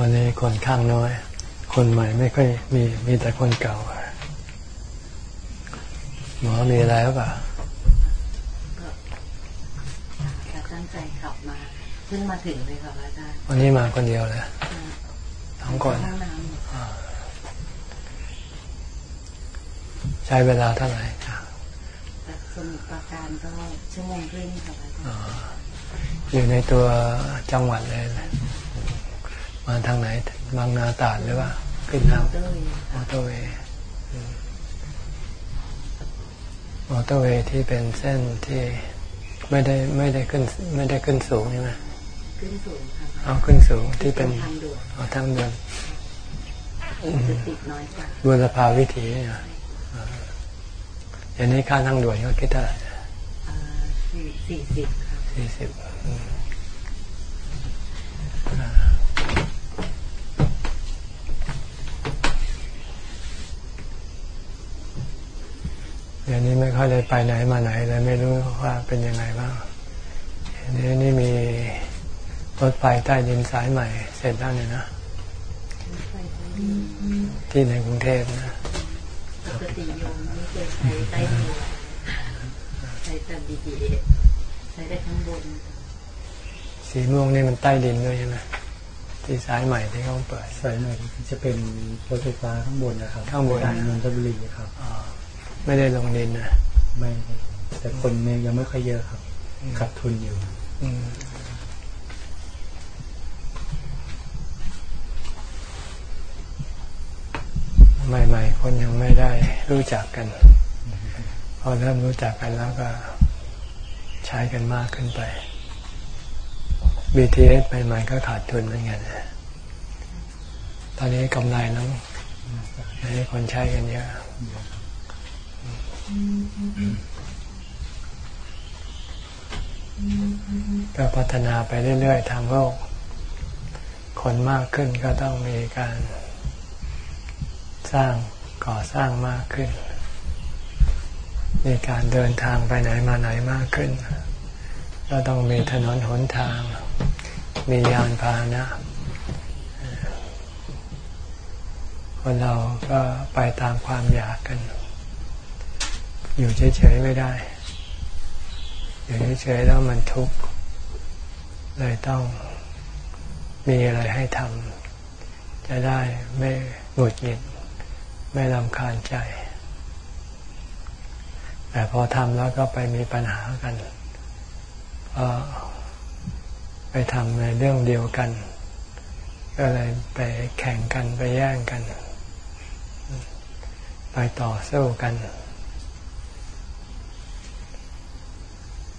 วันนี้คนข้างน้อย คนใหม่ไม่ค่อยมีมีแต่คนเก่าหมอมีอะไรหรือเปล่าก็ตั้งใจขับมาเพิ่งมาถึงเลยค่ะอาจารย์วันนี้มาคนเดียวเลยทั้งคนใช้เวลาเท่าไหร่สมุดประการก็ชั่วโมงครึ่งค่ะอาจารย์อยู่ในตัวจังหวัดเลย มาทางไหนบางนาตราดหรือว่าขึ้นทางมอเตอร์เวย์มอเตอร์เวย์ที่เป็นเส้นที่ไม่ได้ไม่ได้ขึ้น ไม่ได้ขึ้นสูงใช่ไหมขึ้นสูงค่ะเอาขึ้นสูงที่เป็นเอาทางเดินติดน้อยกว่าบูรพาวิถีเนี่ยอย่างนี้ค่าทางด่วนก็คิดเท่าไหร่สี่สิบสี่สิบ เดี๋ยวนี้ไม่ค่อยได้ไปไหนมาไหนเลยไม่รู้ว่าเป็นยังไงบ้างเดี๋ยวนี้มีรถไฟใต้ดินสายใหม่ เสร็จแล้วเนี่ยนะ ที่ในกรุงเทพนะปกติโยมไม่เคยใช้ใต้ดินใช้แต่ BTS ใช้ได้ข้างบน สีม่วงนี่มันใต้ดินด้วยใช่ไหมที่สายใหม่ที่เขาเปิดสายใหม่จะเป็นรถไฟฟ้าข้างบนนะครับข้างบนนนทบุรีครับ ไม่ได้ลงดินนะไม่แต่คนเนี่ยยังไม่ค่อยเยอะครับขาดทุนอยู่ใหม่ๆ คนยังไม่ได้รู้จักกัน พอเริ่มรู้จักกันแล้วก็ใช้กันมากขึ้นไป BTS ใหม่ๆก็ขาดทุนเหมือนกันตอนนี้กำไรแล้วให้คนใช้กันเยอะ ก็พัฒนาไปเรื่อยๆทางโลก คนมากขึ้นก็ต้องมีการสร้างก่อสร้างมากขึ้น มีการเดินทางไปไหนมาไหนมากขึ้น ก็ต้องมีถนนหนทาง มียานพาหนะ คนเราก็ไปตามความอยากกัน อยู่เฉยๆไม่ได้ อยู่เฉยๆแล้วมันทุกข์เลยต้องมีอะไรให้ทำจะได้ไม่หงุดหงิดไม่ลำคาญใจ แต่พอทำแล้วก็ไปมีปัญหากันเพราะไปทำในเรื่องเดียวกัน ก็เลยไปแข่งกันไปแย่งกัน ไปต่อสู้กัน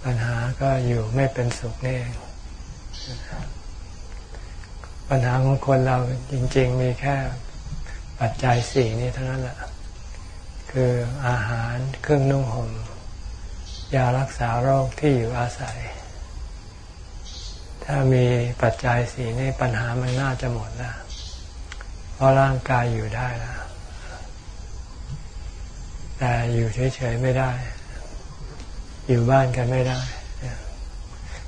ปัญหาก็อยู่ไม่เป็นสุขนี่ปัญหาของคนเราจริง ๆ มีแค่ปัจจัยสี่นี้เท่านั้นแหละคืออาหารเครื่องนุ่งห่มยารักษาโรคที่อยู่อาศัย ถ้ามีปัจจัยสี่นี้ปัญหามันน่าจะหมดแล้วเพราะร่างกายอยู่ได้แล้วแต่อยู่เฉยๆไม่ได้ อยู่บ้านกันไม่ได้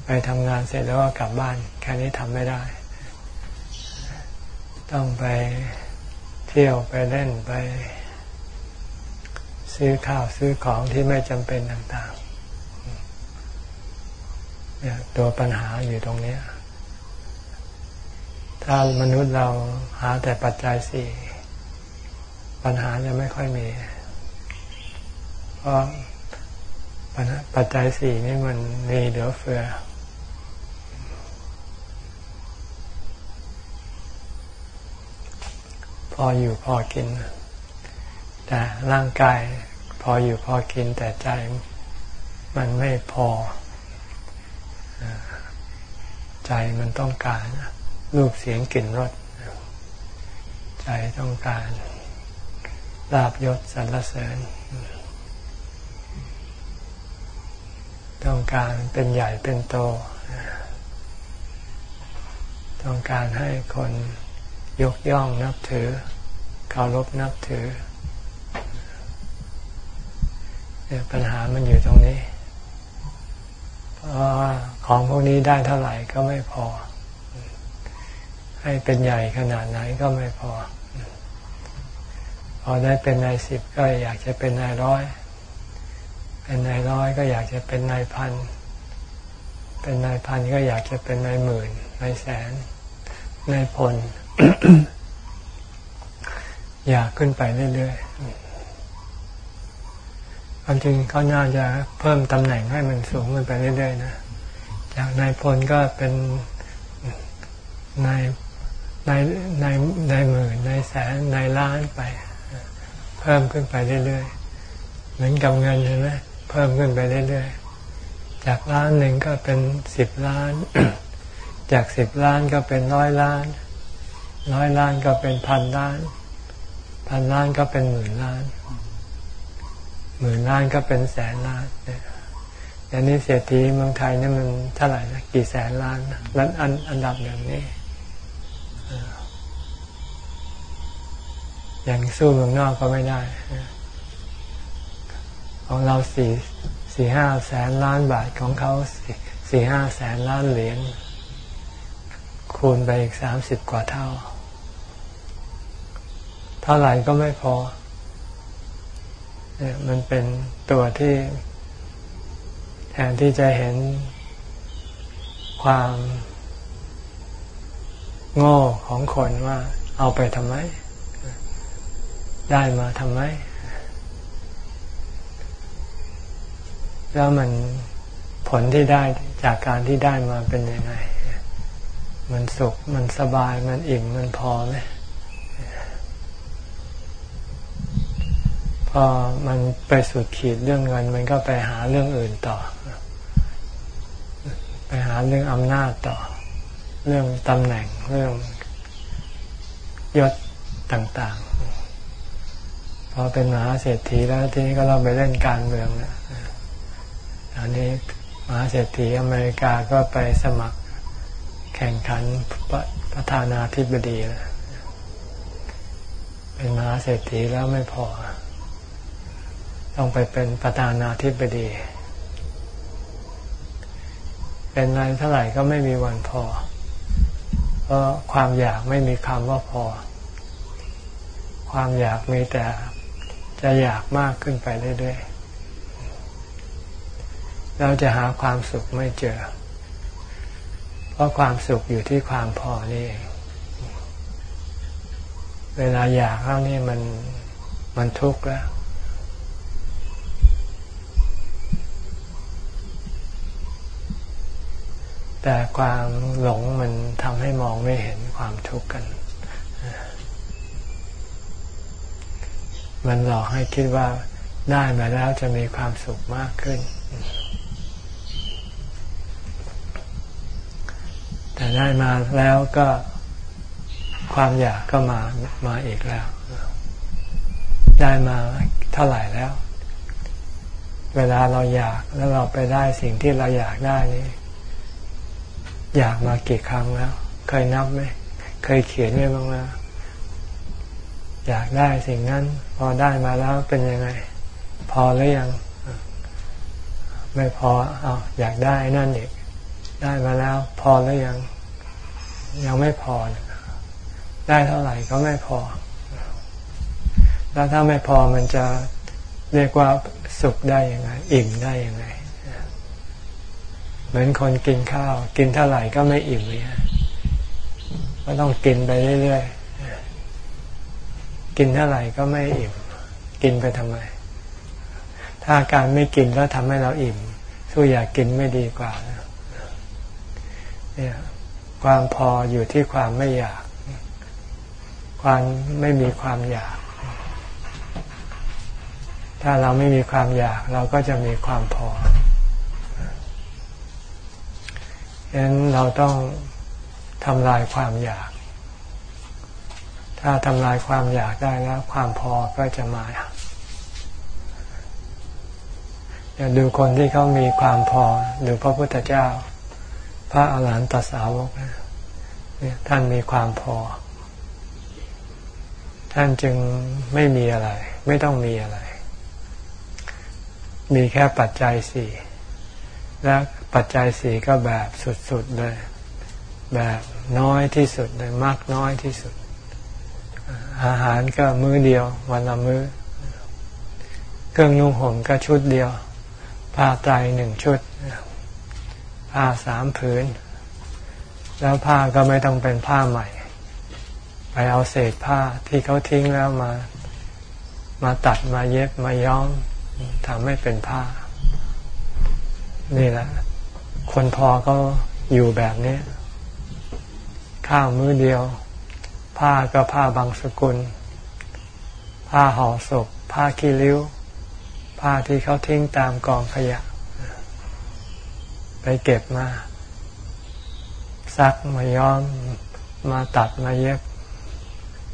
ไปทำงานเสร็จแล้วก็กลับบ้านแค่นี้ทำไม่ได้ ต้องไปเที่ยวไปเล่นไป ซื้อข้าวซื้อของที่ไม่จำเป็นต่างๆเนี่ยตัวปัญหาอยู่ตรงนี้ถ้ามนุษย์เราหาแต่ปัจจัยสี่ปัญหาจะไม่ค่อยมี เพราะ ปัจจัยสี่นี่มันมีเหลือเฟือ พออยู่พอกิน แต่ร่างกายพออยู่พอกินแต่ใจมันไม่พอ ใจมันต้องการรูปเสียงกลิ่นรสใจต้องการลาบยศสรรเสริญ ต้องการเป็นใหญ่เป็นโต ต้องการให้คนยกย่องนับถือเคารพนับถือเนี่ยปัญหามันอยู่ตรงนี้ เพราะของพวกนี้ได้เท่าไหร่ก็ไม่พอ ให้เป็นใหญ่ขนาดไหนก็ไม่พอ พอได้เป็นนายสิบก็อยากจะเป็นนายร้อย เป็นนายร้อยก็อยากจะเป็นนายพัน เป็นนายพันก็อยากจะเป็นนายหมื่นนายแสนนายพล อยากขึ้นไปเรื่อยๆความจริงเขาน่าจะเพิ่มตำแหน่งให้มันสูงขึ้นไปเรื่อยๆนะจากนายพลก็เป็นนายนายนายนายหมื่นนายแสนนายล้านไป เพิ่มขึ้นไปเรื่อยๆ เหมือนกับเงินใช่ไหม เพิ่มขึ้นไปเรื่อยๆ จากล้านหนึ่งก็เป็นสิบล้าน จากสิบล้านก็เป็นร้อยล้าน ร้อยล้านก็เป็นพันล้าน พันล้านก็เป็นหมื่นล้าน หมื่นล้านก็เป็นแสนล้านเนี่ยแต่นี้เศรษฐีเมืองไทยนี่มันเท่าไหร่นะกี่แสนล้านล้วอันอันดับอย่างนี้อย่างสู้เมืองนอกก็ไม่ได้ ของเราสี่สี่ห้าแสนล้านบาทของเขาสี่ห้าแสนล้านเหรียญคูณไปอีกสามสิบกว่าเท่า เท่าไหร่ก็ไม่พอเนี่ยมันเป็นตัวที่แทนที่จะเห็นความโง่ของคนว่าเอาไปทำไม ได้มาทำไม แล้วมันผลที่ได้จากการที่ได้มาเป็นยังไง มันสุขมันสบายมันอิ่มมันพอไหมพอมันไปสุดขีดเรื่องเงิน มันก็ไปหาเรื่องอื่นต่อ ไปหาเรื่องอำนาจต่อ เรื่องตำแหน่งเรื่องยศต่างๆ พอเป็นมหาเศรษฐีแล้วทีนี้ก็เราไปเล่นการเมืองแล้ว อันนี้มหาเศรษฐีอเมริกาก็ไปสมัครแข่งขันประธานาธิบดีแล้วเป็นมหาเศรษฐีแล้วไม่พอ ต้องไปเป็นประธานาธิบดี เป็นอะไรเท่าไหร่ก็ไม่มีวันพอ เพราะความอยากไม่มีคำว่าพอ ความอยากมีแต่จะอยากมากขึ้นไปเรื่อยๆ เราจะหาความสุขไม่เจอ เพราะความสุขอยู่ที่ความพอนี่เองเวลาอยากแล้วนี่มันมันทุกข์แล้ว แต่ความหลงมันทำให้มองไม่เห็นความทุกข์กัน มันหลอกให้คิดว่าได้มาแล้วจะมีความสุขมากขึ้น แต่ได้มาแล้วก็ความอยากก็มามาอีกแล้ว ได้มาเท่าไหร่แล้ว เวลาเราอยากแล้วเราไปได้สิ่งที่เราอยากได้นี่อยากมากี่ครั้งแล้ว เคยนับไหมเคยเขียนไว้บ้างไหมอยากได้สิ่งนั้น พอได้มาแล้วเป็นยังไง พอหรือยัง ไม่พอเอาอยากได้นั่นอีกได้มาแล้ว พอหรือยัง ยังไม่พอ ได้เท่าไหร่ก็ไม่พอ แล้วถ้าไม่พอมันจะเรียกว่าสุขได้ยังไง อิ่มได้ยังไง เหมือนคนกินข้าว กินเท่าไหร่ก็ไม่อิ่มเนี่ยก็ต้องกินไปเรื่อยๆ กินเท่าไหร่ก็ไม่อิ่ม กินไปทำไม ถ้าการไม่กินแล้วทำให้เราอิ่ม สู้อยากกินไม่ดีกว่าเนี่ย ความพออยู่ที่ความไม่อยาก ความไม่มีความอยาก ถ้าเราไม่มีความอยาก เราก็จะมีความพอฉะนั้นเราต้องทำลายความอยาก ถ้าทำลายความอยากได้แล้ว ความพอก็จะมาอย่าดูคนที่เขามีความพอดูพระพุทธเจ้า พระอาหารหันตสาวกเนี่ยท่านมีความพอ ท่านจึงไม่มีอะไร ไม่ต้องมีอะไร มีแค่ปัจจัยสี่และปัจจัยสี่ก็แบบสุดๆเลย แบบน้อยที่สุดเลยมากน้อยที่สุด อาหารก็มื้อเดียว วันละมื้อ เครื่องนุ่งห่มก็ชุดเดียว ผ้าไตรหนึ่งชุด ผ้าสามผืน แล้วผ้าก็ไม่ต้องเป็นผ้าใหม่ ไปเอาเศษผ้าที่เขาทิ้งแล้วมา มาตัดมาเย็บมาย้อมทำให้เป็นผ้า นี่แหละ คนพอก็อยู่แบบนี้ ข้าวมื้อเดียว ผ้าก็ผ้าบางสกุล ผ้าห่อศพ ผ้าคีริ้ว ผ้าที่เขาทิ้งตามกองขยะ ไปเก็บมา ซักมาย้อมมาตัดมาเย็บ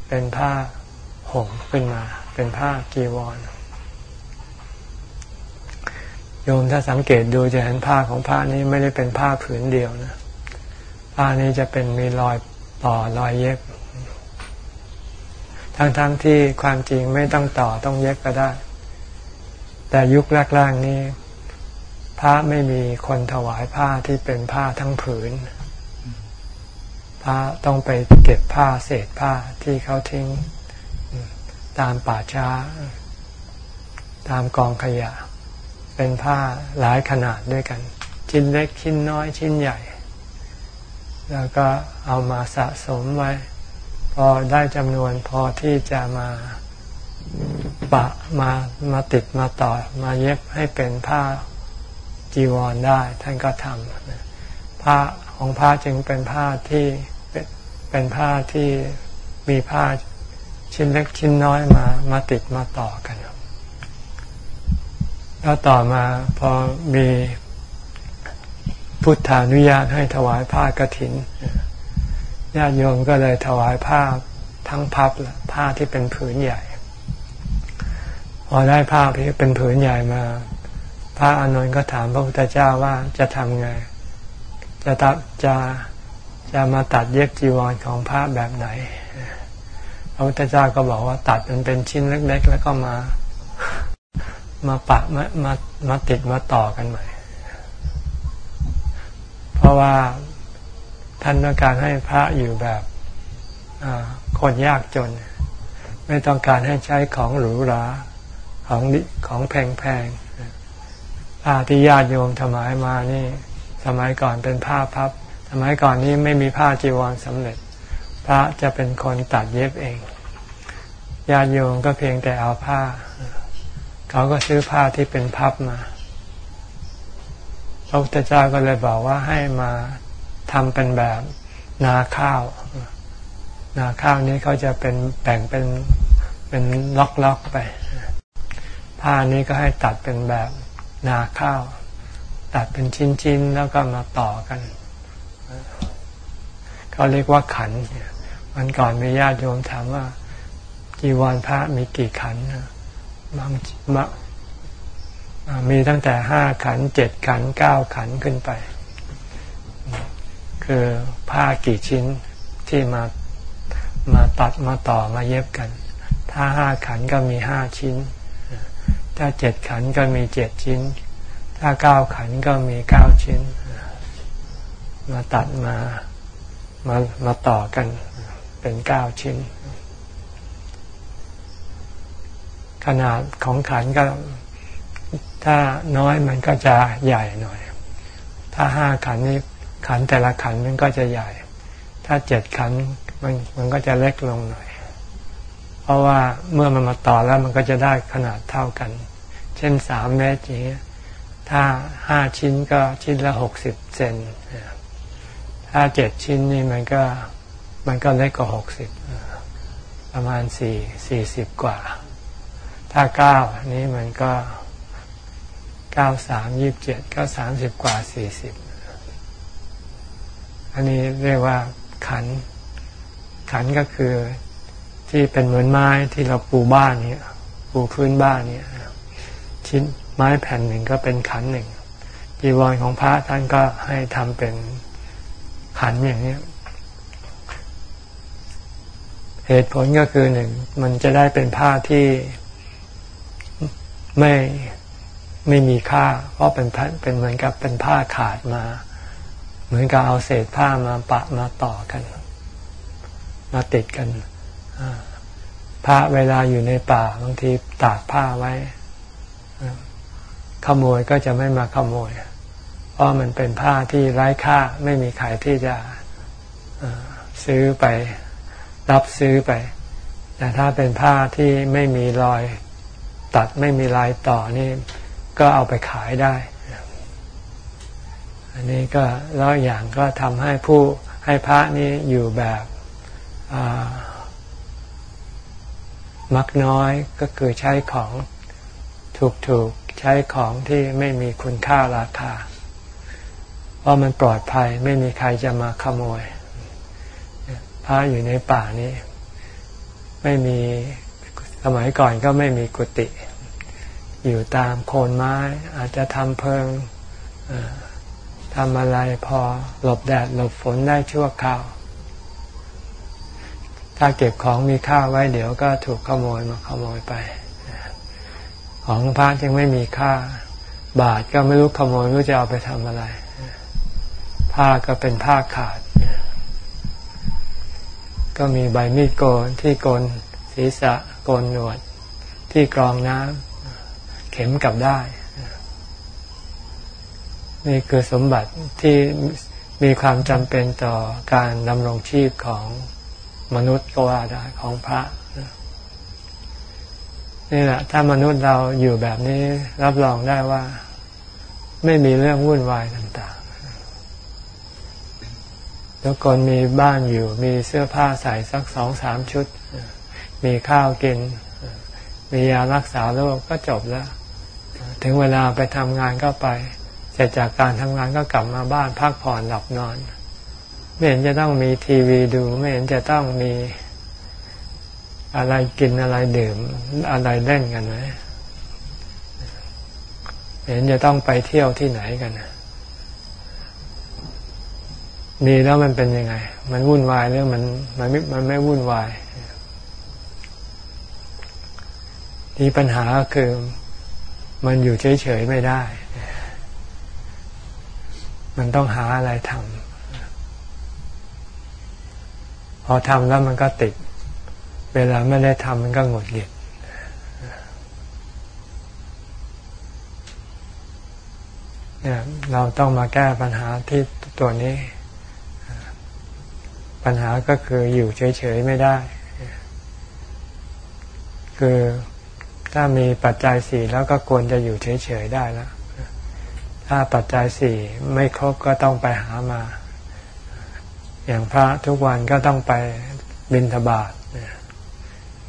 เป็นผ้าห่มขึ้นมา เป็นผ้ากีวร โยมถ้าสังเกตดูจะเห็นผ้าของผ้านี้ไม่ได้เป็นผ้าผืนเดียวนะผ้านี้จะเป็นมีรอยต่อรอยเย็บ ทั้งๆทที่ความจริงไม่ต้องต่อต้องเย็บก็ได้ แต่ยุคแรกๆนี้ พระไม่มีคนถวายผ้าที่เป็นผ้าทั้งผืน พระต้องไปเก็บผ้าเศษผ้าที่เขาทิ้งตามป่าช้า ตามกองขยะ เป็นผ้าหลายขนาดด้วยกัน ชิ้นเล็กชิ้นน้อยชิ้นใหญ่ แล้วก็เอามาสะสมไว้ พอได้จำนวนพอที่จะมาปะมามาติดมาต่อมาเย็บให้เป็นผ้า จีวรได้ท่านก็ทำผ้าของผ้าจึงเป็นผ้าที่เป็นผ้าที่มีผ้าชิ้นเล็กชิ้นน้อยมามาติดมาต่อกัน แล้วต่อมาพอมีพุทธานุญาตให้ถวายผ้ากรถินญาติโยมก็เลยถวายผ้าทั้งพับผ้าที่เป็นผืนใหญ่ พอได้ผ้าที่เป็นผืนใหญ่มา พระอานนท์ก็ถามพระพุทธเจ้าว่าจะทำไง จะตัดจะจะมาตัดเย็บจีวรของพระแบบไหน พระพุทธเจ้าก็บอกว่าตัดมันเป็นชิ้นเล็ก ๆ แล้วก็มามาปะมามามาติดมาต่อกันใหม่ เพราะว่าท่านต้องการให้พระอยู่แบบคนยากจน ไม่ต้องการให้ใช้ของหรูหราของของแพงๆ ผ้าที่ญาติโยมถวายมานี่ สมัยก่อนเป็นผ้าพับ สมัยก่อนนี้ไม่มีผ้าจีวรสำเร็จ พระจะเป็นคนตัดเย็บเองญาติโยมก็เพียงแต่เอาผ้า เขาก็ซื้อผ้าที่เป็นพับมาพระพุทธเจ้าก็เลยบอกว่าให้มาทำเป็นแบบนาข้าว นาข้าวนี้เขาจะเป็นแบ่งเป็นเป็นล็อกๆไป ผ้านี้ก็ให้ตัดเป็นแบบ นาข้าว ตัดเป็นชิ้นๆแล้วก็มาต่อกันเขาเรียกว่าขันวันก่อนมีญาติโยมถามว่าจีวรพระมีกี่ขันบางมีตั้งแต่ห้าขันเจ็ดขันเก้าขันขึ้นไป คือผ้ากี่ชิ้นที่มามาตัดมาต่อมาเย็บกัน ถ้าห้าขันก็มีห้าชิ้น ถ้าเจ็ดขันก็มีเจ็ดชิ้น ถ้าเก้าขันก็มีเก้าชิ้น มาตัดมามามาต่อกันเป็นเก้าชิ้น ขนาดของขันก็ ถ้าน้อยมันก็จะใหญ่หน่อย ถ้าห้าขันนี้ขันแต่ละขันมันก็จะใหญ่ ถ้าเจ็ดขันมันมันก็จะเล็กลงหน่อย เพราะว่าเมื่อมันมาต่อแล้วมันก็จะได้ขนาดเท่ากัน เช่นสามเมตรอย่างเงี้ยถ้าห้าชิ้นก็ชิ้นละหกสิบเซนถ้าเจ็ดชิ้นนี่มันก็มันก็เล็กกว่าหกสิบประมาณสี่สี่สิบกว่า ถ้าเก้านี้มันก็เก้าสามยี่บเจ็ดก็สามสิบกว่าสี่สิบอันนี้เรียกว่าขัน ขันก็คือที่เป็นเหมือนไม้ที่เราปูบ้านเนี่ยปูพื้นบ้านเนี่ย ชิ้นไม้แผ่นหนึ่งก็เป็นขันหนึ่งจีวรของพระท่านก็ให้ทำเป็นขันอย่างนี้เหตุผลก็คือหนึ่งมันจะได้เป็นผ้าที่ไม่ไม่มีค่า เพราะเป็นเป็นเหมือนกับเป็นผ้าขาดมา เหมือนกับเอาเศษผ้ามาปะมาต่อกัน มาติดกันพระเวลาอยู่ในป่าบางทีตากผ้าไว้ ขโมยก็จะไม่มาขโมย เพราะมันเป็นผ้าที่ไร้ค่าไม่มีใครที่จะซื้อไปรับซื้อไป แต่ถ้าเป็นผ้าที่ไม่มีรอยตัดไม่มีลายต่อนี่ ก็เอาไปขายได้ อันนี้ก็แล้วอย่างก็ทำให้ผู้ให้พระนี่อยู่แบบมักน้อยก็คือใช้ของ ถูกๆ ใช้ของที่ไม่มีคุณค่าราคา เพราะมันปลอดภัยไม่มีใครจะมาขโมยพระอยู่ในป่านี้ ไม่มีสมัยก่อนก็ไม่มีกุฏิอยู่ตามโคนไม้อาจจะทำเพิงทำอะไรพอหลบแดดหลบฝนได้ชั่วคราว ถ้าเก็บของมีค่าไว้เดี๋ยวก็ถูกขโมยมาขโมยไป ของพระจึงไม่มีค่า บาทก็ไม่รู้ขโมยรู้จะเอาไปทำอะไร ผ้าก็เป็นผ้าขาด ก็มีใบมีดโกนที่โกนศีรษะโกนหนวด ที่กรองน้ำเข็มกลับได้ นี่คือสมบัติที่มีความจำเป็นต่อการดำรงชีพของมนุษย์ก็ว่าได้ของพระ นี่แหละ ถ้ามนุษย์เราอยู่แบบนี้รับรองได้ว่า ไม่มีเรื่องวุ่นวายต่างๆทุกคนมีบ้านอยู่ มีเสื้อผ้าใส่สักสองสามชุด มีข้าวกิน มียารักษาโรคก็จบแล้ว ถึงเวลาไปทำงานก็ไป เสร็จจากการทำงานก็กลับมาบ้านพักผ่อนหลับนอน ไม่เห็นจะต้องมีทีวีดู ไม่เห็นจะต้องมี อะไรกินอะไรดื่มอะไรเล่นกันไหมเห็นจะต้องไปเที่ยวที่ไหนกันมีแล้วมันเป็นยังไง มันวุ่นวายหรือมันมันไม่มันไม่วุ่นวายที่ปัญหาคือมันอยู่เฉยๆไม่ได้ มันต้องหาอะไรทำพอทำแล้วมันก็ติด เวลาไม่ได้ทำมันก็หงุดหงิดเนี่ยเราต้องมาแก้ปัญหาที่ตัวนี้ ปัญหาก็คืออยู่เฉยๆไม่ได้ คือถ้ามีปัจจัยสี่แล้วก็ควรจะอยู่เฉยๆได้แล้วถ้าปัจจัยสี่ไม่ครบก็ต้องไปหามา อย่างพระทุกวันก็ต้องไปบิณฑบาต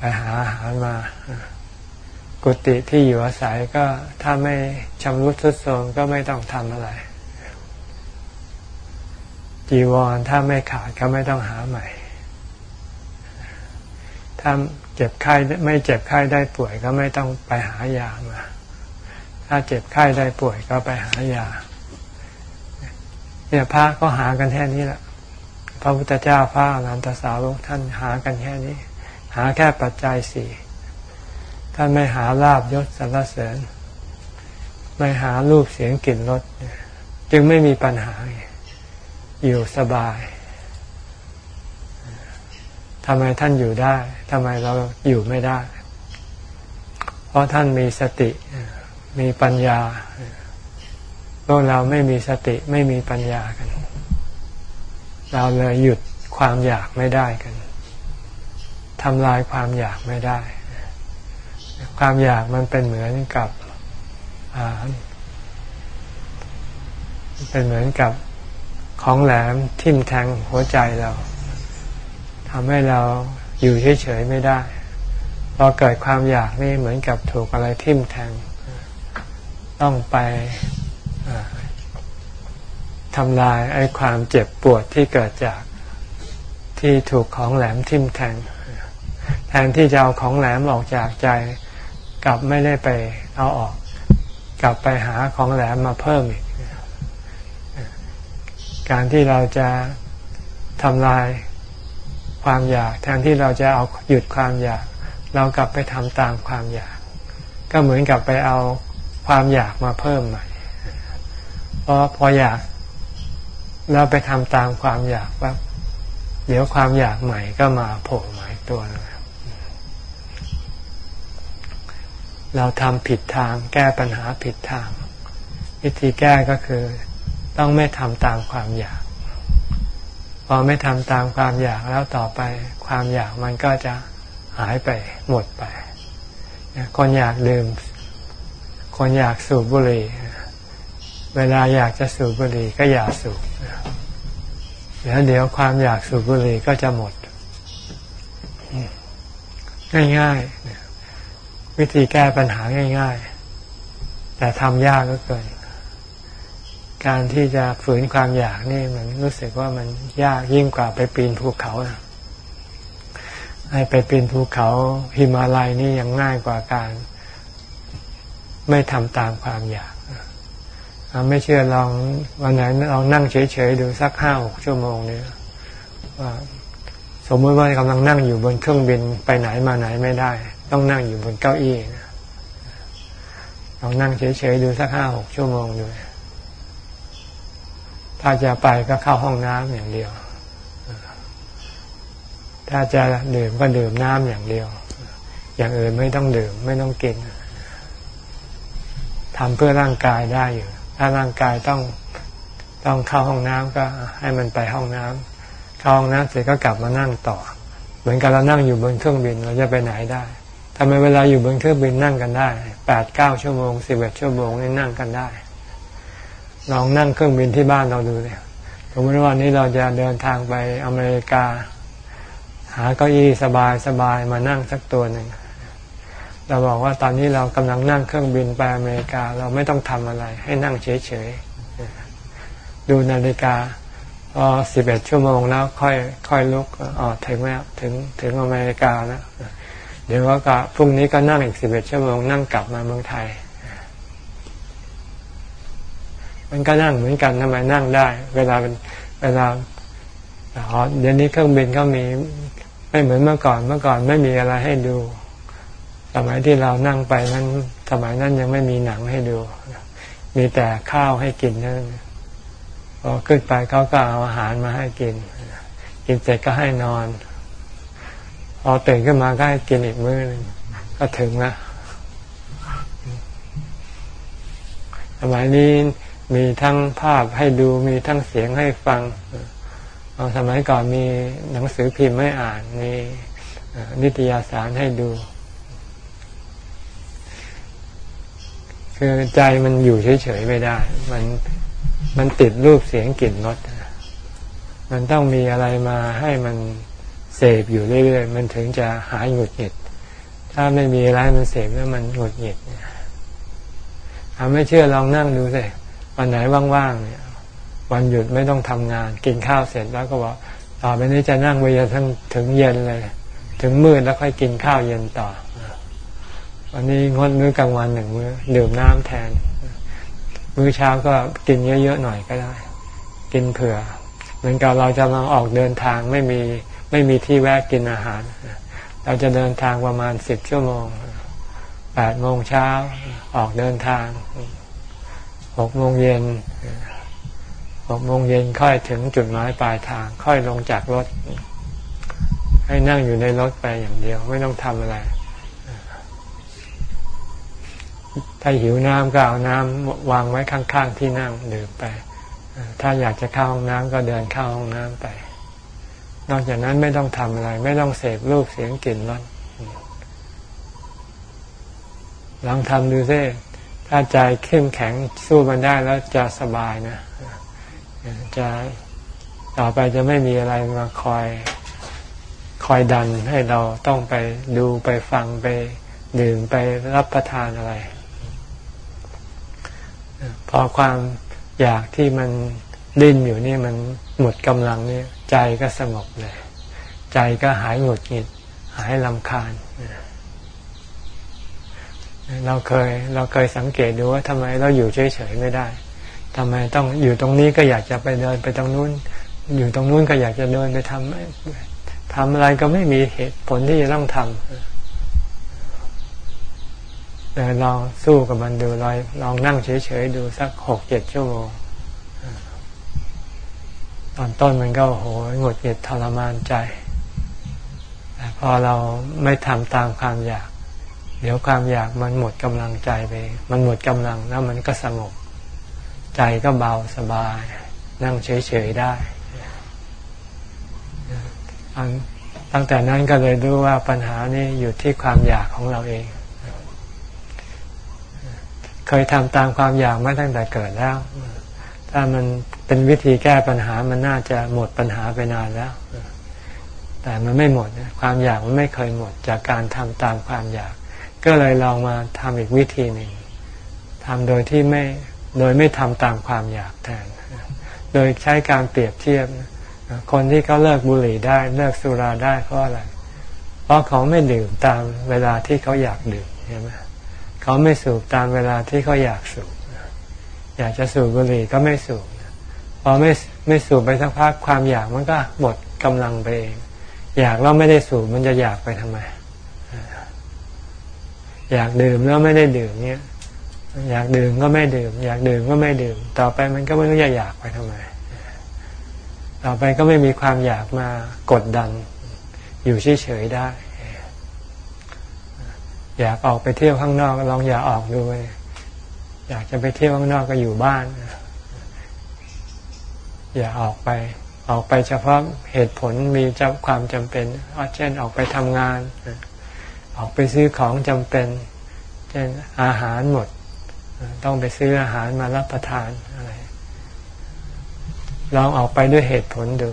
ไปหาอาหารมากุฏิที่อยู่อาศัยก็ถ้าไม่ชำรุดทรุดโทรมก็ไม่ต้องทำอะไร จีวรถ้าไม่ขาดก็ไม่ต้องหาใหม่ ถ้าเจ็บไข้ไม่เจ็บไข้ได้ป่วยก็ไม่ต้องไปหายามา ถ้าเจ็บไข้ได้ป่วยก็ไปหายา เนี่ยพระก็หากันแค่นี้แหละพระพุทธเจ้าพระอรหันตสาวกท่านหากันแค่นี้ หาแค่ปัจจัยสี่ท่านไม่หาลาบยศสรรเสริญ ไม่หารูปเสียงกลิ่นรสจึงไม่มีปัญหา อยู่สบายทำไมท่านอยู่ได้ทำไมเราอยู่ไม่ได้ เพราะท่านมีสติมีปัญญาพวกเราไม่มีสติไม่มีปัญญากัน เราเลยหยุดความอยากไม่ได้กัน ทำลายความอยากไม่ได้ ความอยากมันเป็นเหมือนกับเป็นเหมือนกับของแหลมทิ่มแทงหัวใจเราทำให้เราอยู่เฉยๆไม่ได้พอเกิดความอยากนี่เหมือนกับถูกอะไรทิ่มแทง ต้องไปทำลายไอ้ความเจ็บปวดที่เกิดจากที่ถูกของแหลมทิ่มแทง แทนที่จะเอาของแหลมออกจากใจ กลับไม่ได้ไปเอาออก กลับไปหาของแหลมมาเพิ่มอีก การที่เราจะทำลายความอยาก แทนที่เราจะเอาหยุดความอยาก เรากลับไปทำตามความอยาก ก็เหมือนกับไปเอาความอยากมาเพิ่มใหม่เพราะพออยากแล้วไปทำตามความอยากว่าเดี๋ยวความอยากใหม่ก็มาโผล่ใหมายตัวนะ เราทำผิดทางแก้ปัญหาผิดทาง วิธีแก้ก็คือต้องไม่ทำตามความอยาก พอไม่ทำตามความอยากแล้วต่อไปความอยากมันก็จะหายไปหมดไป คนอยากดื่ม คนอยากสูบบุหรี่ เวลาอยากจะสูบบุหรี่ก็อย่าสูบเดี๋ยวเดี๋ยวความอยากสูบบุหรี่ก็จะหมด ง่ายๆ วิธีแก้ปัญหาง่าย ๆ แต่ทำยากก็เกินการที่จะฝืนความอยากนี่มันรู้สึกว่ามันยากยิ่งกว่าไปปีนภูเขานะให้ไปปีนภูเขาหิมาลัยนี่ยังง่ายกว่าการ ไม่ทำตามความอยากไม่เชื่อลองวันไหนลองนั่งเฉยๆดูสักห้าหกชั่วโมงเนี่ยว่าสมมติว่ากำลังนั่งอยู่บนเครื่องบินไปไหนมาไหนไม่ได้ ต้องนั่งอยู่บนเก้าอี้นะลองนั่งเฉยๆดูสักห้าหกชั่วโมงดูถ้าจะไปก็เข้าห้องน้ำอย่างเดียว ถ้าจะดื่มก็ดื่มน้ำอย่างเดียว อย่างอื่นไม่ต้องดื่มไม่ต้องกินทำเพื่อร่างกายได้อยู่ ถ้าร่างกายต้องต้องเข้าห้องน้ำก็ให้มันไปห้องน้ำเข้าห้องน้ำเสร็จก็กลับมานั่งต่อ เหมือนกับเรานั่งอยู่บนเครื่องบินเราจะไปไหนได้ ทำไมเวลาอยู่บนเครื่องบินนั่งกันได้แปดเก้าชั่วโมงสิบเอ็ดชั่วโมงนี่นั่งกันได้ ลองนั่งเครื่องบินที่บ้านเราดูเลยสมมติว่านี้เราจะเดินทางไปอเมริกา หาเก้าอี้สบายสบายมานั่งสักตัวหนึ่งเราบอกว่าตอนนี้เรากำลังนั่งเครื่องบินไปอเมริกาเราไม่ต้องทำอะไร ให้นั่งเฉยๆดูนาฬิกาพอสิบเอ็ดชั่วโมงแล้วค่อยค่อยลุกอ๋อถึงแล้วถึงถึงอเมริกาแล้ว เดี๋ยวก็พรุ่งนี้ก็นั่งอีกสิบเอ็ดชั่วโมงนั่งกลับมาเมืองไทย มันก็นั่งเหมือนกันทำไมนั่งได้ เวลาเป็นเวลาเดี๋ยวนี้เครื่องบินก็มีไม่เหมือนเมื่อก่อนเมื่อก่อนไม่มีอะไรให้ดู สมัยที่เรานั่งไปนั้นสมัยนั้นยังไม่มีหนังให้ดู มีแต่ข้าวให้กินนั่นพอขึ้นไปเขาก็เอาอาหารมาให้กิน กินเสร็จก็ให้นอน พอตื่นขึ้นมาก็ให้กินอีกมื้อนึงก็ถึงแล้วสมัยนี้มีทั้งภาพให้ดูมีทั้งเสียงให้ฟังสมัยก่อนมีหนังสือพิมพ์ให้อ่าน มีนิตยสารให้ดู คือใจมันอยู่เฉยๆไม่ได้ มันมันติดรูปเสียงกลิ่นรสมันต้องมีอะไรมาให้มัน เสพอยู่เรื่อยๆ มันถึงจะหายหงุดหงิด ถ้าไม่มีอะไรมันเสพแล้วมันหงุดหงิดถ้าไม่เชื่อลองนั่งดูสิวันไหนว่างๆเนี่ย วันหยุดไม่ต้องทำงาน กินข้าวเสร็จแล้วก็บอกต่อไปนี้จะนั่งไปจนถึงเย็นเลย ถึงมืดแล้วค่อยกินข้าวเย็นต่อ วันนี้งดมื้อกลางวันหนึ่งมื้อดื่มน้ำแทน มื้อเช้าก็กินเยอะๆหน่อยก็ได้ กินเผื่อ เหมือนกับเราจะมาออกเดินทางไม่มี ไม่มีที่แวะกินอาหาร เราจะเดินทางประมาณสิบชั่วโมงแปดโมงเช้าออกเดินทางหกโมงเย็นหกโมงเย็นค่อยถึงจุดหมายปลายทาง ค่อยลงจากรถ ให้นั่งอยู่ในรถไปอย่างเดียว ไม่ต้องทำอะไร ถ้าหิวน้ำก็เอาน้ำวางไว้ข้างๆที่นั่งดื่มไป ถ้าอยากจะเข้าห้องน้ำก็เดินเข้าห้องน้ำไป นอกจากนั้นไม่ต้องทำอะไร ไม่ต้องเสพรูปเสียงกลิ่นรสลองทำดูซิถ้าใจเข้มแข็งสู้มันได้แล้วจะสบายนะ จะต่อไปจะไม่มีอะไรมาคอยคอยดันให้เราต้องไปดูไปฟังไปดื่มไปรับประทานอะไร พอความอยากที่มันดิ้นอยู่นี่มันหมดกำลังนี่ ใจก็สงบเลย ใจก็หายหงุดหงิด หายลำคาญ เราเคยเราเคยสังเกตดูว่าทำไมเราอยู่เฉยๆไม่ได้ทำไมต้องอยู่ตรงนี้ก็อยากจะไปเดินไปตรงนู้น อยู่ตรงนู้นก็อยากจะเดินไปทำทำอะไรก็ไม่มีเหตุผลที่จะต้องทำแต่ลองสู้กับมันดูลองลองนั่งเฉยๆดูสักหกเจ็ดชั่วโมง ตอนต้นมันก็โหยหงุดหงิดทรมานใจแต่พอเราไม่ทำตามความอยาก เดี๋ยวความอยากมันหมดกำลังใจไป มันหมดกำลังแล้วมันก็สงบ ใจก็เบาสบาย นั่งเฉยๆได้ตั้งแต่นั้นก็เลยรู้ว่าปัญหานี้อยู่ที่ความอยากของเราเอง เคยทำตามความอยากมาตั้งแต่เกิดแล้ว ถ้ามันเป็นวิธีแก้ปัญหามันน่าจะหมดปัญหาไปนานแล้ว แต่มันไม่หมดความอยากมันไม่เคยหมดจากการทำตามความอยาก ก็เลยลองมาทำอีกวิธีหนึ่งทำโดยที่ไม่โดยไม่ทำตามความอยากแทน โดยใช้การเปรียบเทียบ คนที่เขาเลิกบุหรี่ได้เลิกสุราได้เพราะอะไร เพราะเขาไม่ดื่มตามเวลาที่เขาอยากดื่มใช่ไหมเขาไม่สูบตามเวลาที่เขาอยากสูบ อยากจะสูบบุหรี่ก็ไม่สูบพอไม่ไม่สูบไปสักพักความอยากมันก็หมดกำลังไปเอง อยากแล้วไม่ได้สูบมันจะอยากไปทำไม อยากดื่มแล้วไม่ได้ดื่มเนี่ยอยากดื่มก็ไม่ดื่ม อยากดื่มก็ไม่ดื่ม ต่อไปมันก็ไม่รู้จะอยากไปทำไม ต่อไปก็ไม่มีความอยากมากดดัน อยู่เฉยๆได้ อยากออกไปเที่ยวข้างนอกลองอย่าออกดู อยากจะไปเที่ยวข้างนอกก็อยู่บ้าน อย่าออกไป ออกไปเฉพาะเหตุผลมีจความจำเป็นเช่นออกไปทำงาน ออกไปซื้อของจำเป็น เช่นอาหารหมด ต้องไปซื้ออาหารมารับประทานอะไรลองออกไปด้วยเหตุผลดู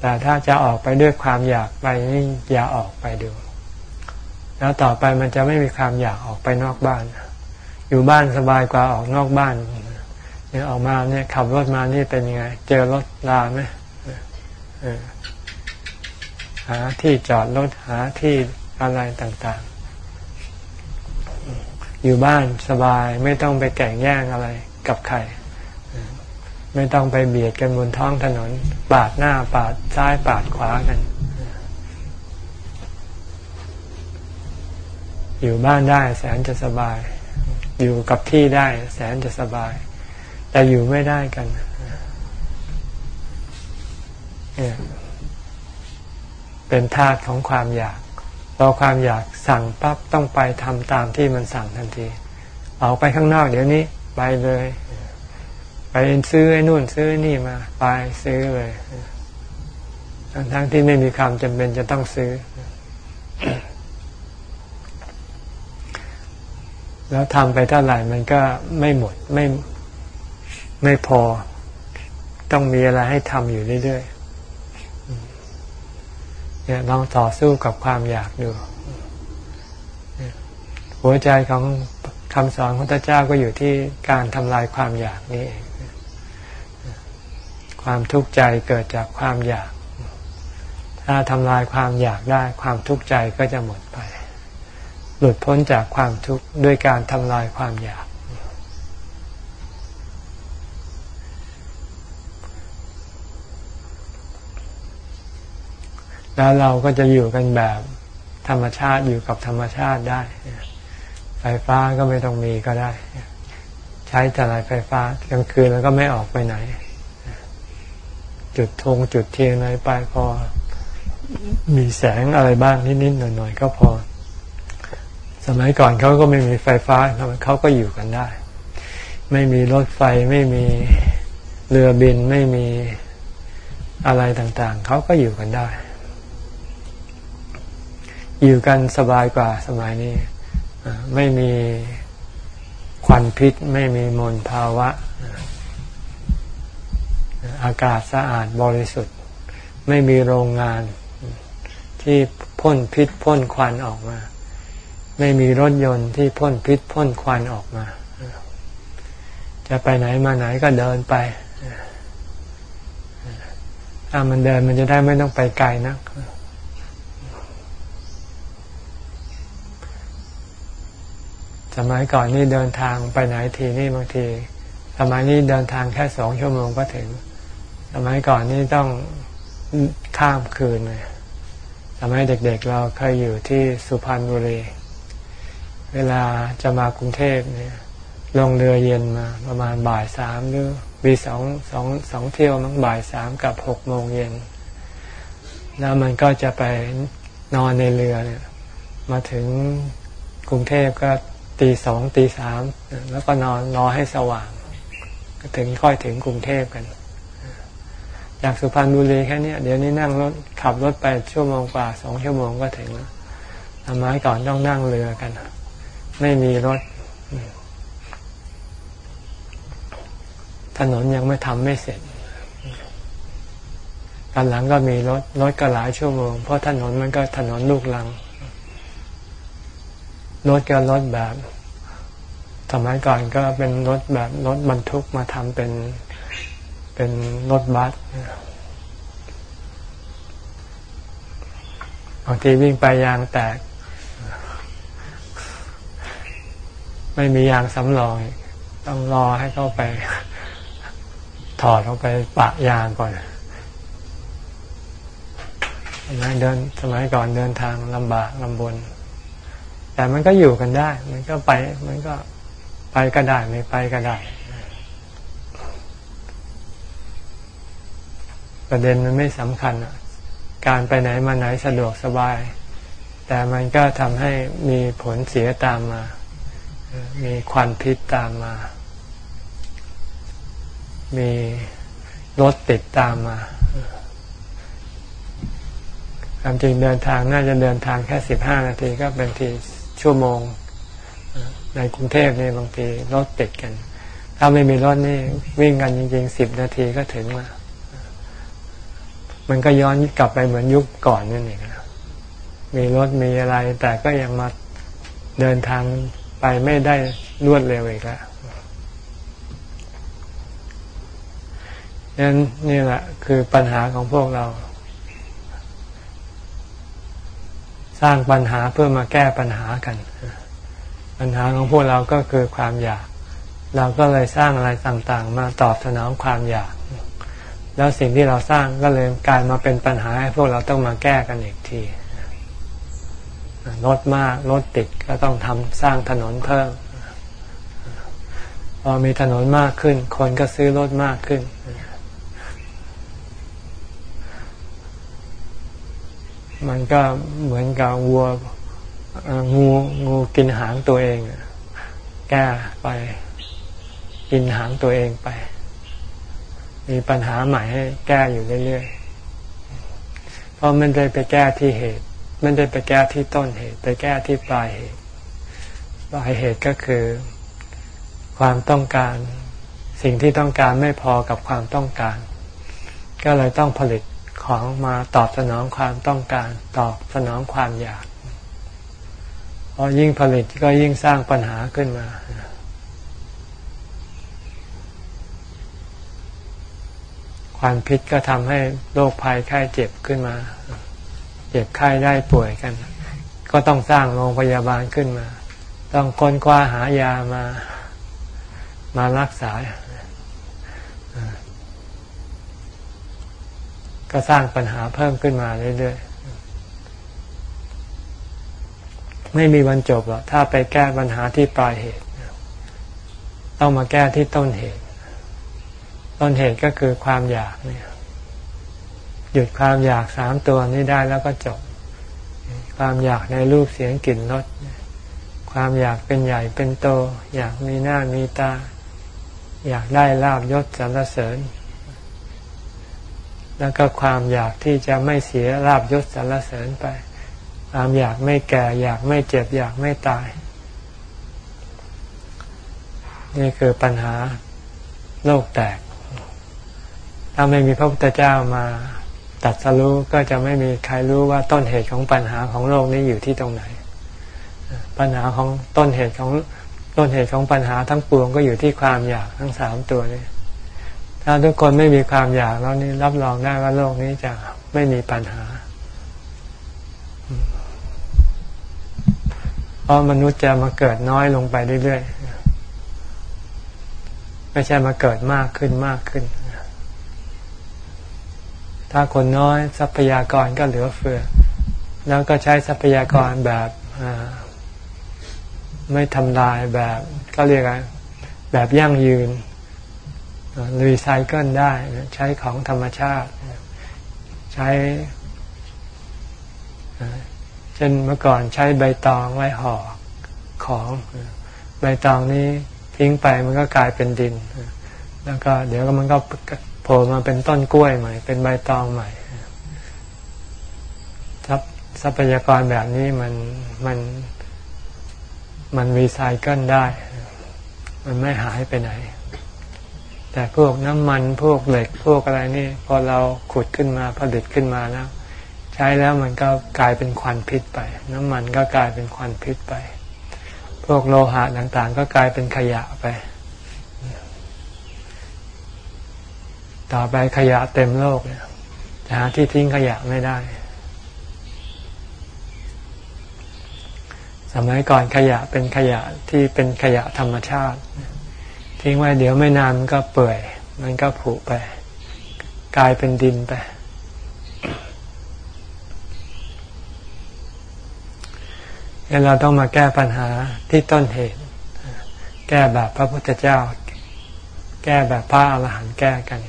แต่ถ้าจะออกไปด้วยความอยากไปนี่อย่าออกไปดู แล้วต่อไปมันจะไม่มีความอยากออกไปนอกบ้าน อยู่บ้านสบายกว่าออกนอกบ้านเนี่ยออกมาเนี่ยขับรถมานี่เป็นยังไง เจอรถลาไหมหาที่จอดรถหาที่อะไรต่างๆ อยู่บ้านสบายไม่ต้องไปแก่งแย่งอะไรกับใครไม่ต้องไปเบียดกันบนท้องถนน ปาดหน้าปาดซ้ายปาดขวากัน อยู่บ้านได้แสนจะสบาย อยู่กับที่ได้ แสนจะสบาย แต่อยู่ไม่ได้กันเนี่ยเป็นธาตุของความอยากพอความอยากสั่งปั๊บต้องไปทำตามที่มันสั่งทันทีออกไปข้างนอกเดี๋ยวนี้ ไปเลย ไปซื้อไอ้นู่นซื้อนี่มา ไปซื้อเลยทั้งทั้งที่ไม่มีความจำเป็นจะต้องซื้อ แล้วทำไปเท่าไหร่มันก็ไม่หมดไม่ไม่พอ ต้องมีอะไรให้ทำอยู่เรื่อยๆเนี่ยลองต่อสู้กับความอยากดู หัวใจของคำสอนของพระเจ้าก็อยู่ที่การทำลายความอยากนี่เองความทุกข์ใจเกิดจากความอยาก ถ้าทำลายความอยากได้ ความทุกข์ใจก็จะหมดไป หลุดพ้นจากความทุกข์ด้วยการทำลายความอยาก แล้วเราก็จะอยู่กันแบบธรรมชาติอยู่กับธรรมชาติได้ ไฟฟ้าก็ไม่ต้องมีก็ได้ ใช้แต่ไรไฟฟ้ากลางคืนแล้วก็ไม่ออกไปไหน จุดธงจุดเทียนอะไรไปพอมีแสงอะไรบ้างนิดๆหน่อยๆก็พอ สมัยก่อนเขาก็ไม่มีไฟฟ้าเขาก็อยู่กันได้ ไม่มีรถไฟไม่มีเรือบินไม่มีอะไรต่างๆ เขาก็อยู่กันได้ อยู่กันสบายกว่าสมัยนี้ ไม่มีควันพิษ ไม่มีมลภาวะ อากาศสะอาดบริสุทธิ์ ไม่มีโรงงานที่พ่นพิษพ่นควันออกมา ไม่มีรถยนต์ที่พ่นพิษพ่นควันออกมา จะไปไหนมาไหนก็เดินไปถ้ามันเดินมันจะได้ไม่ต้องไปไกลนักสมัยก่อนนี่เดินทางไปไหนทีนี่บางที สมัยนี้เดินทางแค่สองชั่วโมงก็ถึง สมัยก่อนนี่ต้องข้ามคืนเลยสมัยเด็กๆเราเคยอยู่ที่สุพรรณบุรี เวลาจะมากรุงเทพเนี่ยลงเรือเย็นมาประมาณบ่ายสามหรือมีสองสองสองเที่ยวมั้งบ่ายสามกับหกโมงเย็น แล้วมันก็จะไปนอนในเรือเนี่ย มาถึงกรุงเทพก็ตีสองตีสามแล้วก็นอนรอให้สว่าง ก็ถึงค่อยถึงกรุงเทพกัน จากสุพรรณบุรีแค่นี้เดี๋ยวนี้นั่งรถขับรถไปชั่วโมงกว่าสองชั่วโมงก็ถึงแล้วทำไมก่อนต้องนั่งเรือกัน ไม่มีรถ ถนนยังไม่ทำไม่เสร็จกันหลังก็มีรถ รถก็หลายชั่วโมง เพราะถนนมันก็ถนนลูกลัง รถก็รถแบบสมัยก่อนก็เป็นรถแบบรถบรรทุกมาทำเป็นเป็นรถบัสบางทีวิ่งไปยางแตก ไม่มียางสำรองต้องรอให้เข้าไป ถอดเข้าไปปะยางก่อนสมัยเดินสมัยก่อนเดินทางลำบากลำบน แต่มันก็อยู่กันได้ มันก็ไป มันก็ไปก็ได้ไม่ไปก็ได้ ประเด็นมันไม่สำคัญการไปไหนมาไหนสะดวกสบาย แต่มันก็ทำให้มีผลเสียตามมา มีควันพิษตามมา มีรถติดตามมาความจริงเดินทางน่าจะเดินทางแค่สิบห้านาทีก็เป็นทีชั่วโมง ในกรุงเทพนี่บางทีรถติดกัน ถ้าไม่มีรถนี่วิ่งกันจริงๆสิบนาทีก็ถึงแล้วมันก็ย้อนกลับไปเหมือนยุคก่อนนั่นเองมีรถมีอะไรแต่ก็ยังมาเดินทาง ไปไม่ได้รวดเร็วอีกแล้วนั่นนี่แหละคือปัญหาของพวกเรา สร้างปัญหาเพื่อมาแก้ปัญหากัน ปัญหาของพวกเราก็คือความอยาก เราก็เลยสร้างอะไรต่างๆ มาตอบสนองความอยาก แล้วสิ่งที่เราสร้างก็เลยกลายมาเป็นปัญหาให้พวกเราต้องมาแก้กันอีกที รถมากรถติดก็ต้องทำสร้างถนนเพิ่มพอมีถนนมากขึ้น คนก็ซื้อรถมากขึ้น มันก็เหมือนกับวัวงูงูกินหางตัวเอง แก้ไป กินหางตัวเองไป มีปัญหาใหม่ให้แก้อยู่เรื่อยๆ เพราะมันได้ไปแก้ที่เหตุ มันได้ไปแก้ที่ต้นเหตุ ไปแก้ที่ปลายเหตุ ปลายเหตุก็คือ ความต้องการ สิ่งที่ต้องการไม่พอกับความต้องการ ก็เลยต้องผลิตของมาตอบสนองความต้องการ ตอบสนองความอยากพอยิ่งผลิตก็ยิ่งสร้างปัญหาขึ้นมา ความพิษก็ทำให้โรคภัยไข้เจ็บขึ้นมา เจ็บไข้ได้ป่วยกัน ก็ต้องสร้างโรงพยาบาลขึ้นมา ต้องค้นคว้าหายามามารักษา ก็สร้างปัญหาเพิ่มขึ้นมาเรื่อยๆ ไม่มีวันจบหรอกถ้าไปแก้ปัญหาที่ปลายเหตุ ต้องมาแก้ที่ต้นเหตุ ต้นเหตุก็คือความอยากเนี่ย หยุดความอยากสามตัวนี้ได้แล้วก็จบ ความอยากในรูปเสียงกลิ่นรสความอยากเป็นใหญ่เป็นโต อยากมีหน้ามีตา อยากได้ลาบยศสรรเสริญ แล้วก็ความอยากที่จะไม่เสียราบยศสารเสริญไป ความอยากไม่แก่ อยากไม่เจ็บ อยากไม่ตาย นี่คือปัญหาโลกแตก ถ้าไม่มีพระพุทธเจ้ามา ตัดสรู้ก็จะไม่มีใครรู้ว่าต้นเหตุของปัญหาของโลกนี้อยู่ที่ตรงไหน ปัญหาของต้นเหตุของต้นเหตุของปัญหาทั้งปวงก็อยู่ที่ความอยากทั้งสามตัวนี้ ถ้าทุกคนไม่มีความอยากแล้วนี่รับรองได้ว่าโลกนี้จะไม่มีปัญหาเพราะมนุษย์จะมาเกิดน้อยลงไปเรื่อยๆ ไม่ใช่มาเกิดมากขึ้นมากขึ้น ถ้าคนน้อยทรัพยากรก็เหลือเฟือ แล้วก็ใช้ทรัพยากรแบบไม่ทำลายแบบก็เรียกอะไรแบบยั่งยืนรีไซเคิลได้ใช้ของธรรมชาติ ใช้เช่นเมื่อก่อนใช้ใบตองไว้ห่อของใบตองนี้ทิ้งไปมันก็กลายเป็นดิน แล้วก็เดี๋ยวมันก็ โผล่มาเป็นต้นกล้วยใหม่ เป็นใบตองใหม่ทรัพยากรแบบนี้มันมันมันรีไซเคิลได้ มันไม่หายไปไหน แต่พวกน้ำมันพวกเหล็กพวกอะไรนี่ พอเราขุดขึ้นมาผลิตขึ้นมาแล้ว ใช้แล้วมันก็กลายเป็นควันพิษไป น้ำมันก็กลายเป็นควันพิษไป พวกโลหะต่างๆ ก็กลายเป็นขยะไป ต่อไปขยะเต็มโลกเนี่ยจะหาที่ทิ้งขยะไม่ได้ สมัยก่อนขยะเป็นขยะที่เป็นขยะธรรมชาติ ทิ้งไว้เดี๋ยวไม่นานมันก็เปื่อย มันก็ผุไป กลายเป็นดินไป เราต้องมาแก้ปัญหาที่ต้นเหตุ แก้แบบพระพุทธเจ้า แก้แบบพระอรหันต์แก้กัน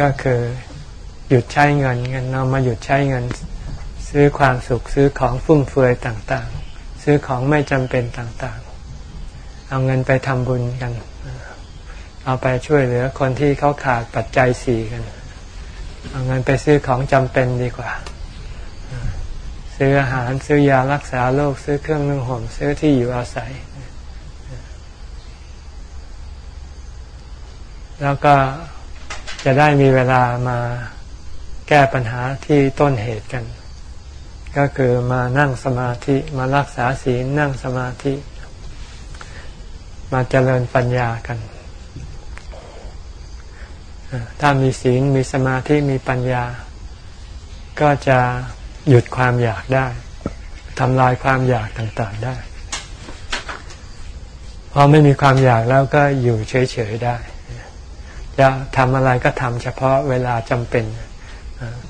ก็คือหยุดใช้เงินกันเรามาหยุดใช้เงิน ซื้อความสุขซื้อของฟุ่มเฟือยต่างๆ ซื้อของไม่จำเป็นต่างๆ เอาเงินไปทำบุญกัน เอาไปช่วยเหลือคนที่เขาขาดปัจจัยสี่กัน เอาเงินไปซื้อของจำเป็นดีกว่า ซื้ออาหารซื้อยารักษาโรคซื้อเครื่องนึ่งห่มซื้อที่อยู่อาศัย แล้วก็ จะได้มีเวลามาแก้ปัญหาที่ต้นเหตุกัน ก็คือมานั่งสมาธิมารักษาศีลนั่งสมาธิ มาเจริญปัญญากัน ถ้ามีศีลมีสมาธิมีปัญญา ก็จะหยุดความอยากได้ทำลายความอยากต่างๆได้ พอไม่มีความอยากแล้วก็อยู่เฉยๆได้ จะทำอะไรก็ทำเฉพาะเวลาจำเป็น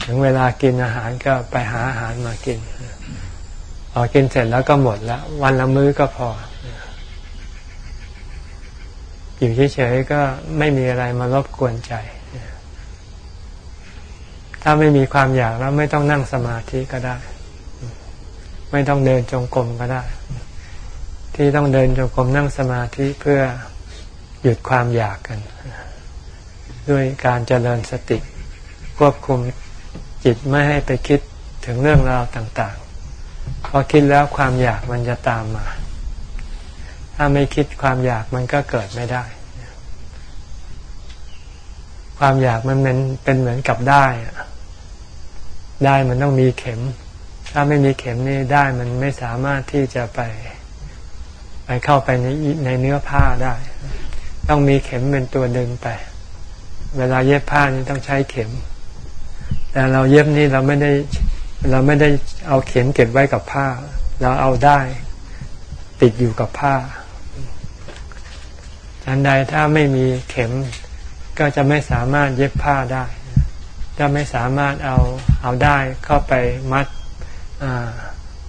ถึงเวลากินอาหารก็ไปหาอาหารมากินพอกินเสร็จแล้วก็หมดแล้ว วันละมื้อก็พอ อยู่เฉยๆก็ไม่มีอะไรมารบกวนใจ ถ้าไม่มีความอยากแล้วไม่ต้องนั่งสมาธิก็ได้ ไม่ต้องเดินจงกรมก็ได้ ที่ต้องเดินจงกรมนั่งสมาธิเพื่อหยุดความอยากกัน ด้วยการเจริญสติ ควบคุมจิตไม่ให้ไปคิดถึงเรื่องราวต่างๆ พอคิดแล้วความอยากมันจะตามมา ถ้าไม่คิดความอยากมันก็เกิดไม่ได้ ความอยากมันเป็นเป็นเหมือนกับได้ได้มันต้องมีเข็ม ถ้าไม่มีเข็มนี่ได้มันไม่สามารถที่จะไป ไปเข้าไปในในเนื้อผ้าได้ ต้องมีเข็มเป็นตัวดึงไป เวลาเย็บผ้านี่ต้องใช้เข็ม แต่เราเย็บนี่เราไม่ได้เราไม่ได้เอาเข็มเก็บไว้กับผ้า เราเอาได้ติดอยู่กับผ้าทันใดถ้าไม่มีเข็มก็จะไม่สามารถเย็บผ้าได้จะไม่สามารถเอาเอาได้เข้าไปมัด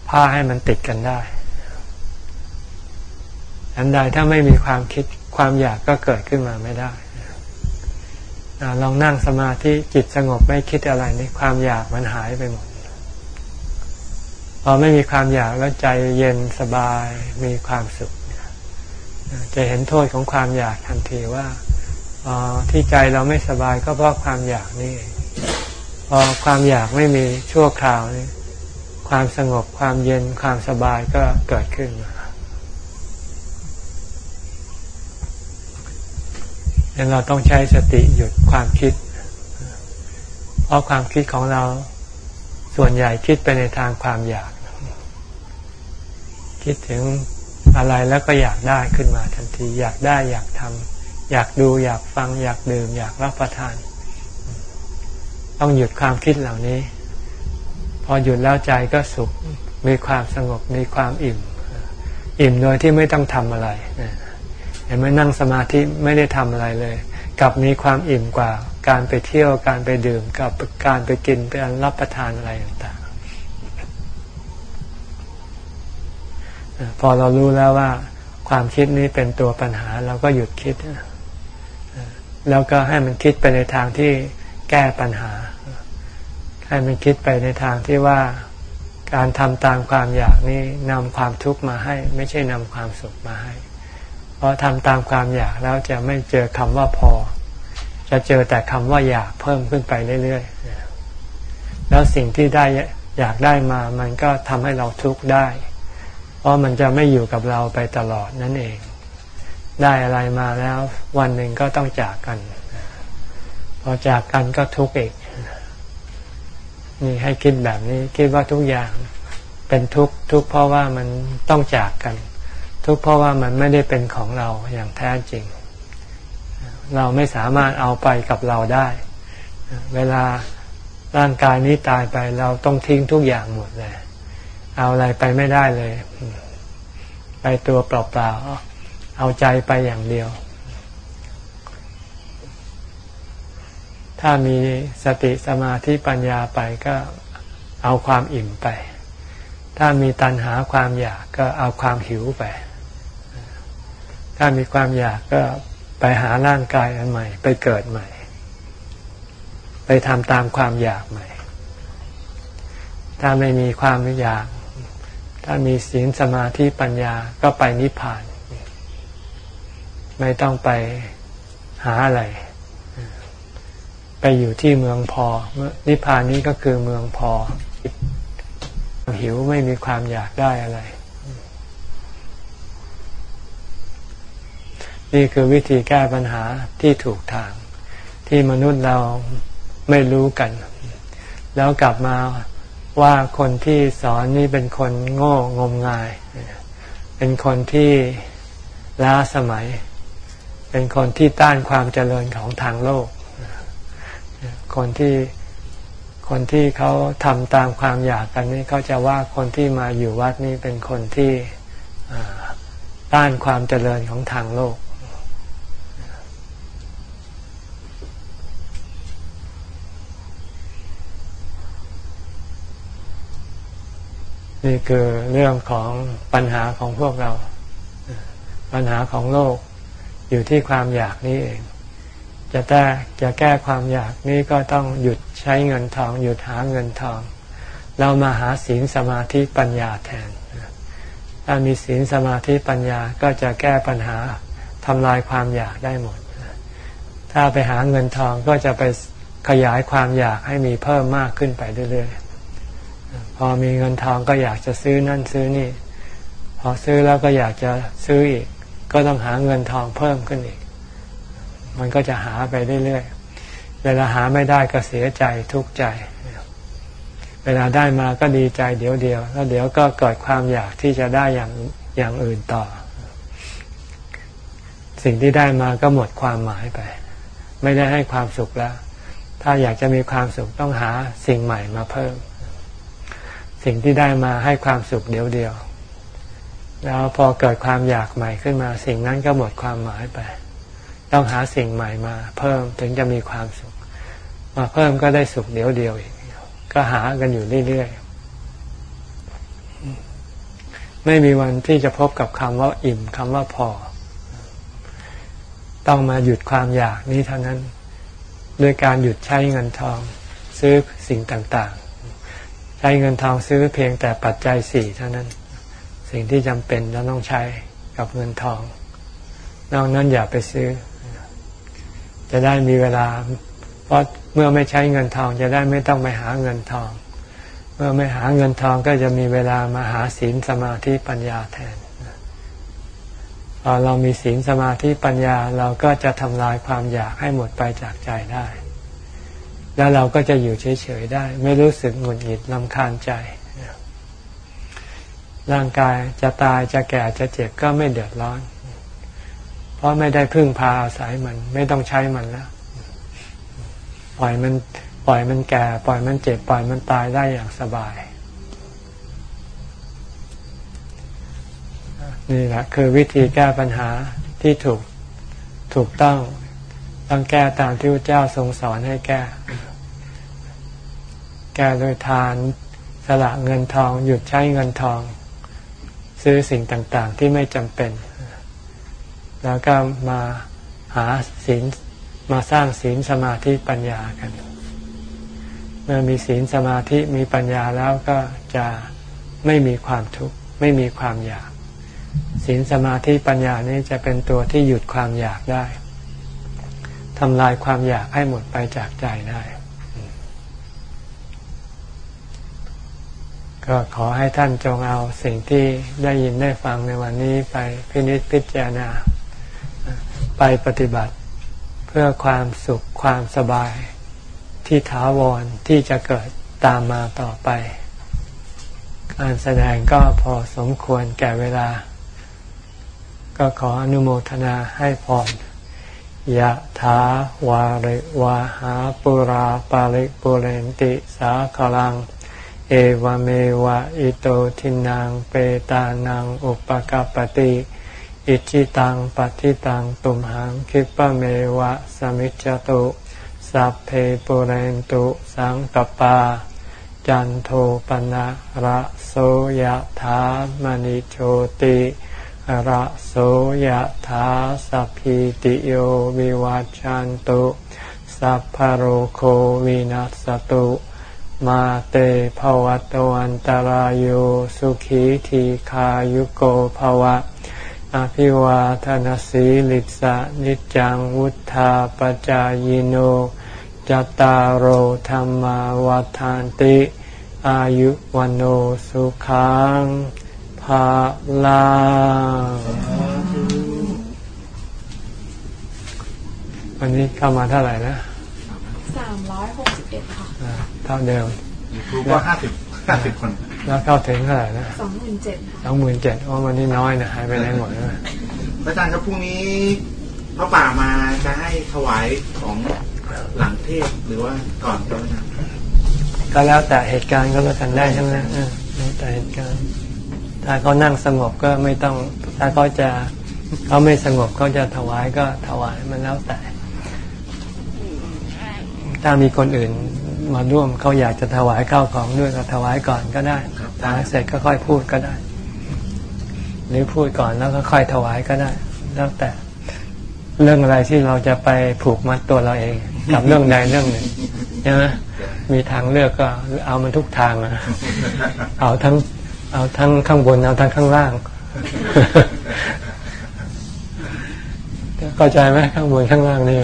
ผ้าให้มันติดกันได้อันใดถ้าไม่มีความคิดความอยากก็เกิดขึ้นมาไม่ได้ ลองนั่งสมาธิจิตสงบไม่คิดอะไรนี่ความอยากมันหายไปหมดพอไม่มีความอยากแล้วใจเย็นสบายมีความสุข จะเห็นโทษของความอยากทันทีว่าที่ใจเราไม่สบายก็เพราะความอยากนี่พอความอยากไม่มีชั่วคราวนี่ความสงบความเย็นความสบายก็เกิดขึ้นมา ดังเราต้องใช้สติหยุดความคิด เพราะความคิดของเราส่วนใหญ่คิดไปในทางความอยาก คิดถึงอะไรแล้วก็อยากได้ขึ้นมาทันที อยากได้อยากทำอยากดูอยากฟัง อยากดื่ม อยากรับประทาน ต้องหยุดความคิดเหล่านี้ พอหยุดแล้วใจก็สุขมีความสงบมีความอิ่ม อิ่มโดยที่ไม่ต้องทำอะไร เห็นไหมนั่งสมาธิไม่ได้ทำอะไรเลยกับมีความอิ่มกว่า การไปเที่ยวการไปดื่มกับการไปกินไปรับประทานอะไรต่างๆพอเรารู้แล้วว่า ความคิดนี้เป็นตัวปัญหาเราก็หยุดคิด แล้วก็ให้มันคิดไปในทางที่แก้ปัญหา ให้มันคิดไปในทางที่ว่าการทำตามความอยากนี้นำความทุกข์มาให้ ไม่ใช่นำความสุขมาให้ เพราะทำตามความอยากแล้วจะไม่เจอคำว่าพอ จะเจอแต่คำว่าอยากเพิ่มขึ้นไปเรื่อยๆแล้วสิ่งที่ได้อยากได้มามันก็ทำให้เราทุกข์ได้ เพราะมันจะไม่อยู่กับเราไปตลอดนั่นเอง ได้อะไรมาแล้ววันหนึ่งก็ต้องจากกัน พอจากกันก็ทุกข์อีกนี่ให้คิดแบบนี้คิดว่าทุกอย่างเป็นทุกข์ทุกข์เพราะว่ามันต้องจากกัน ทุกข์เพราะว่ามันไม่ได้เป็นของเราอย่างแท้จริง เราไม่สามารถเอาไปกับเราได้ เวลาร่างกายนี้ตายไปเราต้องทิ้งทุกอย่างหมดเลย เอาอะไรไปไม่ได้เลย ไปตัวเปล่าๆเอาใจไปอย่างเดียว ถ้ามีสติสมาธิปัญญาไปก็เอาความอิ่มไป ถ้ามีตัณหาความอยากก็เอาความหิวไป ถ้ามีความอยากก็ไปหาร่างกายอันใหม่ ไปเกิดใหม่ ไปทำตามความอยากใหม่ ถ้าไม่มีความอยาก ถ้ามีศีลสมาธิปัญญาก็ไปนิพพาน ไม่ต้องไปหาอะไร ไปอยู่ที่เมืองพอ นิพพานนี้ก็คือเมืองพอ หิวไม่มีความอยากได้อะไร นี่คือวิธีแก้ปัญหาที่ถูกทาง ที่มนุษย์เราไม่รู้กัน แล้วกลับมาว่าคนที่สอนนี่เป็นคนโง่งมงาย เป็นคนที่ล้าสมัย เป็นคนที่ต้านความเจริญของทางโลก คนที่คนที่เขาทำตามความอยากกันนี่เขาจะว่าคนที่มาอยู่วัดนี่เป็นคนที่ต้านความเจริญของทางโลก นี่คือเรื่องของปัญหาของพวกเรา ปัญหาของโลกอยู่ที่ความอยากนี้เอง จะแก้จะแก้ความอยากนี้ก็ต้องหยุดใช้เงินทอง หยุดหาเงินทอง เรามาหาศีลสมาธิปัญญาแทน ถ้ามีศีลสมาธิปัญญาก็จะแก้ปัญหาทำลายความอยากได้หมด ถ้าไปหาเงินทองก็จะไปขยายความอยากให้มีเพิ่มมากขึ้นไปเรื่อยๆ พอมีเงินทองก็อยากจะซื้อนั่นซื้อนี่ พอซื้อแล้วก็อยากจะซื้ออีก ก็ต้องหาเงินทองเพิ่มขึ้นอีก มันก็จะหาไปเรื่อยๆเวลาหาไม่ได้ก็เสียใจทุกข์ใจ เวลาได้มาก็ดีใจเดี๋ยวเดียวแล้วเดี๋ยวก็เกิดความอยากที่จะได้อย่างอย่างอื่นต่อ สิ่งที่ได้มาก็หมดความหมายไป ไม่ได้ให้ความสุขแล้ว ถ้าอยากจะมีความสุขต้องหาสิ่งใหม่มาเพิ่ม สิ่งที่ได้มาให้ความสุขเดียวเดียว แล้วพอเกิดความอยากใหม่ขึ้นมา สิ่งนั้นก็หมดความหมายไป ต้องหาสิ่งใหม่มา เพิ่มถึงจะมีความสุข มาเพิ่มก็ได้สุขเดียวเดียวอีกก็หากันอยู่เรื่อยๆ ไม่มีวันที่จะพบกับคำว่าอิ่มคำว่าพอ ต้องมาหยุดความอยากนี้เท่านั้น ด้วยการหยุดใช้เงินทอง ซื้อสิ่งต่างๆ ช้เงินทองซื้อเพียงแต่ปัจจัยสี่เท่านั้น สิ่งที่จำเป็นจะต้องใช้กับเงินทอง นอกนั้นอย่าไปซื้อ จะได้มีเวลา เพราะเมื่อไม่ใช้เงินทองจะได้ไม่ต้องไปหาเงินทอง เมื่อไม่หาเงินทองก็จะมีเวลามาหาศีลสมาธิปัญญาแทนพอเรามีศีลสมาธิปัญญาเราก็จะทำลายความอยากให้หมดไปจากใจได้ แล้วเราก็จะอยู่เฉยๆได้ ไม่รู้สึกหงุดหงิดลำคาญใจ ร่างกายจะตายจะแก่จะเจ็บก็ไม่เดือดร้อน เพราะไม่ได้พึ่งพาอาศัยมัน ไม่ต้องใช้มันแล้วปล่อยมันปล่อยมันแก่ ปล่อยมันเจ็บ ปล่อยมันตายได้อย่างสบาย นี่แหละคือวิธีแก้ปัญหาที่ถูกถูกต้อง ต้องแก้ตามที่พระเจ้าทรงสอนให้แก้ แก้โดยทานสละเงินทอง หยุดใช้เงินทอง ซื้อสิ่งต่างๆ ที่ไม่จำเป็น แล้วก็มาหาศีลมาสร้างศีลสมาธิปัญญากัน เมื่อมีศีลสมาธิมีปัญญาแล้วก็จะไม่มีความทุกข์ไม่มีความอยากศีลสมาธิปัญญานี้จะเป็นตัวที่หยุดความอยากได้ ทำลายความอยากให้หมดไปจากใจได้ ก็ขอให้ท่านจงเอาสิ่งที่ได้ยินได้ฟังในวันนี้ไปพินิจพิจารณา ไปปฏิบัติเพื่อความสุขความสบายที่ถาวรที่จะเกิดตามมาต่อไป การแสดงก็พอสมควรแก่เวลา ก็ขออนุโมทนาให้พร ยะถาวาริวาหาปุราปาริปุเรนติสาคลัง เอวเมวะอิโตทินังเปตานังอุปกปติอิจิตังปฏิตังตุมหังคิปะเมวะสมิจจตุสัพเพปุเรนตุสังกปา จันโทปนะระโสยถามณิโชติ ระโสยถาสัพพิติโยวิวัจจันตุสัพพโรโควินัสตุมาเตภวัตวันตารโยสุขีทีขายุโกภวะ อภิวาทนสีลิสะนิจังวุธาปจายโนจตารโธรรมวาทานติ อายุวันโอสุขัง ภาลางวันนี้เข้ามาเท่าไหร่นะสามร้อยหกสิบเอ็ดค่ะอ่าเท่าเดิมยูทูบก็ห้าสิบห้าสิบคน แล้วเข้าถึงเท่าไหร่นะสองหมื่นเจ็ดค่ะสองหมื่นเจ็ดโอ้วันนี้น้อยนะหายไปไหนหมดนะพระอาจารย์ครับพรุ่งนี้พระป่ามาจะให้ถวายของหลังเทศหรือว่าก่อนครับอาจารย์ก็แล้วแต่เหตุการณ์ก็แล้วกันได้ใช่ไหมเออแล้วแต่เหตุการณ์ ถ้าเขานั่งสงบก็ไม่ต้อง ถ้าเขาจะเขาไม่สงบเขาจะถวายก็ถวายมันแล้วแต่ ถ้ามีคนอื่นมาร่วมเขาอยากจะถวายข้าวของด้วยก็ถวายก่อนก็ได้ถวายเสร็จก็ค่อยพูดก็ได้ หรือพูดก่อนแล้วก็ค่อยถวายก็ได้ แล้วแต่ เรื่องอะไรที่เราจะไปผูกมัดตัวเราเอง กับเรื่องใดเรื่องหนึ่งใช่ไหมมีทางเลือกก็เอามันทุกทางอะเอาทั้ง เอาทั้งข้างบนเอาทั้งข้างล่างเข้าใจไหมข้างบนข้างล่างนี่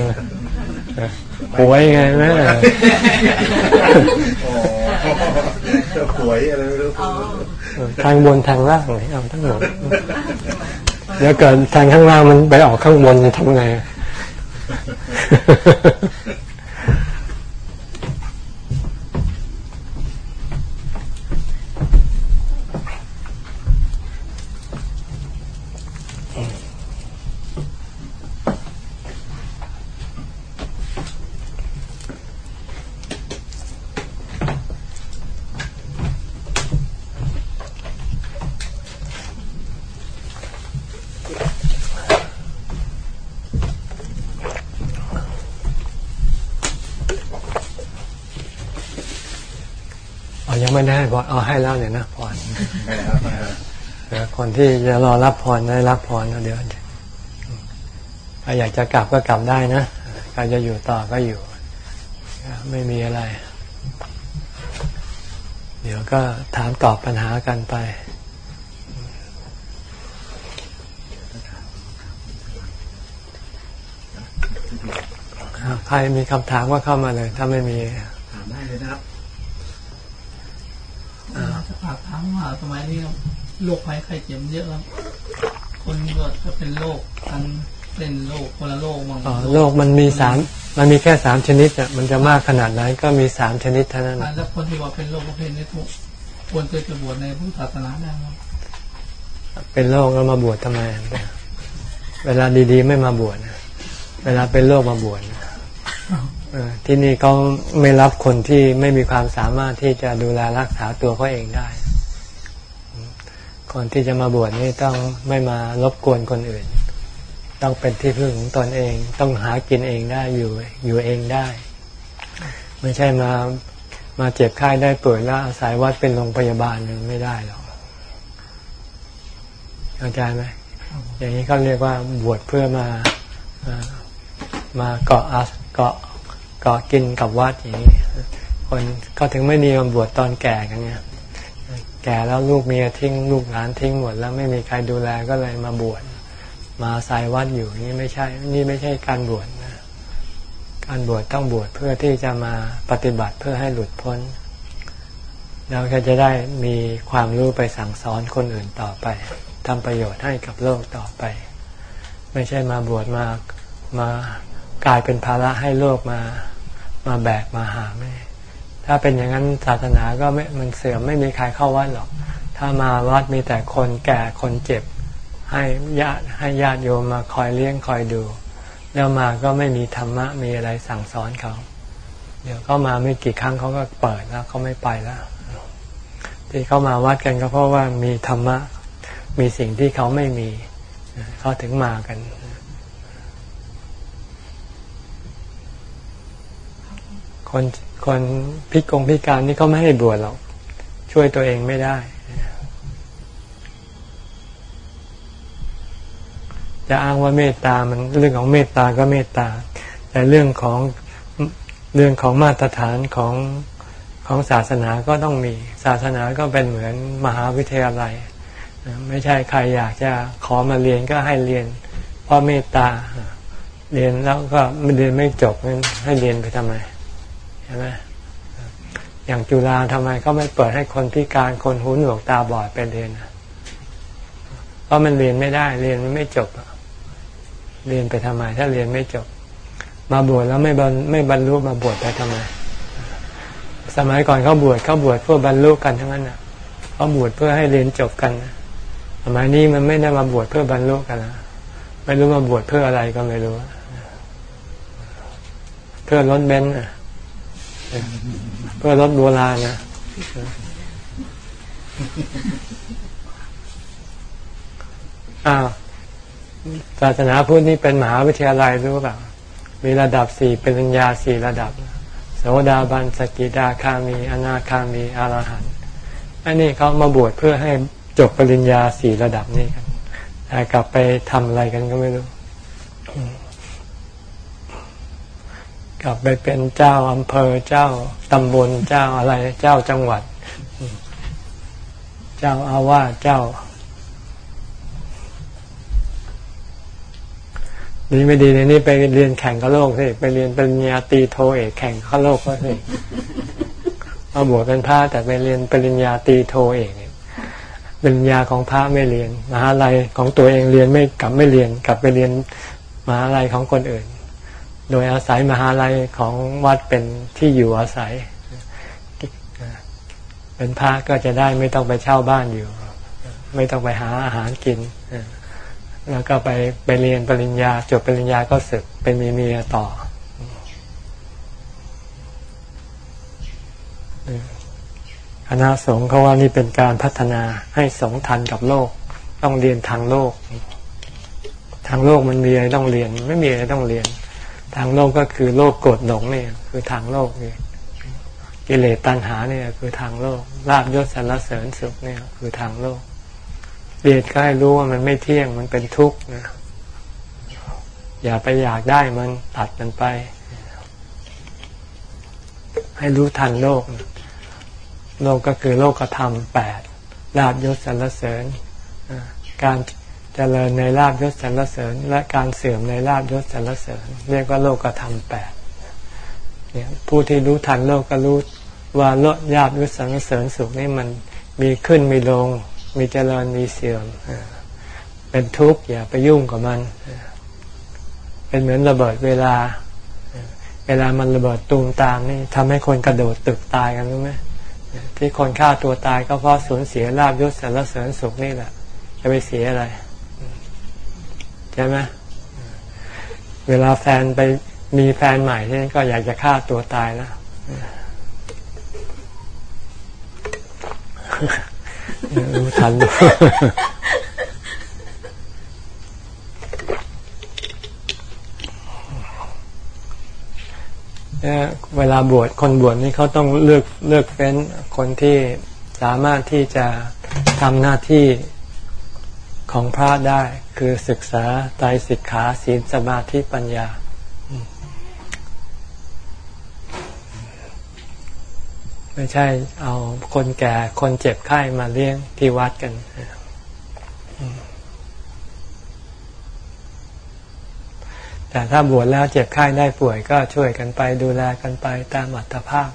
หวยไงแม่โอ้หวยอะไรไม่รู้ทางบนทางล่างเลยเอาทั้งหมดเดี๋ยวเกิดทางข้างล่างมันไปออกข้างบนจะทำไง อ๋อยังไม่ได้ให้พรเอาให้แล้วเนี่ยนะพรเดี๋ยวคน ที่จะรอรับพรได้รับพรแล้วเดี๋ยวใครอยากจะกลับก็กลับได้นะใครจะอยู่ต่อก็อยู่ ไม่มีอะไร เดี๋ยวก็ถามตอบปัญหากันไปใครมีคำถามก็เข้ามาเลย ถ้าไม่มี ถามได้เลยนะครับจะฝากถามว่าสมัยนี้ โรคภัยไข้เจ็บเยอะครับคนก็จะเป็นโรคทั้งเป็นโรคคนละโรคบางอ๋อโลกมันมีสามมันมีแค่สามชนิดอะมันจะมากขนาดไหนก็มีสามชนิดเท่านั้นแล้วคนที่ว่าเป็นโรคประเภทนี้ทุกควรจะจะบวชในพุทธศาสนาได้ครับเป็นโรคแล้วมาบวชทำไม เวลาดีๆไม่มาบวชนะเวลาเป็นโรคมาบวชนะเออที่นี่เขาไม่รับคนที่ไม่มีความสามารถที่จะดูแลรักษาตัวเขาเองได้ คนที่จะมาบวชนี่ต้องไม่มารบกวนคนอื่น ต้องเป็นที่พึ่งของตนเอง ต้องหากินเองได้อยู่อยู่เองได้ ไม่ใช่มามาเจ็บไข้ได้ป่วยแล้วอาศัยวัดเป็นโรงพยาบาลมันไม่ได้หรอกเข้าใจไหมอย่างนี้เขาเรียกว่าบวชเพื่อมามาเกาะอาเกาะเกาะกินกับวัดอย่างนี้คนก็ถึงไม่มีมาบวชตอนแก่กันเนี่ย แก่แล้วลูกเมียทิ้งลูกหลานทิ้งหมด แล้วไม่มีใครดูแลก็เลยมาบวชมาใส่วัดอยู่นี่ไม่ใช่ นี่ไม่ใช่การบวชนะการบวชต้องบวชเพื่อที่จะมาปฏิบัติเพื่อให้หลุดพ้นเราก็จะได้มีความรู้ไปสั่งสอนคนอื่นต่อไปทำประโยชน์ให้กับโลกต่อไป ไม่ใช่มาบวชมามากลายเป็นภาระให้โลกมา มาแบกมาหาไม่ ถ้าเป็นอย่างนั้นศาสนาก็ไม่มันเสื่อมไม่มีใครเข้าวัดหรอก ถ้ามาวัดมีแต่คนแก่คนเจ็บ ให้ญาติให้ญาติโยมมาคอยเลี้ยงคอยดู แล้วมาก็ไม่มีธรรมะมีอะไรสั่งสอนเขา เดี๋ยวเขามาไม่กี่ครั้งเขาก็เปิดแล้วเขาไม่ไปแล้วที่เขามาวัดกันก็เพราะว่ามีธรรมะ มีสิ่งที่เขาไม่มี เขาถึงมากัน คนคนพิกงพิการนี่เขาไม่ให้บวชหรอก ช่วยตัวเองไม่ได้ จะอ้างว่าเมตตามันเรื่องของเมตตาก็เมตตา แต่เรื่องของเรื่องของมาตรฐานของของศาสนาก็ต้องมีศาสนาก็เป็นเหมือนมหาวิทยาลัย ไม่ใช่ใครอยากจะขอมาเรียนก็ให้เรียน เพราะเมตตาเรียนแล้วก็ไม่เรียนไม่จบงั้นให้เรียนไปทำไม ช่ไหมอย่างจุฬาทำไมก็ไม่เปิดให้คนพิการคนหูหนวกตาบอดไปเรียนเพราะมันเรียนไม่ได้ เรียนมันไม่จบเรียนไปทำไม ถ้าเรียนไม่จบ มาบวชแล้วไม่บรรไม่บรรลุมาบวชไปทำไม สมัยก่อนเขาบวชเขาบวชเพื่อบรรลุกันทั้งนั้นอะเขาบวชเพื่อให้เรียนจบกันสมัยนี้มันไม่ได้มาบวชเพื่อบรรลุกันนะไม่รู้มาบวชเพื่ออะไรก็ไม่รู้ เพื่อรถเบนซ์ เพื่อรถโบราณนะอ้าวศาสนาพุทธนี่เป็นมหาวิทยาลัยรู้เปล่า มีระดับสี่เป็นปัญญาสี่ระดับ โสดาบันสกิดาคามี อนาคามีอรหันต์อันนี้เขามาบวชเพื่อให้จบปริญญาสี่ระดับนี้กันแต่กลับไปทำอะไรกันก็ไม่รู้ กลับไปเป็นเจ้าอำเภอเจ้าตำบลเจ้าอะไร เจ้าจังหวัด เจ้าอาวาสเจ้าดีไม่ดีในนี้ไปเรียนแข่งกับโลกสิไปเรียนปริญญาตีโทเอกแข่งกับโลกก็สิมาบวชเป็นพระแต่ไปเรียนปริญญาตีโทเอกปริญญาของพระไม่เรียนมหาลัยของตัวเองเรียนไม่กลับไม่เรียนกลับไปเรียนมหาลัยของคนอื่น โดยอาศัยมหาลัยของวัดเป็นที่อยู่อาศัย เป็นพระก็จะได้ไม่ต้องไปเช่าบ้านอยู่ ไม่ต้องไปหาอาหารกิน แล้วก็ไปไปเรียนปริญญาจบปริญญาก็ศึกเป็นมีเมียต่อ คณะสงฆ์เขาว่านี่เป็นการพัฒนาให้สงทันกับโลก ต้องเรียนทางโลก ทางโลกมันมีอะไรต้องเรียน ไม่มีอะไรต้องเรียน ทางโลกก็คือโลกโกรธหลงเนี่ยคือทางโลกนี่กิเลสตัณหาเนี่ยคือทางโลกลาบยศสรรเสริญสุขเนี่ยคือทางโลกเรียนก็ให้รู้ว่ามันไม่เที่ยงมันเป็นทุกข์นะอย่าไปอยากได้มันตัดมันไป ให้รู้ทันโลก โลกก็คือโลกธรรมแปดลาบยศสรรเสริญการ เจริญในลาบยศสรรเสริญ และการเสื่อมในลาบยศสรรเสริญ เรียกว่าโลกธรรมแปดเนี่ยผู้ที่รู้ทันโลกก็รู้ว่าโลกยาบยศสรรเสริญสุขนี่มันมีขึ้นมีลง มีเจริญมีเสื่อม เป็นทุกข์อย่าไปยุ่งกับมัน เป็นเหมือนระเบิดเวลา เวลามันระเบิดตูมตามนี่ทำให้คนกระโดดตึกตายกันรู้ไหมที่คนฆ่าตัวตายก็เพราะสูญเสียลาบยศสรรเสริญสุขนี่แหละ จะไปเสียอะไร ใช่ไหมเวลาแฟนไปมีแฟนใหม่ที่ก็อยากจะฆ่าตัวตายแล้วรู้ทันเวลาบวชคนบวชนี่เขาต้องเลือกเลือกเป็นคนที่สามารถที่จะทำหน้าที่ ของพระได้คือศึกษาไตรสิกขาศีลสมาธิปัญญา ไม่ใช่เอาคนแก่คนเจ็บไข้มาเลี้ยงที่วัดกันแต่ถ้าบวชแล้วเจ็บไข้ได้ป่วยก็ช่วยกันไปดูแลกันไปตามอัตภาพ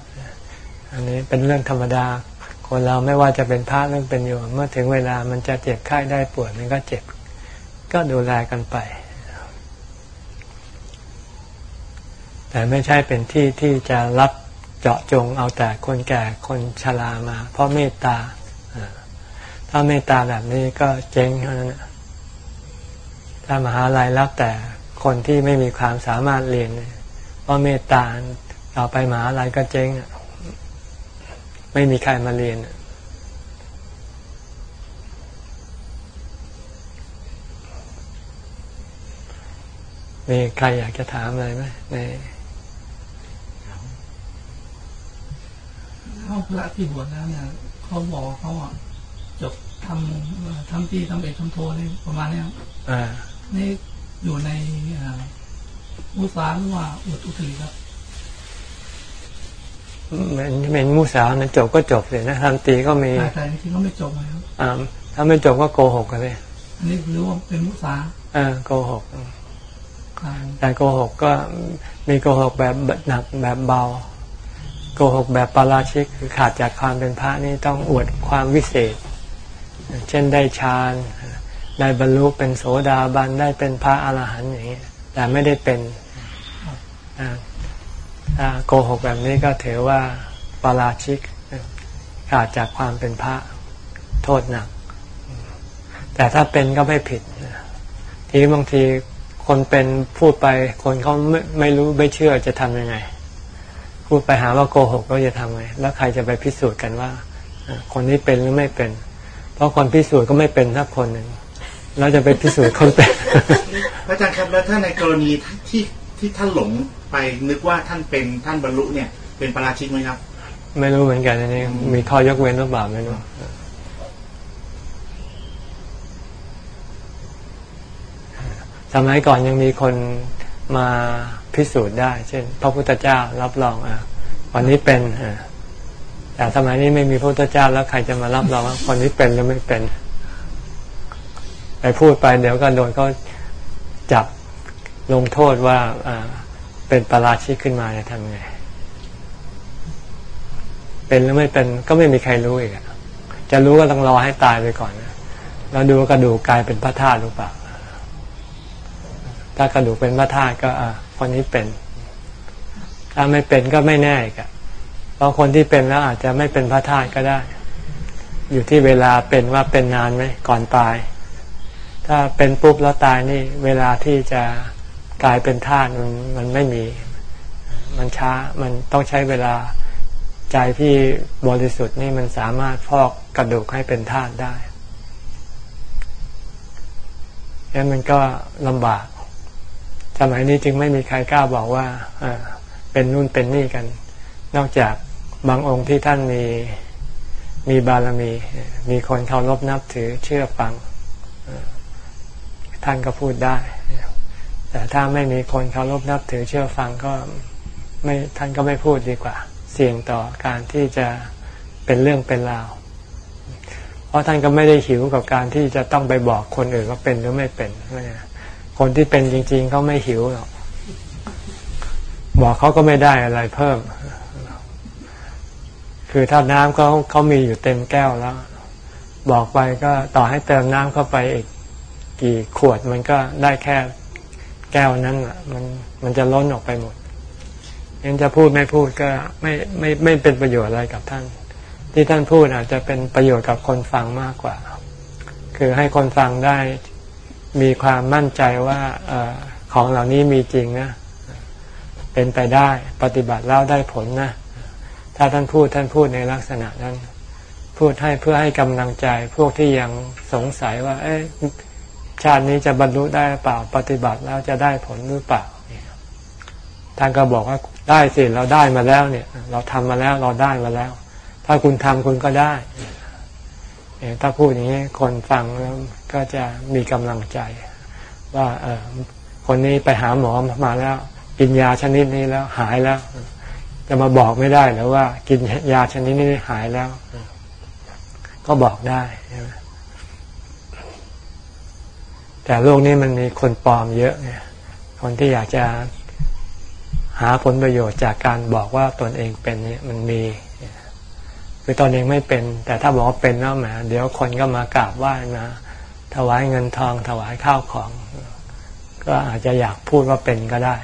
อันนี้เป็นเรื่องธรรมดา คนเราไม่ว่าจะเป็นพระเรื่อเป็นโยมเมื่อถึงเวลามันจะเจ็บไข้ได้ป่วยมันก็เจ็บ ก็ดูแลกันไป แต่ไม่ใช่เป็นที่ที่จะรับเจาะจงเอาแต่คนแก่คนชรามา เพราะเมตตาถ้าเมตตาแบบนี้ก็เจ๊งเท่านั้นถ้ามหาลัยรับแต่คนที่ไม่มีความสามารถเรียนเพราะเมตตาต่อไปมหาลัยก็เจ๊ง ไม่มีใครมาเรียน มีใครอยากจะถามอะไรไหมในเขาพระที่บวชแล้วเนี่ยเขาบอกว่าเขาอะจบทำทำที่ทำเอกทำโทนี่ประมาณเนี้ยครับอ่านี่อยู่ในอ่ามุสาหรือว่าอุดอุตริครับ เป็นเป็นมุสานะจบก็จบเลยนะทำตีก็มีแต่แต่จริงๆก็ไม่จบเลยครับอ่าถ้าไม่จบก็โกหกกันเลยอันนี้คือว่าเป็นมุสาอ่าโกหกอ่าแต่โกหกก็มีโกหกแบบหนักแบบเบา โกหกแบบปาราชิกคือขาดจากความเป็นพระนี่ต้องอวดความวิเศษ เช่นได้ฌานได้บรรลุเป็นโสดาบันได้เป็นพระอรหันต์อย่างนี้แต่ไม่ได้เป็นอ่าถ้า โกหกแบบนี้ก็ถือว่าปาราชิกขาดจากความเป็นพระโทษหนัก แต่ถ้าเป็นก็ไม่ผิดทีบางทีคนเป็นพูดไปคนเขาไม่ไม่รู้ไม่เชื่อจะทำยังไง พูดไปหาว่าโกหกก็จะทำไง แล้วใครจะไปพิสูจน์กันว่า คนนี้เป็นหรือไม่เป็น เพราะคนพิสูจน์ก็ไม่เป็นสักคนหนึ่งเราจะไปพิสูจน์คนเป็นพระอาจารย์ครับแล้วถ้าในกรณีที่ที่ท่านหลง ไปนึกว่าท่านเป็นท่านบรรลุเนี่ย เป็นปาราชิกไหมครับ ไม่รู้เหมือนกันอันนี้มีข้อยกเว้นหรือเปล่าไม่รู้สมัยก่อนยังมีคนมาพิสูจน์ได้ เช่น พระพุทธเจ้ารับรองอะวันนี้เป็นอะแต่สมัยนี้ไม่มีพระพุทธเจ้าแล้วใครจะมารับรองว่าคนนี้เป็นหรือไม่เป็นไปพูดไปเดี๋ยวก็โดนเขาจับลงโทษว่าอ่า เป็นปาราชิกขึ้นมาจะทำไง เป็นหรือไม่เป็นก็ไม่มีใครรู้อีกอะจะรู้ก็ต้องรอให้ตายไปก่อนนะแล้วดูกระดูกกลายเป็นพระธาตุหรือเปล่า ถ้ากระดูกเป็นพระธาตุก็อะคนนี้เป็น ถ้าไม่เป็นก็ไม่แน่อีกอะเพราะคนที่เป็นแล้วอาจจะไม่เป็นพระธาตุก็ได้ อยู่ที่เวลาเป็นว่าเป็นนานไหมก่อนตาย ถ้าเป็นปุ๊บแล้วตายนี่ เวลาที่จะ กลายเป็นธาตุมันมันไม่มี มันช้ามันต้องใช้เวลาใจที่บริสุทธิ์นี่มันสามารถฟอกกระดูกให้เป็นธาตุได้ดังนั้นมันก็ลำบาก สมัยนี้จึงไม่มีใครกล้าบอกว่าเอ่อเป็นนู่นเป็นนี่กัน นอกจากบางองค์ที่ท่านมีมีบารมี มีคนเคารพนับถือเชื่อฟัง ท่านก็พูดได้ แต่ถ้าไม่มีคนเคารพนับถือเชื่อฟังก็ไม่ท่านก็ไม่พูดดีกว่า เสี่ยงต่อการที่จะเป็นเรื่องเป็นราว เพราะท่านก็ไม่ได้หิวกับการที่จะต้องไปบอกคนอื่นว่าเป็นหรือไม่เป็นไม่นะคนที่เป็นจริงๆเขาไม่หิวหรอกบอกเขาก็ไม่ได้อะไรเพิ่ม คือถ้าน้ำเขาเขามีอยู่เต็มแก้วแล้ว บอกไปก็ต่อให้เติมน้ำเข้าไปอีกกี่ขวดมันก็ได้แค่ แก้วนั้นอะ มันมันจะล้นออกไปหมดยังจะพูดไม่พูดก็ไม่ไม่ไม่เป็นประโยชน์อะไรกับท่าน ที่ท่านพูดอาจจะเป็นประโยชน์กับคนฟังมากกว่า คือให้คนฟังได้มีความมั่นใจว่าออของเหล่านี้มีจริงนะเป็นไปได้ปฏิบัติแล้วได้ผลนะถ้าท่านพูดท่านพูดในลักษณะนั้น พูดให้เพื่อให้กำลังใจพวกที่ยังสงสัยว่า เอ๊ะ ชาตินี้จะบรรลุได้เปล่าปฏิบัติแล้วจะได้ผลหรือเปล่าท่านก็บอกว่าได้สิเราได้มาแล้วเนี่ย เราทำมาแล้วเราได้มาแล้ว ถ้าคุณทำคุณก็ได้ถ้าพูดอย่างนี้คนฟังแล้วก็จะมีกำลังใจ ว่าเออคนนี้ไปหาหมอมาแล้ว กินยาชนิดนี้แล้วหายแล้ว จะมาบอกไม่ได้หรือว่า กินยาชนิดนี้หายแล้ว ก็บอกได้ใช่ไหม แต่โลกนี้มันมีคนปลอมเยอะไงคนที่อยากจะหาผลประโยชน์จากการบอกว่าตนเองเป็นเนี่ยมันมี คือตนเองไม่เป็น แต่ถ้าบอกว่าเป็นแล้วแหมเดี๋ยวคนก็มากราบไหว้มาถวายเงินทองถวายข้าวของ ก็อาจจะอยากพูดว่าเป็นก็ได้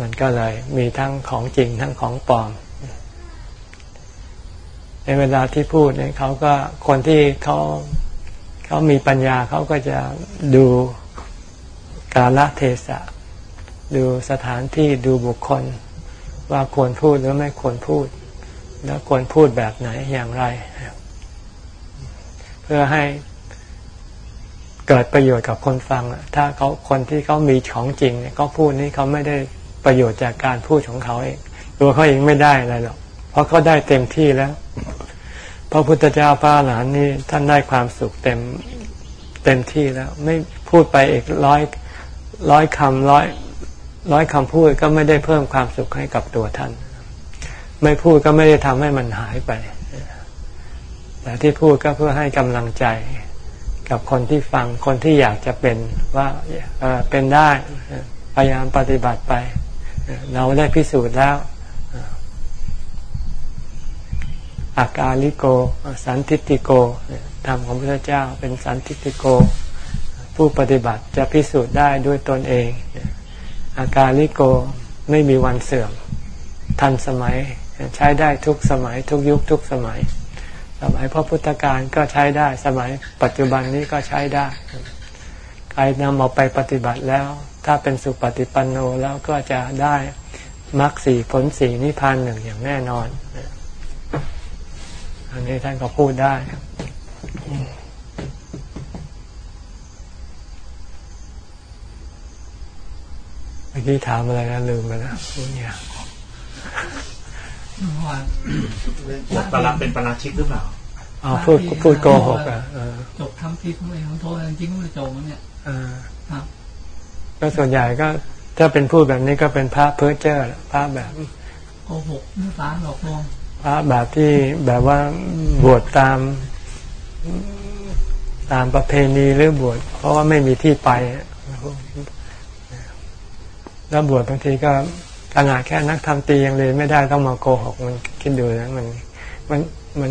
มันก็เลยมีทั้งของจริงทั้งของปลอม ในเวลาที่พูดเนี่ยเขาก็คนที่เขา เขามีปัญญาเขาก็จะดูกาลเทศะ ดูสถานที่ดูบุคคล ว่าควรพูดหรือไม่ควรพูด แล้วควรพูดแบบไหนอย่างไร เพื่อให้เกิดประโยชน์กับคนฟังถ้าเขาคนที่เขามีของจริงเนี่ยก็พูดนี้เขาไม่ได้ประโยชน์จากการพูดของเขาเอง ตัวเขาเองไม่ได้อะไรหรอกเพราะเขาได้เต็มที่แล้ว พระพุทธเจ้าพระหลานนี่ท่านได้ความสุขเต็มเต็มที่แล้ว ไม่พูดไปอีกร้อยร้อยคำร้อยร้อยคำพูดก็ไม่ได้เพิ่มความสุขให้กับตัวท่าน ไม่พูดก็ไม่ได้ทำให้มันหายไป แต่ที่พูดก็เพื่อให้กำลังใจกับคนที่ฟังคนที่อยากจะเป็นว่าเป็นได้พยายามปฏิบัติไป เราได้พิสูจน์แล้ว อากาลิโก สันทิติโกธรรมของพระเจ้าเป็นสันทิติโก ผู้ปฏิบัติจะพิสูจน์ได้ด้วยตนเอง อากาลิโกไม่มีวันเสื่อม ทันสมัยใช้ได้ทุกสมัยทุกยุคทุกสมัย สมัยพระพุทธการก็ใช้ได้สมัยปัจจุบันนี้ก็ใช้ได้ใครนำเอาไปปฏิบัติแล้ว ถ้าเป็นสุปฏิปันโนแล้วก็จะได้มรรคสี่ผลสี่นิพพานหนึ่งอย่างแน่นอน อันนี้ท่านก็พูดได้ เมื่อกี้ถามอะไรนะลืมไปแล้วพูดเนี่ยว่าบทปราเป็นปราชิกหรือเปล่าอ๋อพูดพูดโกหกอะเออจบทำที่ทำไมทำโทษจริงๆก็ไม่ได้จบมันเนี่ยเออครับก็ส่วนใหญ่ก็ถ้าเป็นพูดแบบนี้ก็เป็นพระเพ้อเจ้อพระแบบโกหกเนื้อสารหลอกลวง พระแบบที่แบบว่าบวชตามตามประเพณีหรือบวชเพราะว่าไม่มีที่ไปแล้วบวชบางทีก็ขนาดแค่นักทำตียังเรียนไม่ได้ต้องมาโกหกมันคิดดูนะมันมันมัน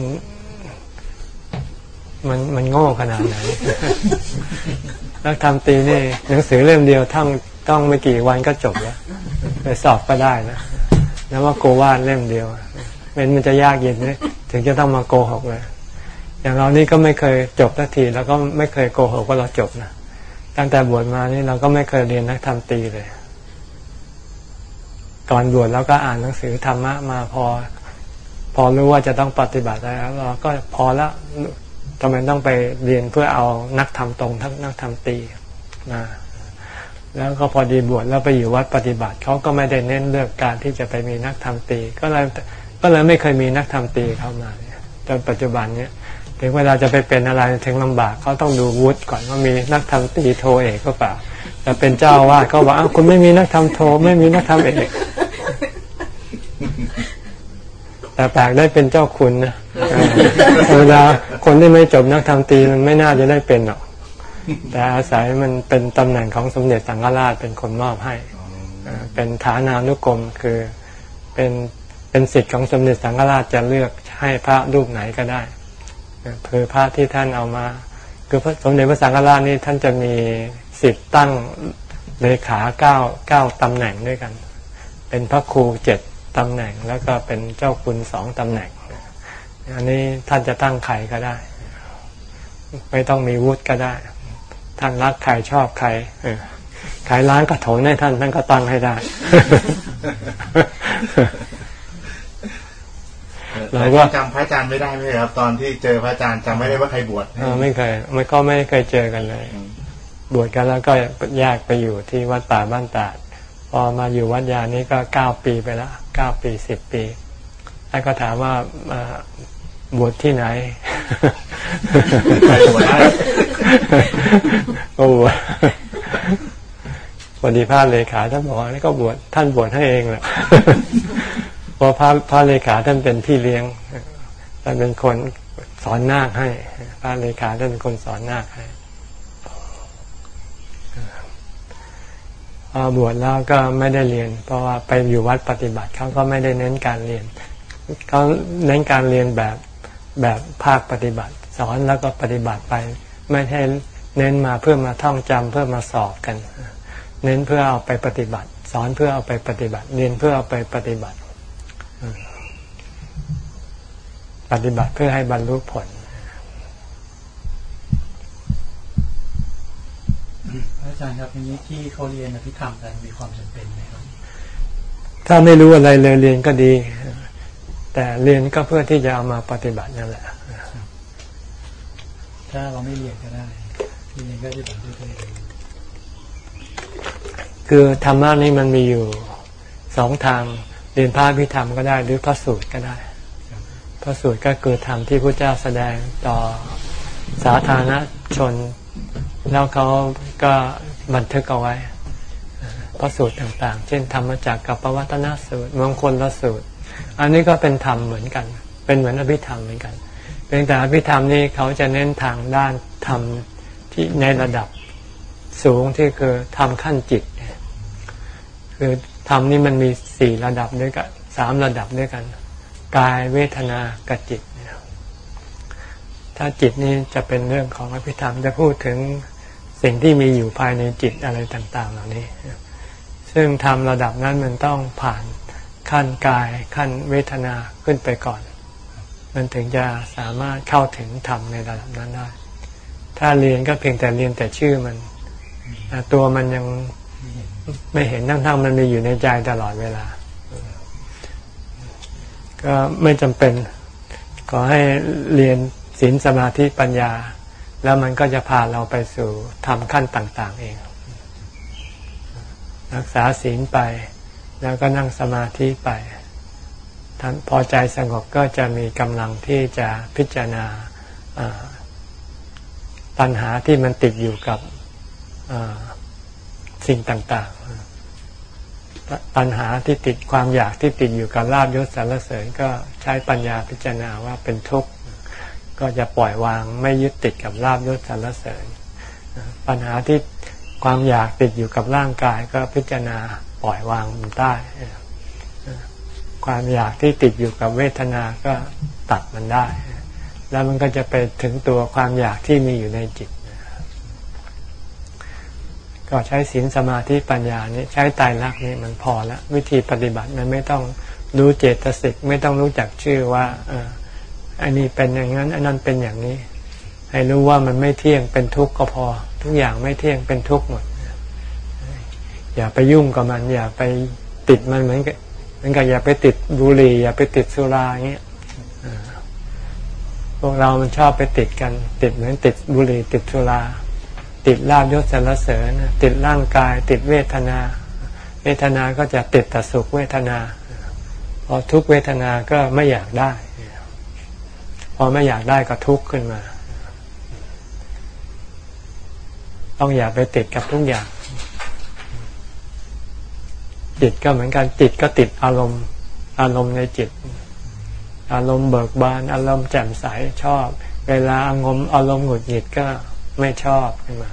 มันมันโง่ขนาดไหนนักทำตีนี่หนังสือเล่มเดียวท่องต้องไม่กี่วันก็จบแล้วไปสอบก็ได้นะแล้วว่าโกวาดเล่มเดียว เป็นมันจะยากเย็นเลยถึงจะต้องมาโกหกเลยอย่างเรานี่ก็ไม่เคยจบสักทีแล้วก็ไม่เคยโกหกว่าเราจบนะตั้งแต่บวชมานี่เราก็ไม่เคยเรียนนักธรรมตีเลย ก่อนบวชแล้วก็อ่านหนังสือธรรมะมาพอ พอรู้ว่าจะต้องปฏิบัติแล้วเราก็พอล้วทำไมต้องไปเรียนเพื่อเอานักธรรมตรงทั้งนักธรรมตรีมาแล้วก็พอดีบวชแล้วไปอยู่วัดปฏิบัติเขาก็ไม่ได้เน้นเรื่องการที่จะไปมีนักธรรมตี ก็เลย ก็เลยไม่เคยมีนักธรรมตรีเข้ามาจนปัจจุบันเนี้ยถึงเวลาจะไปเป็นอะไรถึงลำบากเขาต้องดูวุฒิก่อนว่ามีนักธรรมตรีโทเอกก็เปล่าแต่เป็นเจ้าวาดเขาบอกอ้าวคุณไม่มีนักธรรมโทไม่มีนักธรรมเอกแต่แปลกได้เป็นเจ้าคุณนะเวลาคนที่ไม่จบนักธรรมตรีมันไม่น่าจะได้เป็นหรอก แต่อาศัยมันเป็นตำแหน่งของสมเด็จสังฆราชเป็นคนมอบให้ เป็นฐานานุกรมคือเป็น เป็นสิทธิ์ของสมเด็จสังฆราชจะเลือกให้พระรูปไหนก็ได้คือพระที่ท่านเอามา คือสมเด็จพระสังฆราชนี่ท่านจะมีสิทธิ์ตั้งเลขาเก้าเก้าตำแหน่งด้วยกัน เป็นพระครูเจ็ดตำแหน่งแล้วก็เป็นเจ้าคุณสองตำแหน่ง อันนี้ท่านจะตั้งใครก็ได้ ไม่ต้องมีวุฒิก็ได้ ท่านรักใครชอบใครใครร้านกระโถนให้ท่านท่านก็ตั้งให้ได้ เราก็จำพระอาจารย์ไม่ได้ไหมครับตอนที่เจอพระอาจารย์จำไม่ได้ว่าใครบวชเออไม่เคยไม่ก็ไม่เคยเจอกันเลย บวชกันแล้วก็แยกไปอยู่ที่วัดป่าบ้านตาดพอมาอยู่วัดยานี้ก็เก้าปีไปแล้วเก้าปีสิบปีท่านก็ถามว่าบวชที่ไหนใครบวชได้โอ้บวชวันดีพระเลขาท่านบอกว่านี่ก็บวชท่านบวชให้เองแหละ เพราะพระพระเลขาท่านเป็นพี่เลี้ยงท่านเป็นคนสอนนาคให้ พระเลขาท่านเป็นคนสอนนาคให้พอบวชแล้วก็ไม่ได้เรียน เพราะว่าไปอยู่วัดปฏิบัติเขาก็ไม่ได้เน้นการเรียนเขาเน้นการเรียนแบบแบบภาคปฏิบัติ สอนแล้วก็ปฏิบัติไป ไม่ให้เน้นมาเพื่อมาท่องจำเพื่อมาสอบกัน เน้นเพื่อเอาไปปฏิบัติ สอนเพื่อเอาไปปฏิบัติ เรียนเพื่อเอาไปปฏิบัติ ปฏิบัติเพื่อให้บรรลุผลพระอาจารย์ครับทีนี้ที่เขาเรียนอภิธรรมกันมีความจำเป็นไหมครับ ถ้าไม่รู้อะไรเลยเรียนก็ดี แต่เรียนก็เพื่อที่จะเอามาปฏิบัตินั่นแหละถ้าเราไม่เรียนก็ได้ทีนี้ก็จะแบบด้วยตัวเองคือธรรมะนี้มันมีอยู่สองทาง เรียนพระพิธรรมก็ได้หรือพระสูตรก็ได้ พระสูตรก็คือธรรมที่พระเจ้าแสดงต่อสาธารณชน แล้วเขาก็บันทึกเอาไว้ พระสูตรต่างๆ เช่นธรรมจากกับปวัตนสูตรมงคลละสูตร อันนี้ก็เป็นธรรมเหมือนกัน เป็นเหมือนอภิธรรมเหมือนกันเพียงแต่อภิธรรมนี่เขาจะเน้นทางด้านธรรมที่ในระดับสูงที่คือธรรมขั้นจิต คือ ธรรมนี่มันมีสี่ระดับด้วยกันสามระดับด้วยกัน กายเวทนากับจิตถ้าจิตนี่จะเป็นเรื่องของอภิธรรมจะพูดถึงสิ่งที่มีอยู่ภายในจิตอะไรต่าง ๆ เหล่านี้ ซึ่งทำระดับนั้นมันต้องผ่านขั้นกายขั้นเวทนาขึ้นไปก่อน มันถึงจะสามารถเข้าถึงธรรมในระดับนั้นได้ ถ้าเรียนก็เพียงแต่เรียนแต่ชื่อมัน ตัวมันยัง ไม่เห็นทั้งๆมันมีอยู่ในใจตลอดเวลา ก็ไม่จำเป็น ขอให้เรียนศีลสมาธิปัญญา แล้วมันก็จะพาเราไปสู่ทำขั้นต่าง ๆ เอง รักษาศีลไป แล้วก็นั่งสมาธิไปท่านพอใจสงบก็จะมีกำลังที่จะพิจารณาปัญหาที่มันติดอยู่กับสิ่งต่างๆ ปัญหาที่ติดความอยากที่ติดอยู่กับลาบยศสรรเสริญก็ใช้ปัญญาพิจารณาว่าเป็นทุกข์ก็จะปล่อยวางไม่ยึดติดกับลาบยศสรรเสริญ ปัญหาที่ความอยากติดอยู่กับร่างกายก็พิจารณาปล่อยวางมันได้ ความอยากที่ติดอยู่กับเวทนาก็ตัดมันได้ แล้วมันก็จะไปถึงตัวความอยากที่มีอยู่ในจิต ก็ใช้ศีลสมาธิปัญญานี้ใช้ตายรักนี่มันพอแล้ววิธีปฏิบัติมันไม่ต้องรู้เจตสิกไม่ต้องรู้จักชื่อว่าเอออันนี้เป็นอย่างนั้น อันนั้นเป็นอย่างนี้ ให้รู้ว่ามันไม่เที่ยงเป็นทุกข์ก็พอ ทุกอย่างไม่เที่ยงเป็นทุกข์หมด อย่าไปยุ่งกับมัน อย่าไปติดมันเหมือนกับเหมือนกับอย่าไปติดบุหรี่ อย่าไปติดสุราอย่างเงี้ยพวกเรามันชอบไปติดกัน ติดเหมือนติดบุหรี่ติดสุรา ติดลาบยศสรรเสริญ ติดร่างกาย ติดเวทนา เวทนาก็จะติดแต่สุขเวทนาพอทุกเวทนาก็ไม่อยากได้ พอไม่อยากได้ก็ทุกข์ขึ้นมา ต้องอย่าไปติดกับทุกอย่าง จิตก็เหมือนกันจิตก็ติดอารมณ์ อารมณ์ในจิต อารมณ์เบิกบาน อารมณ์แจ่มใสชอบ เวลาอารมณ์อารมณ์หงุดหงิดก็ ไม่ชอบขึ้นมา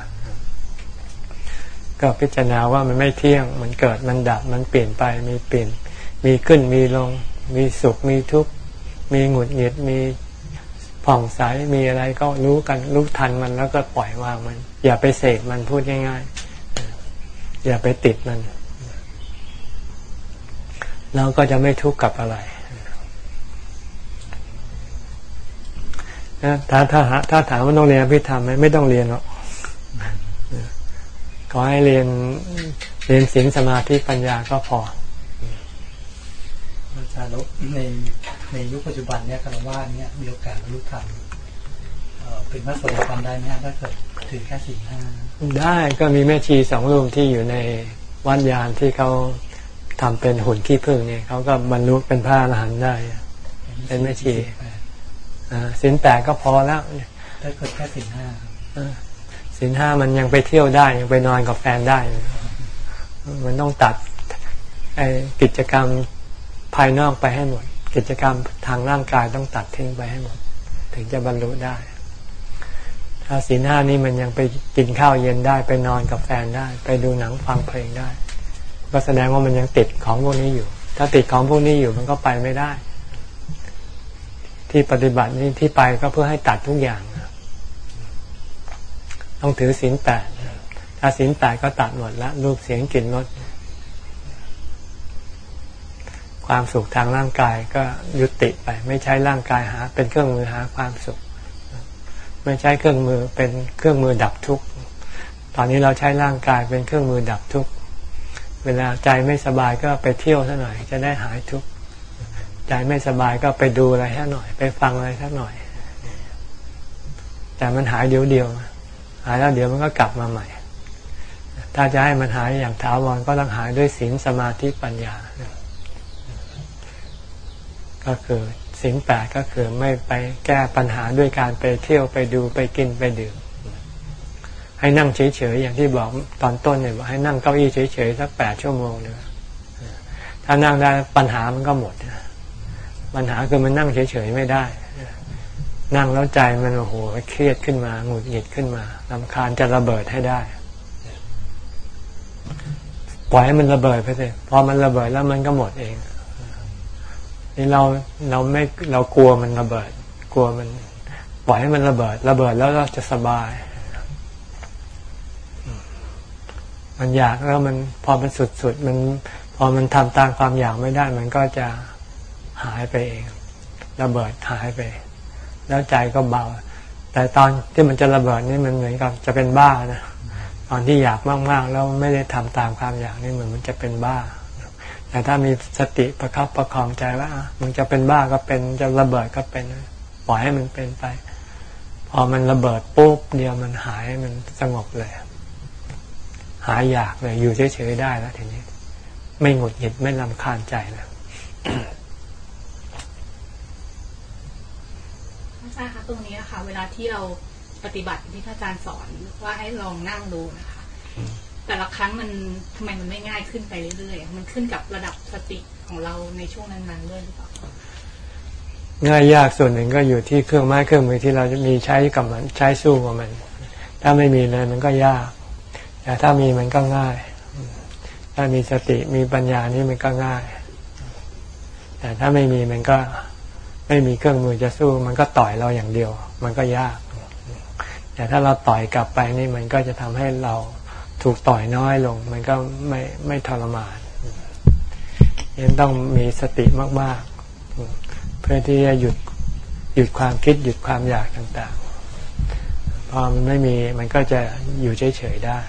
ก็พิจารณาว่ามันไม่เที่ยง มันเกิดมันดับมันเปลี่ยนไปมีเปลี่ยน มีขึ้นมีลง มีสุขมีทุกข์มีหงุดหงิดมีผ่องใสมีอะไรก็รู้กันรู้ทันมันแล้วก็ปล่อยวางมัน อย่าไปเสกมันพูดง่าย ๆ อย่าไปติดมันเราก็จะไม่ทุกข์กับอะไรนะ ถ้าถ้าถ้าถามว่าต้องเรียนพิธรรมไหมไม่ต้องเรียนหรอกขอให้เรียนเรียนศีลสมาธิปัญญาก็พออาจารย์แล้วในในยุคปัจจุบันเนี่ยคารวะเนี่ยมีโอกาสบรรลุธรรมเอ่อเป็นพระโสดาบันได้ไหมฮะถ้าเกิดถึงแค่สี่ห้าได้ก็มีแม่ชีสองรูปที่อยู่ในวัดยานที่เขาทำเป็นหุ่นขี้ผึ้งเนี่ยเขาก็บรรลุเป็นพระอรหันต์ได้ เป็นแม่ชี สศีลแปดก็พอแล้วถ้าเกิดแค่สินห้าศีลห้ามันยังไปเที่ยวได้ ยังไปนอนกับแฟนได้ มันต้องตัดไอ้กิจกรรมภายนอกไปให้หมด กิจกรรมทางร่างกายต้องตัดทิ้งไปให้หมด ถึงจะบรรลุได้ ถ้าศีลห้านี้มันยังไปกินข้าวเย็นได้ ไปนอนกับแฟนได้ ไปดูหนังฟังเพลงได้ ก็แสดงว่ามันยังติดของพวกนี้อยู่ ถ้าติดของพวกนี้อยู่มันก็ไปไม่ได้ ที่ปฏิบัตินี้ที่ไปก็เพื่อให้ตัดทุกอย่าง ต้องถือศีลแปดถ้าศีลแปดก็ตัดหมดละรูปเสียงกลิ่นรสความสุขทางร่างกายก็ยุติไป ไม่ใช้ร่างกายหา เป็นเครื่องมือหาความสุข ไม่ใช้เครื่องมือเป็นเครื่องมือดับทุกข์ตอนนี้เราใช้ร่างกายเป็นเครื่องมือดับทุกข์เวลาใจไม่สบายก็ไปเที่ยวซะหน่อย จะได้หายทุกข์ ใจไม่สบายก็ไปดูอะไรสักหน่อย ไปฟังอะไรสักหน่อย แต่มันหายเดียวเดียวหายแล้วเดี๋ยวมันก็กลับมาใหม่ ถ้าจะให้มันหายอย่างถาวรก็ต้องหายด้วยศีลสมาธิปัญญา ก็คือศีลแปดก็คือไม่ไปแก้ปัญหาด้วยการไปเที่ยวไปดูไปกินไปดื่ม ให้นั่งเฉยๆอย่างที่บอกตอนต้นเนี่ยบอกให้นั่งเก้าอี้เฉยๆสักแปดชั่วโมงเลยถ้านั่งได้ปัญหามันก็หมด ปัญหาคือมันนั่งเฉยๆไม่ได้ นั่งแล้วใจมันโอ้โหเครียดขึ้นมาหงุดหงิดขึ้นมาลำคาญจะระเบิดให้ได้ ปล่อยให้มันระเบิดไปเลยพอมันระเบิดแล้วมันก็หมดเอง นี่เราเราไม่เรากลัวมันระเบิด กลัวมัน ปล่อยให้มันระเบิด ระเบิดแล้วเราจะสบายมันอยากแล้วมันพอมันสุดๆมันพอมันทำตามความอยากไม่ได้ มันก็จะ หายไปเองระเบิดหายไป แล้วใจก็เบา แต่ตอนที่มันจะระเบิดนี่มันเหมือนกับจะเป็นบ้านะตอนที่อยากมากๆแล้วไม่ได้ทำตามความอยากนี่เหมือนมันจะเป็นบ้า แต่ถ้ามีสติประคับประคองใจว่ามันจะเป็นบ้าก็เป็นจะระเบิดก็เป็นปล่อยให้มันเป็นไป พอมันระเบิดปุ๊บเดียวมันหายมันสงบเลย หายอยากเลยอยู่เฉยๆได้แล้วทีนี้ ไม่หงุดหงิดไม่ลำคาญใจแล้ว อาจารย์คะตรงนี้นะคะเวลาที่เราปฏิบัติที่พระอาจารย์สอนว่าให้ลองนั่งดูนะคะ แต่ละครั้งมันทำไมมันไม่ง่ายขึ้นไปเรื่อยๆมันขึ้นกับระดับสติของเราในช่วงนั้นๆด้วยหรือเปล่าง่ายยากส่วนหนึ่งก็อยู่ที่เครื่องไม้เครื่องมือที่เราจะมีใช้กับมันใช้สู้กับมัน ถ้าไม่มีเลยมันก็ยาก แต่ถ้ามีมันก็ง่าย ถ้ามีสติมีปัญญานี่มันก็ง่าย แต่ถ้าไม่มีมันก็ ไม่มีเครื่องมือจะสู้ มันก็ต่อยเราอย่างเดียว มันก็ยาก แต่ถ้าเราต่อยกลับไปนี่มันก็จะทำให้เราถูกต่อยน้อยลง มันก็ไม่ไม่ทรมานยังต้องมีสติมาก ๆ เพื่อที่จะหยุดหยุดความคิดหยุดความอยากต่างๆ พอมันไม่มีมันก็จะอยู่เฉยๆได้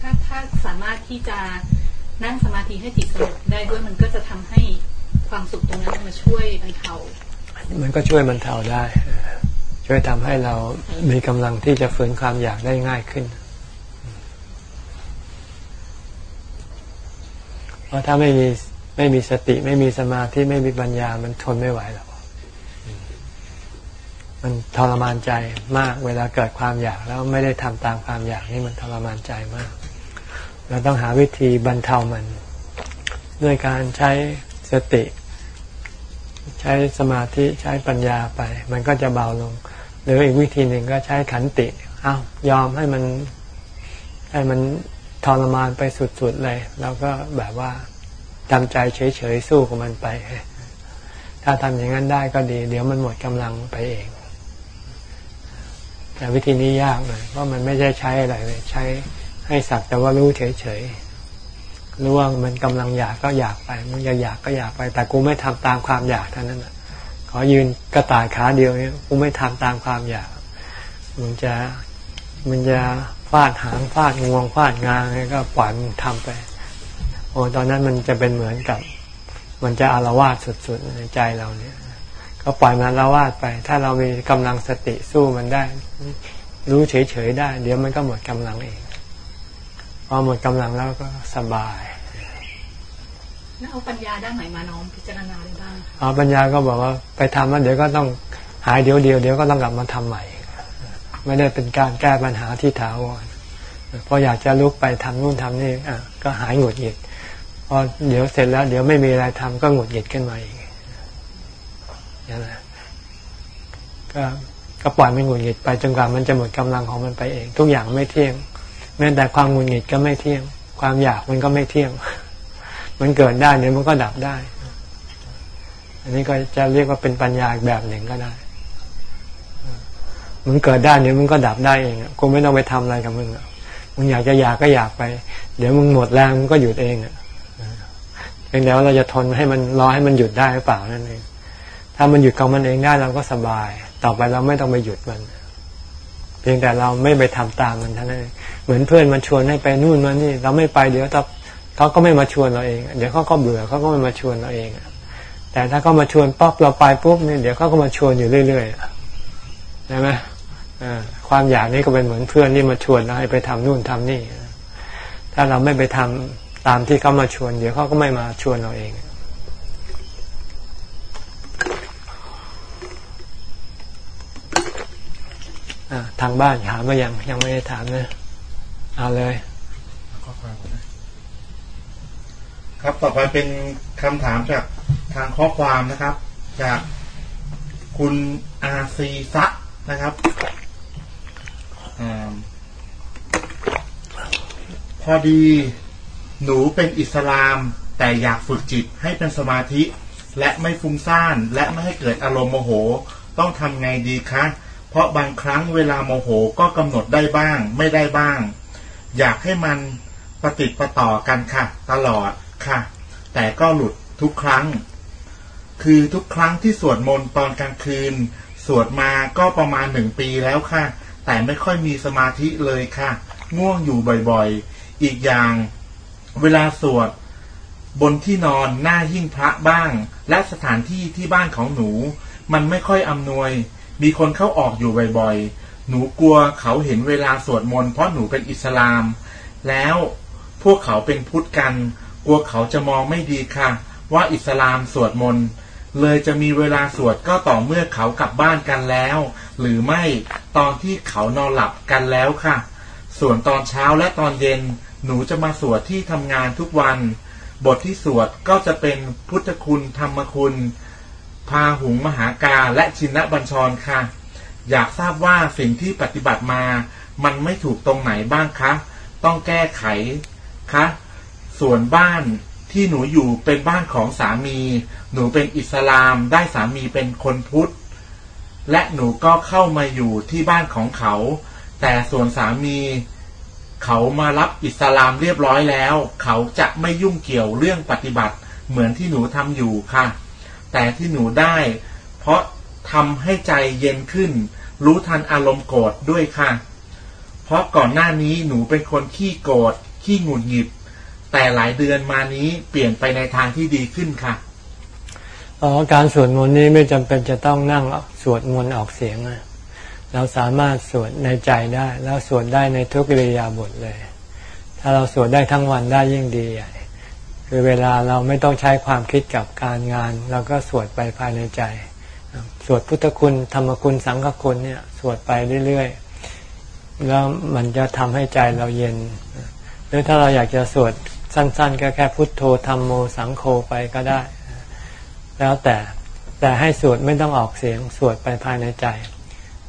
ถ้าถ้าสามารถที่จะนั่งสมาธิให้จิตสงบได้ด้วยมันก็จะทำให้ ความสุขตรงนั้นมาช่วยบรรเทา มันก็ช่วยบรรเทาได้ ช่วยทำให้เรามีกำลังที่จะฝืนความอยากได้ง่ายขึ้น เพราะถ้าไม่มีไม่มีสติไม่มีสมาธิไม่มีปัญญามันทนไม่ไหวหรอกมันทรมานใจมากเวลาเกิดความอยากแล้วไม่ได้ทำตามความอยากนี่มันทรมานใจมาก เราต้องหาวิธีบรรเทามัน ด้วยการใช้สติ ใช้สมาธิใช้ปัญญาไป มันก็จะเบาลง หรืออีกวิธีหนึ่งก็ใช้ขันติอ้าวยอมให้มันให้มันทรมานไปสุดๆเลยแล้วก็แบบว่าทำใจเฉยๆสู้กับมันไป ถ้าทำอย่างนั้นได้ก็ดี เดี๋ยวมันหมดกำลังไปเอง แต่วิธีนี้ยากเลยเพราะมันไม่ได้ใช้อะไรเลยใช้ให้สักแต่ว่ารู้เฉยๆ รู้ว่ามันกำลังอยากก็อยากไป มันจะอยากก็อยากไป แต่กูไม่ทำตามความอยากเท่านั้นนะขอยืนกระต่ายขาเดียวเนี่ยกูไม่ทำตามความอยาก มันจะมันจะฟาดหางฟาดงวงฟาดงางอะไรก็ปล่อยมันทำไป โอ้ตอนนั้นมันจะเป็นเหมือนกับ มันจะอารวาสสุดๆในใจเราเนี่ย ก็ปล่อยมันอารวาสไป ถ้าเรามีกำลังสติสู้มันได้ รู้เฉยๆได้ เดี๋ยวมันก็หมดกำลังเอง พอหมดกำลังแล้วก็สบายมแล้วเอาปัญญาด้านไหนมาน้อมพิจารณาได้บ้างคะอ๋อปัญญาก็บอกว่าไปทำแล้วเดี๋ยวก็ต้องหายเดี๋ยวเดียวเดี๋ยวก็ต้องกลับมาทำใหม่ ไม่ได้เป็นการแก้ปัญหาที่ถาวรพออยากจะลุกไปทำนู่นทำนี่อะก็หายหงุดหงิดพอเดี๋ยวเสร็จแล้ว เดี๋ยวไม่มีอะไรทำก็หงุดหงิดขึ้นมาอีกอย่างนั้นก็ก็ปล่อยมันหงุดหงิดไปจนกว่ามันจะหมดกำลังของมันไปเอง ทุกอย่างไม่เที่ยงแม้แต่ความหงุดหงิดก็ไม่เที่ยง ความอยากมันก็ไม่เที่ยง มันเกิดได้เดี๋ยมันก็ดับได้ อันนี้ก็จะเรียกว่าเป็นปัญญาอีกแบบหนึ่งก็ได้ มันเกิดได้เดี๋ยมันก็ดับได้เองกูไม่ต้องไปทำอะไรกับมึงมึงอยากจะอยากก็อยากไป เดี๋ยวมึงหมดแรงมึงก็หยุดเองอะเพียงแต่ว่าเราจะทนให้มันรอให้มันหยุดได้หรือเปล่านั่นเอง ถ้ามันหยุดของมันเองได้เราก็สบาย ต่อไปเราไม่ต้องไปหยุดมัน เพียงแต่เราไม่ไปทำตามมันเท่านั้น เหมือนเพื่อนมันชวนให้ไปนู่นมานี่ เราไม่ไปเดี๋ยวเขาก็ไม่มาชวนเราเอง เดี๋ยวเขาก็เบื่อเขาก็ไม่มาชวนเราเองแต่ถ้าเขามาชวนป๊อปเราไปปุ๊บเนี่ยเดี๋ยวเขาก็มาชวนอยู่เรื่อยๆใช่ไหมความอยากนี่ก็เป็นเหมือนเพื่อนที่มาชวนเราให้ไปทำนู่นทำนี่ ถ้าเราไม่ไปทำตามที่เขามาชวน เดี๋ยวเขาก็ไม่มาชวนเราเองอทางบ้านถามมายังยังไม่ได้ถามนะ เอาเลยครับต่อไปเป็นคำถามจากทางข้อความนะครับ จากคุณอาซีซะนะครับอพอดีหนูเป็นอิสลามแต่อยากฝึกจิตให้เป็นสมาธิ และไม่ฟุ้งซ่าน และไม่ให้เกิดอารมณ์โมโห ต้องทำไงดีคะ เพราะบางครั้งเวลาโมโหก็กำหนดได้บ้าง ไม่ได้บ้าง อยากให้มันปฏิดประต่อกันค่ะ ตลอดค่ะ แต่ก็หลุดทุกครั้ง คือทุกครั้งที่สวดมนต์ตอนกลางคืน สวดมาก็ประมาณหนึ่งปีแล้วค่ะ แต่ไม่ค่อยมีสมาธิเลยค่ะ ง่วงอยู่บ่อยๆ อีกอย่าง เวลาสวด บนที่นอนหน้าหิ้งพระบ้าง และสถานที่ที่บ้านของหนู มันไม่ค่อยอำนวย มีคนเข้าออกอยู่บ่อยๆ หนูกลัวเขาเห็นเวลาสวดมนต์เพราะหนูเป็นอิสลาม แล้วพวกเขาเป็นพุทธกัน กลัวเขาจะมองไม่ดีค่ะ ว่าอิสลามสวดมนต์เลยจะมีเวลาสวดก็ต่อเมื่อเขากลับบ้านกันแล้ว หรือไม่ตอนที่เขานอนหลับกันแล้วค่ะ ส่วนตอนเช้าและตอนเย็น หนูจะมาสวดที่ทำงานทุกวัน บทที่สวดก็จะเป็นพุทธคุณธรรมคุณ พาหุงมหากาและชินบัญชรค่ะ อยากทราบว่าสิ่งที่ปฏิบัติมา มันไม่ถูกตรงไหนบ้างคะ ต้องแก้ไขคะ ส่วนบ้านที่หนูอยู่เป็นบ้านของสามี หนูเป็นอิสลาม ได้สามีเป็นคนพุทธ และหนูก็เข้ามาอยู่ที่บ้านของเขา แต่ส่วนสามี เขามารับอิสลามเรียบร้อยแล้ว เขาจะไม่ยุ่งเกี่ยวเรื่องปฏิบัติ เหมือนที่หนูทำอยู่ค่ะ แต่ที่หนูได้ เพราะ ทำให้ใจเย็นขึ้น รู้ทันอารมณ์โกรธด้วยค่ะ เพราะก่อนหน้านี้หนูเป็นคนขี้โกรธขี้หงุดหงิด แต่หลายเดือนมานี้เปลี่ยนไปในทางที่ดีขึ้นค่ะอ๋อการสวดมนต์นี้ไม่จำเป็นจะต้องนั่งสวดมนต์ออกเสียงนะเราสามารถสวดในใจได้ แล้วสวดได้ในทุกกิริยาบทเลย ถ้าเราสวดได้ทั้งวันได้ยิ่งดีใหญ่คือเวลาเราไม่ต้องใช้ความคิดกับการงาน เราก็สวดไปภายในใจ สวดพุทธคุณธรรมคุณสังฆคุณเนี่ยสวดไปเรื่อยๆ แล้วมันจะทำให้ใจเราเย็น หรือถ้าเราอยากจะสวดสั้น ๆ ก็แค่พุทโธธรรมโมสังโฆไปก็ได้ แล้วแต่แต่ให้สวดไม่ต้องออกเสียงสวดไปภายในใจ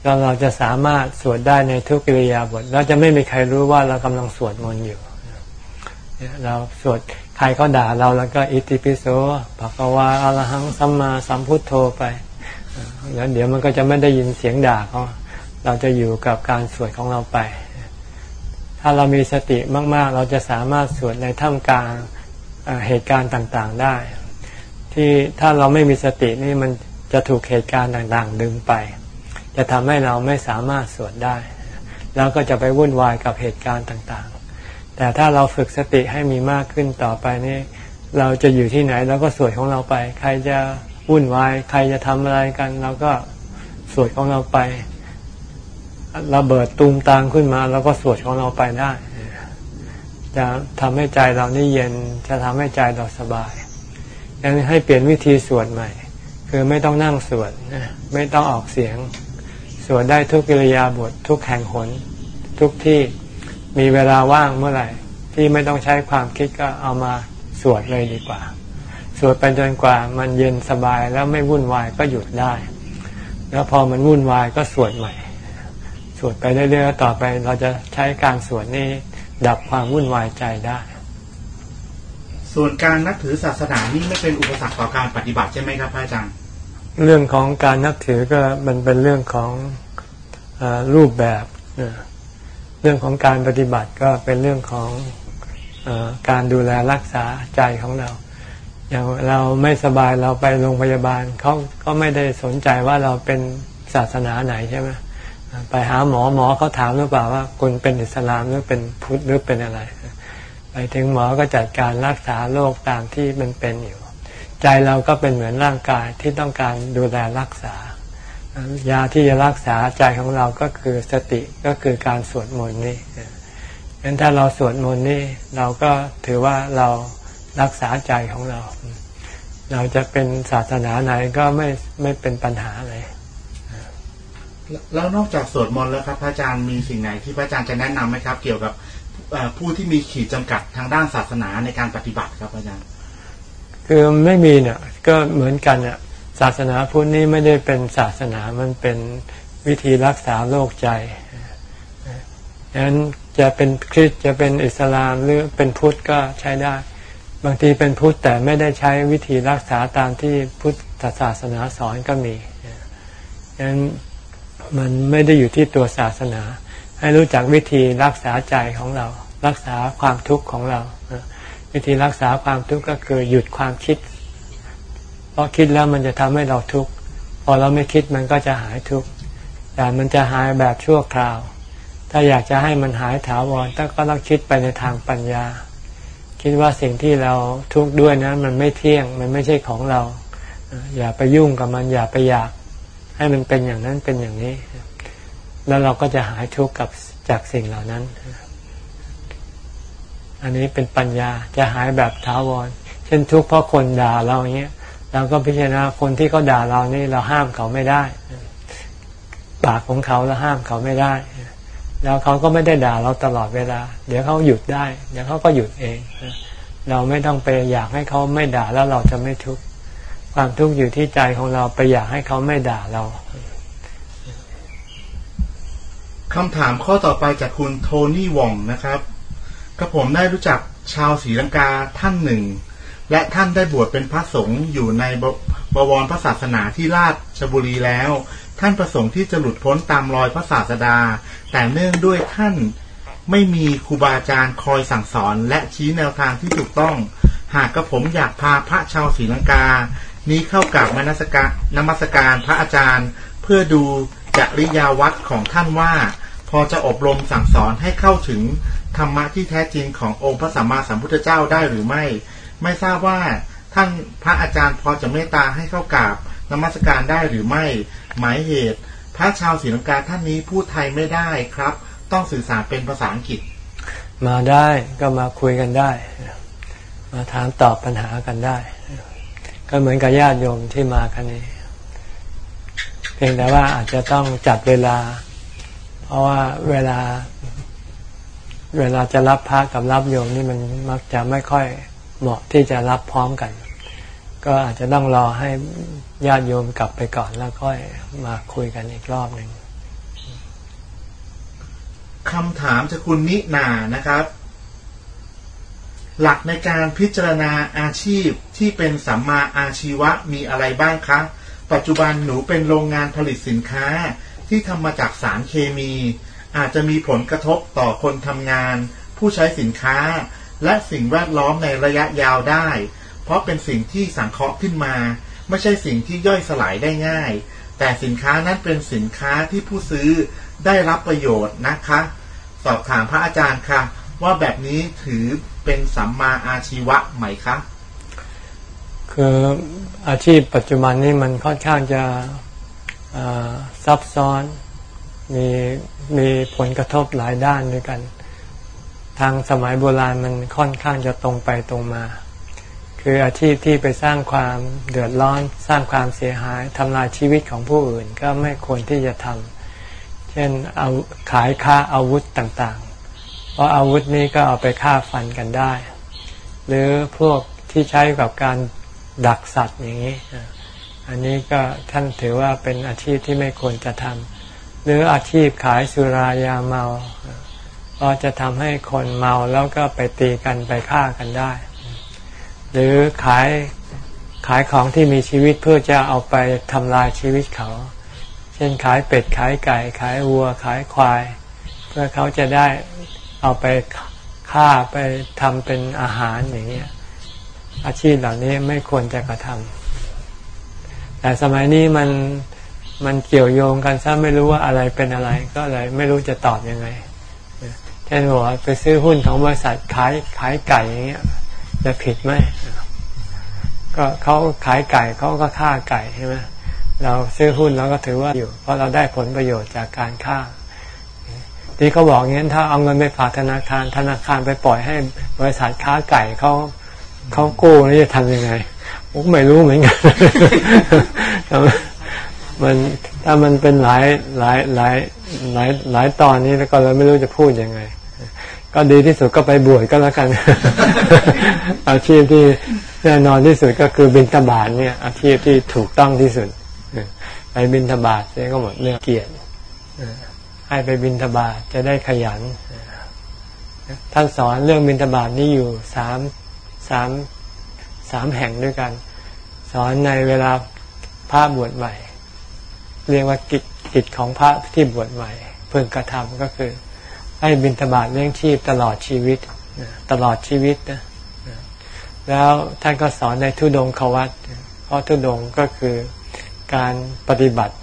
เราเราจะสามารถสวดได้ในทุกกิริยาบทเราจะไม่มีใครรู้ว่าเรากำลังสวดมนต์อยู่เราสวดใครเขาด่าเราแล้วก็อิติปิโสภะคะวาอรหังสัมมาสัมพุทโธไป แล้วเดี๋ยวมันก็จะไม่ได้ยินเสียงด่าเขาเราจะอยู่กับการสวดของเราไป ถ้าเรามีสติมาก ๆ เราจะสามารถสวดในท่ามกลางเหตุการณ์ต่างๆได้ ที่ถ้าเราไม่มีสตินี่มันจะถูกเหตุการณ์ต่างๆ ดึงไป จะทำให้เราไม่สามารถสวดได้ แล้วก็จะไปวุ่นวายกับเหตุการณ์ต่างๆ แต่ถ้าเราฝึกสติให้มีมากขึ้นต่อไปนี่เราจะอยู่ที่ไหนเราก็สวดของเราไป ใครจะ วุ่นวายใครจะทำอะไรกันเราก็สวดของเราไป ระเบิดตูมตามขึ้นมาเราก็สวดของเราไปได้ จะทำให้ใจเรานี่เย็นจะทำให้ใจเราสบายยังให้เปลี่ยนวิธีสวดใหม่ คือไม่ต้องนั่งสวดไม่ต้องออกเสียง สวดได้ทุกกิริยาบททุกแห่งหน ทุกที่มีเวลาว่างเมื่อไหร่ ที่ไม่ต้องใช้ความคิดก็เอามาสวดเลยดีกว่า วดไปจนกว่ามันเย็นสบายแล้วไม่วุ่นวายก็หยุดได้ แล้วพอมันวุ่นวายก็สวดใหม่ สวดไปเรื่อยๆต่อไปเราจะใช้การสวดนี้ดับความวุ่นวายใจได้ ส่วนการนับถือศาสนานี่ไม่เป็นอุปสรรคต่อการปฏิบัติใช่ไหมครับพระอาจารย์ เรื่องของการนับถือก็มันเป็นเรื่องของอรูปแบบเรื่องของการปฏิบัติก็เป็นเรื่องของอการดูแลรักษาใจของเรา อย่างเราไม่สบายเราไปโรงพยาบาลเขาก็ไม่ได้สนใจว่าเราเป็นศาสนาไหนใช่ไหมไปหาหมอหมอเขาถามหรือเปล่าว่าคุณเป็นอิสลามหรือเป็นพุทธหรือเป็นอะไร ไปถึงหมอก็จัดการรักษาโรคตามที่มันเป็นอยู่ ใจเราก็เป็นเหมือนร่างกายที่ต้องการดูแลรักษายาที่จะรักษาใจของเราก็คือสติก็คือการสวดมนต์นี่งั้นถ้าเราสวดมนต์นี่เราก็ถือว่าเรา รักษาใจของเรา เราจะเป็นศาสนาไหนก็ไม่ไม่เป็นปัญหาเลยแล้วนอกจากสวดมนต์แล้วครับพระอาจารย์มีสิ่งไหนที่พระอาจารย์จะแนะนำไหมครับ เกี่ยวกับผู้ที่มีขีดจำกัดทางด้านศาสนาในการปฏิบัติครับอาจารย์คือไม่มีเนี่ยก็เหมือนกันเนี่ยศาสนาพุทธนี้ไม่ได้เป็นศาสนามันเป็นวิธีรักษาโรคใจดังนั้นจะเป็นคริสจะเป็นอิสลามหรือเป็นพุทธก็ใช้ได้ บางทีเป็นพุทธแต่ไม่ได้ใช้วิธีรักษาตามที่พุทธศาสนาสอนก็มีดังนั้นมันไม่ได้อยู่ที่ตัวศาสนา ให้รู้จักวิธีรักษาใจของเรา รักษาความทุกข์ของเรา วิธีรักษาความทุกข์ก็คือหยุดความคิด เพราะคิดแล้วมันจะทำให้เราทุกข์ พอเราไม่คิดมันก็จะหายทุกข์ แต่มันจะหายแบบชั่วคราว ถ้าอยากจะให้มันหายถาวรต้องก็ต้องคิดไปในทางปัญญา คิดว่าสิ่งที่เราทุกข์ด้วยนะมันไม่เที่ยงมันไม่ใช่ของเรา อย่าไปยุ่งกับมันอย่าไปอยาก ให้มันเป็นอย่างนั้นเป็นอย่างนี้ แล้วเราก็จะหายทุกข์กับจากสิ่งเหล่านั้น อันนี้เป็นปัญญาจะหายแบบถาวร เช่นทุกข์เพราะคนด่าเราอย่างเงี้ยเราก็พิจารณาคนที่เขาด่าเรานี่เราห้ามเขาไม่ได้ ปากของเขาเราห้ามเขาไม่ได้ แล้วเขาก็ไม่ได้ด่าเราตลอดเวลา เดี๋ยวเขาหยุดได้ เดี๋ยวเขาก็หยุดเอง เราไม่ต้องไปอยากให้เขาไม่ด่าแล้วเราจะไม่ทุกข์ความทุกข์อยู่ที่ใจของเราไปอยากให้เขาไม่ด่าเราคำถามข้อต่อไปจากคุณโทนี่วองนะครับกระผมได้รู้จักชาวศรีลังกาท่านหนึ่ง และท่านได้บวชเป็นพระสงฆ์อยู่ในบวรพระศาสนาที่ราชบุรีแล้ว ท่านประสงค์ที่จะหลุดพ้นตามรอยพระศาสดา แต่เนื่องด้วยท่านไม่มีครูบาอาจารย์คอยสั่งสอนและชี้แนวทางที่ถูกต้อง หากกระผมอยากพาพระชาวศรีลังกา นี้เข้ากับมนสการนมัสการพระอาจารย์ เพื่อดูจริยาวัดของท่านว่า พอจะอบรมสั่งสอนให้เข้าถึงธรรมะที่แท้จริงขององค์พระสัมมาสัมพุทธเจ้าได้หรือไม่ ไม่ทราบว่าท่านพระอาจารย์พอจะเมตตาให้เข้ากราบนมัสการได้หรือไม่ หมายเหตุ พระชาวศรีลังกาท่านนี้พูดไทยไม่ได้ครับ ต้องสื่อสารเป็นภาษาอังกฤษ มาได้ก็มาคุยกันได้ มาถามตอบปัญหากันได้ ก็เหมือนกับญาติโยมที่มากันนี้ เพียงแต่ว่าอาจจะต้องจัดเวลา เพราะว่าเวลา เวลาจะรับพระกับรับโยมนี่มันมักจะไม่ค่อยเหมาะที่จะรับพร้อมกัน ก็อาจจะต้องรอให้ญาติโยมกลับไปก่อนแล้วค่อยมาคุยกันอีกรอบหนึ่งคำถามจากคุณนินานะครับ หลักในการพิจารณาอาชีพที่เป็นสัมมาอาชีวะมีอะไรบ้างคะ ปัจจุบันหนูเป็นโรงงานผลิตสินค้าที่ทำมาจากสารเคมี อาจจะมีผลกระทบต่อคนทำงาน ผู้ใช้สินค้า และสิ่งแวดล้อมในระยะยาวได้ เพราะเป็นสิ่งที่สังเคราะห์ขึ้นมา ไม่ใช่สิ่งที่ย่อยสลายได้ง่าย แต่สินค้านั้นเป็นสินค้าที่ผู้ซื้อได้รับประโยชน์นะคะ สอบถามพระอาจารย์ค่ะ ว่าแบบนี้ถือเป็นสัมมาอาชีวะไหมคะคืออาชีพปัจจุบันนี้มันค่อนข้างจะซับซ้อนมีมีผลกระทบหลายด้านด้วยกัน ทางสมัยโบราณมันค่อนข้างจะตรงไปตรงมา คืออาชีพที่ไปสร้างความเดือดร้อน สร้างความเสียหายทำลายชีวิตของผู้อื่นก็ไม่ควรที่จะทำเช่นเอาขายค่าอาวุธต่างๆ เพราะอาวุธนี้ก็เอาไปฆ่าฟันกันได้ หรือพวกที่ใช้กับการดักสัตว์อย่างนี้ อันนี้ก็ท่านถือว่าเป็นอาชีพที่ไม่ควรจะทำหรืออาชีพขายสุรายาเมา ก็จะทำให้คนเมาแล้วก็ไปตีกันไปฆ่ากันได้ หรือขายขายของที่มีชีวิตเพื่อจะเอาไปทำลายชีวิตเขา เช่นขายเป็ดขายไก่ ขายวัว ขายควาย เพื่อเขาจะได้เอาไปฆ่าไปทำเป็นอาหารอย่างเงี้ยอาชีพเหล่านี้ไม่ควรจะกระทำแต่สมัยนี้มันมันเกี่ยวโยงกันซะไม่รู้ว่าอะไรเป็นอะไรก็เลยไม่รู้จะตอบยังไงเช่นบอกไปซื้อหุ้นของบริษัทขายขายไก่อย่างเงี้ย จะผิดไหมก็เขาขายไก่เขาก็ฆ่าไก่ใช่ไหมเราซื้อหุ้นเราก็ถือว่าอยู่ เพราะเราได้ผลประโยชน์จากการฆ่าที่เขาบอกงี้ถ้าเอาเงินไปฝากธนาคาร ธนาคารไปปล่อยให้บริษัทค้าไก่เขาเขากู้นี่จะทำยังไงผมไม่รู้เหมือนกันมันถ้ามันเป็นหลายหลายหลายหลายหลายตอนนี้แล้วก็เราไม่รู้จะพูดยังไง ก็ดีที่สุดก็ไปบวชก็แล้วกัน อาชีพที่แน่นอนที่สุดก็คือบินทบาทเนี่ย อาชีพที่ถูกต้องที่สุดไปบินทบาทเนี่ยก็หมดเรื่องเกียรติให้ไปบินทบาทจะได้ขยันท่านสอนเรื่องบินทบาทนี้อยู่สามสามสามแห่งด้วยกัน สอนในเวลาพระบวชใหม่ เรียกว่ากิจกิจของพระที่บวชใหม่เพิ่งกระทำก็คือ ให้บิณฑบาตเลี้ยงชีพตลอดชีวิตตลอดชีวิตนะแล้วท่านก็สอนในทุดงควัตเพราะทุดงก็คือการปฏิบัติ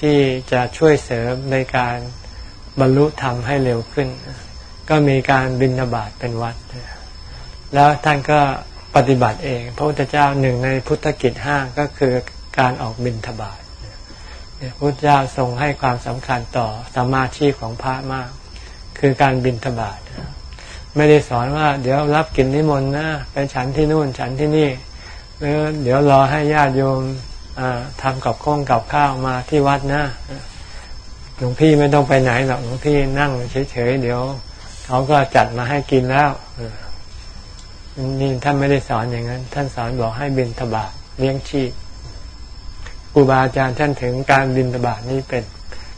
ที่จะช่วยเสริมในการบรรลุธรรมให้เร็วขึ้น ก็มีการบิณฑบาตเป็นวัด แล้วท่านก็ปฏิบัติเอง พระพุทธเจ้าหนึ่งในพุทธกิจห้าก็คือการออกบิณฑบาตพระพุทธเจ้าทรงให้ความสำคัญต่อสมาธิของพระมาก คือการบิณฑบาตไม่ได้สอนว่า เดี๋ยวรับกินนิมนต์นะไปฉันที่นู่นฉันที่นี่ หรือเดี๋ยวรอให้ญาติโยมทำกับข้องกับข้าวมาที่วัดนะหลวงพี่ไม่ต้องไปไหนหรอกหลวงพี่นั่งเฉยๆเดี๋ยวเขาก็จัดมาให้กินแล้วนี่ท่านไม่ได้สอนอย่างนั้น ท่านสอนบอกให้บินทบาทเลี้ยงชีพครูบาอาจารย์ท่านถึงการบินทบาทนี่เป็น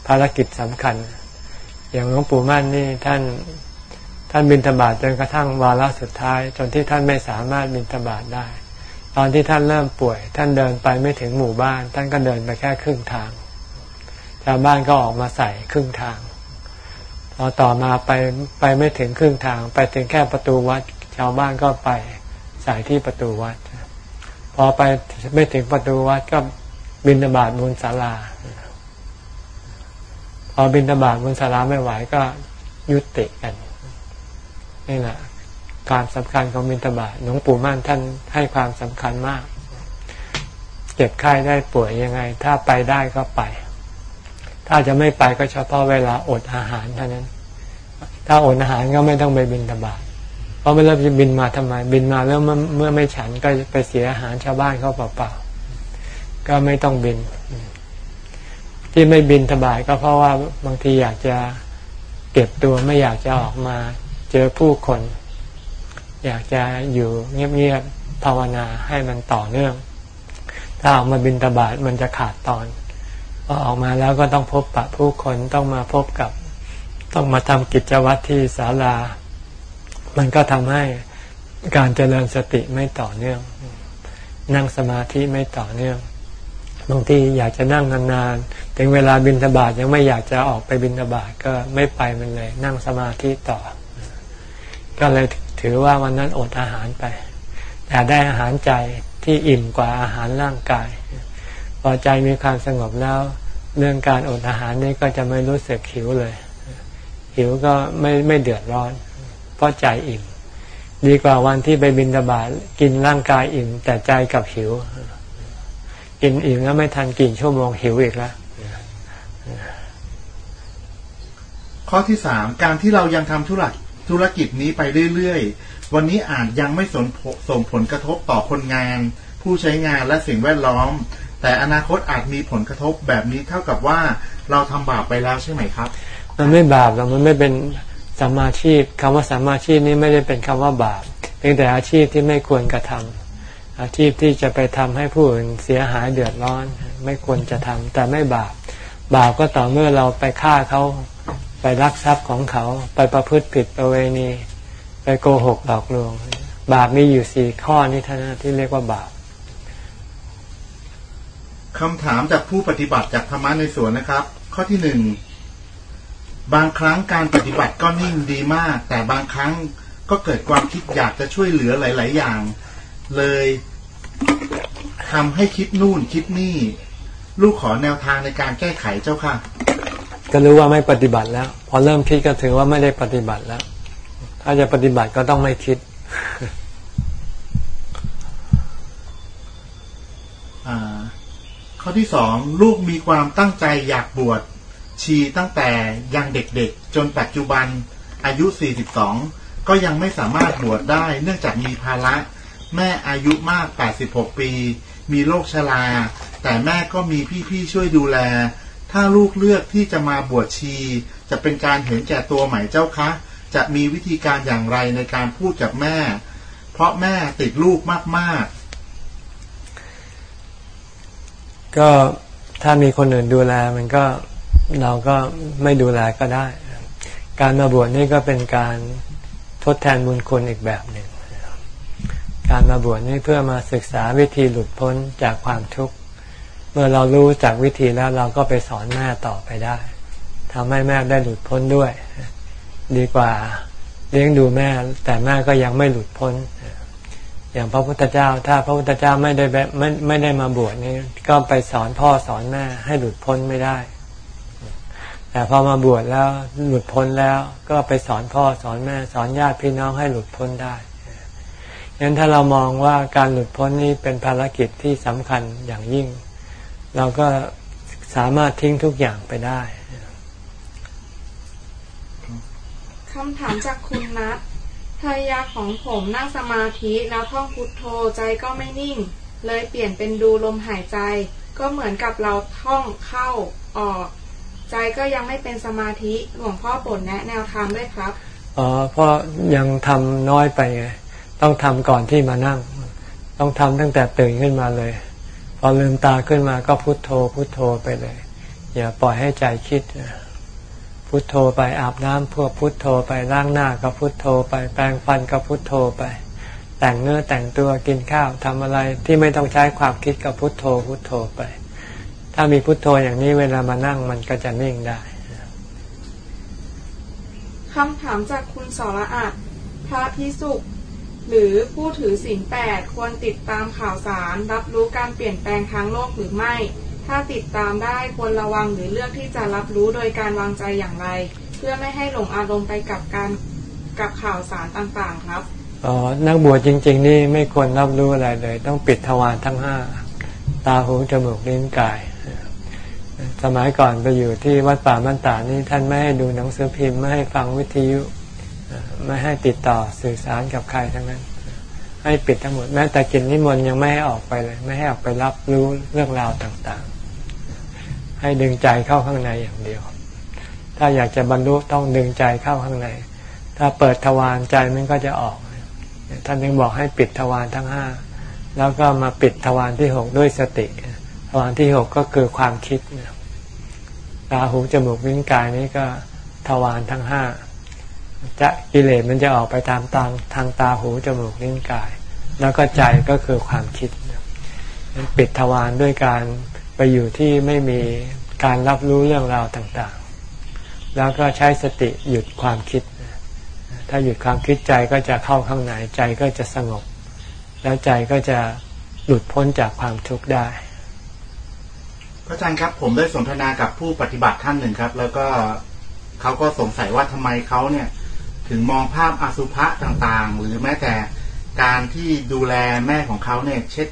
ภารกิจสำคัญ อย่างหลวงปู่มั่นนี่ท่านท่านบินทบาทจนกระทั่งวาระสุดท้าย จนที่ท่านไม่สามารถบินทบาทได้ ตอนที่ท่านเริ่มป่วย ท่านเดินไปไม่ถึงหมู่บ้าน ท่านก็เดินไปแค่ครึ่งทางชาวบ้านก็ออกมาใส่ครึ่งทางพอต่อมาไปไปไม่ถึงครึ่งทาง ไปถึงแค่ประตูวัด ชาวบ้านก็ไปใส่ที่ประตูวัด พอไปไม่ถึงประตูวัดก็บินบาตบนศาลา พอบินตบาตบนศาลาไม่ไหวก็ยุติกัน นี่แหละความสำคัญของบินตบาตหลวงปู่มั่นท่านให้ความสำคัญมาก เจ็บไข้ได้ป่วยยังไง ถ้าไปได้ก็ไป ถ้าจะไม่ไปก็เฉพาะเวลาอดอาหารเท่านั้น ถ้าอดอาหารก็ไม่ต้องไปบินตบาตราะไม่เริ่มจะบินมาทำไม บินมาแล้วเมื่อไม่ฉันก็ไปเสียอาหารชาวบ้านเขาเปล่าๆก็ไม่ต้องบิน ที่ไม่บินสบายก็เพราะว่าบางทีอยากจะเก็บตัวไม่อยากจะออกมาเจอผู้คน อยากจะอยู่เงียบๆภาวนาให้มันต่อเนื่อง ถ้าออกมาบินตบาทมันจะขาดตอนพอออกมาแล้วก็ต้องพบปะผู้คนต้องมาพบกับ ต้องมาทำกิจวัตรที่ศาลา มันก็ทำให้การเจริญสติไม่ต่อเนื่อง นั่งสมาธิไม่ต่อเนื่อง บางทีอยากจะนั่งนานๆ ถึงเวลาบินทบาทยังไม่อยากจะออกไปบินทบาทก็ไม่ไปมันเลย นั่งสมาธิต่อ ก็เลยถือว่าวันนั้นอดอาหารไป แต่ได้อาหารใจที่อิ่มกว่าอาหารร่างกาย พอใจมีความสงบแล้ว เรื่องการอดอาหารนี่ก็จะไม่รู้สึกหิวเลย หิวก็ไม่ไม่เดือดร้อน เพราะใจอิ่ม ดีกว่าวันที่ไปบินตบาทกินร่างกายอิ่ม แต่ใจกับหิว กินอิ่มแล้วไม่ทันกินชั่วโมงหิวอีกแล้วข้อที่สามการที่เรายังทำธุรธุรกิจนี้ไปเรื่อยวันนี้อาจยังไม่ส่งส่งผลกระทบต่อคนงาน ผู้ใช้งานและสิ่งแวดล้อม แต่อนาคตอาจมีผลกระทบแบบนี้เท่ากับว่าเราทำบาปไปแล้วใช่ไหมครับ มันไม่บาปหรอกมันไม่เป็นสัมมาชีพคำว่าสัมมาชีพนี้ไม่ได้เป็นคำว่าบาปเพียงแต่อาชีพที่ไม่ควรกระทำ อาชีพที่จะไปทำให้ผู้อื่นเสียหายเดือดร้อน ไม่ควรจะทำแต่ไม่บาป บาปก็ต่อเมื่อเราไปฆ่าเขาไปรักทรัพย์ของเขา ไปประพฤติผิดประเวณี ไปโกหกหลอกลวง บาปมีอยู่สี่ข้อนี้ท่านั้นที่เรียกว่าบาปคำถามจากผู้ปฏิบัติจากธรรมะในสวนนะครับ ข้อที่หนึ่งบางครั้งการปฏิบัติก็นิ่งดีมาก แต่บางครั้งก็เกิดความคิดอยากจะช่วยเหลือหลาย ๆ อย่าง เลยทำให้คิดนู่นคิดนี่ ลูกขอแนวทางในการแก้ไขเจ้าค่ะ ก็รู้ว่าไม่ปฏิบัติแล้ว พอเริ่มคิดก็ถือว่าไม่ได้ปฏิบัติแล้ว ถ้าจะปฏิบัติก็ต้องไม่คิดอ่าข้อที่สองลูกมีความตั้งใจอยากบวชชีตั้งแต่ยังเด็กๆ จนปัจจุบันอายุ 42 ก็ยังไม่สามารถบวชได้ เนื่องจากมีภาระ แม่อายุมาก 86 ปี มีโรคชรา แต่แม่ก็มีพี่ๆช่วยดูแล ถ้าลูกเลือกที่จะมาบวชชี จะเป็นการเห็นแก่ตัวไหมเจ้าคะ จะมีวิธีการอย่างไรในการพูดกับแม่ เพราะแม่ติดลูกมากๆ ก็ถ้ามีคนอื่นดูแลมันก็เราก็ไม่ดูแลก็ได้ การมาบวชนี่ก็เป็นการทดแทนบุญคุณอีกแบบหนึ่ง การมาบวชนี่เพื่อมาศึกษาวิธีหลุดพ้นจากความทุกข์ เมื่อเรารู้จากวิธีแล้วเราก็ไปสอนแม่ต่อไปได้ทำให้แม่ได้หลุดพ้นด้วย ดีกว่าเลี้ยงดูแม่ แต่แม่ก็ยังไม่หลุดพ้น อย่างพระพุทธเจ้า ถ้าพระพุทธเจ้าไม่ได้ไม่ไม่ได้มาบวชนี่ก็ไปสอนพ่อสอนแม่ให้หลุดพ้นไม่ได้ แต่พอมาบวชแล้วหลุดพ้นแล้ว ก็ไปสอนพ่อสอนแม่ สอนญาติพี่น้องให้หลุดพ้นได้ งั้นถ้าเรามองว่าการหลุดพ้นนี้เป็นภารกิจที่สำคัญอย่างยิ่ง เราก็สามารถทิ้งทุกอย่างไปได้คำถามจากคุณนัทภรรยาของผมนั่งสมาธิแล้วท่องพุทโธใจก็ไม่นิ่ง เลยเปลี่ยนเป็นดูลมหายใจ ก็เหมือนกับเราท่องเข้าออก ใจก็ยังไม่เป็นสมาธิหลวงพ่อโปรดแนะแนวทางด้วยครับอ๋อเพราะยังทำน้อยไปไง ต้องทำก่อนที่มานั่ง ต้องทำตั้งแต่ตื่นขึ้นมาเลย พอลืมตาขึ้นมาก็พุโทโธ พุโทโธไปเลย อย่าปล่อยให้ใจคิด พุโทโธไปอาบน้ำเพื่อพุโทโธไปล้างหน้าก็พุโทโธไปแปรงฟันก็พุโทโธไป แต่งเนื้อแต่งตัวกินข้าวทำอะไรที่ไม่ต้องใช้ความคิดก็พุโทโธ พุโทโธไป ถ้ามีพุโทโธอย่างนี้เวลามานั่งมันก็จะนิ่งได้คำถามจากคุณสระอัดพระพิสุข หรือผู้ถือศีลแปดควรติดตามข่าวสาร รับรู้การเปลี่ยนแปลงทางโลกหรือไม่ ถ้าติดตามได้ควรระวังหรือเลือกที่จะรับรู้โดยการวางใจอย่างไร เพื่อไม่ให้หลงอารมณ์ไปกับการกับข่าวสารต่างๆครับอ๋อนักบวชจริง ๆ นี่ไม่ควรรับรู้อะไรเลย ต้องปิดทวารทั้งห้าตาหูจมูกลิ้นกาย สมัยก่อนไปอยู่ที่วัดป่ามันตานี่ท่านไม่ให้ดูหนังสือพิมพ์ไม่ให้ฟังวิทยุ ไม่ให้ติดต่อสื่อสารกับใครทั้งนั้น ให้ปิดทั้งหมด แม้แต่กินนิมนต์ยังไม่ให้ออกไปเลย ไม่ให้ออกไปรับรู้เรื่องราวต่างๆ ให้ดึงใจเข้าข้างในอย่างเดียว ถ้าอยากจะบรรลุต้องดึงใจเข้าข้างใน ถ้าเปิดทวารใจมันก็จะออกท่านยังบอกให้ปิดทวารทั้งห้าแล้วก็มาปิดทวารที่หกด้วยสติทวารที่หกก็คือความคิดตาหูจมูกลิ้นกายนี้ก็ทวารทั้งห้า จะกิเลสมันจะออกไปตามตางทางตาหูจมูกลิ้นกาย แล้วก็ใจก็คือความคิดปิดทวารด้วยการไปอยู่ที่ไม่มีการรับรู้เรื่องราวต่างๆ แล้วก็ใช้สติหยุดความคิด ถ้าหยุดความคิดใจก็จะเข้าข้างในใจก็จะสงบ แล้วใจก็จะหลุดพ้นจากความทุกข์ได้พระอาจารย์ครับ ผมได้สนทนากับผู้ปฏิบัติท่านหนึ่งครับ แล้วก็เขาก็สงสัยว่าทำไมเขาเนี่ย ถึงมองภาพอสุภะต่างๆ หรือแม้แต่การที่ดูแลแม่ของเขาเนี่ยเช็ด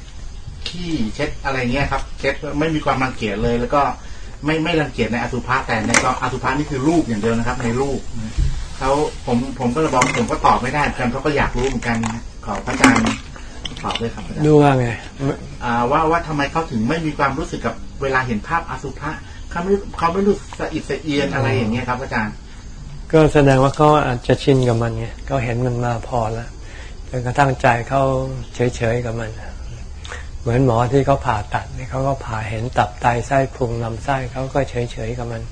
ขี้เช็ดอะไรเงี้ยครับ เช็ดไม่มีความรังเกียจเลย แล้วก็ไม่ไม่รังเกียจในอสุภะแต่ในก็อสุภะนี่คือรูปอย่างเดียวนะครับ ในรูปเขาผมผมก็เลยบอกผมก็ตอบไม่ได้อาจารย์เขาก็อยากรู้เหมือนกันขอพระอาจารย์ตอบด้วยครับอาจารย์ดูว่าไงอ่าว่าว่าทำไมเขาถึงไม่มีความรู้สึกกับเวลาเห็นภาพอสุภะเขาไม่เขาไม่รู้สึกสะอิดสะเอียนอะไรอย่างเงี้ยครับอาจารย์ ก็แสดงว่าเขาอาจจะชินกับมันไงเขาเห็นมันมาพอแล้วจนกระทั่งใจเขาเฉยๆกับมัน เหมือนหมอที่เขาผ่าตัดเนี่ยเขาก็ผ่าเห็นตับไตไส้พุงลำไส้เขาก็เฉยๆกับมัน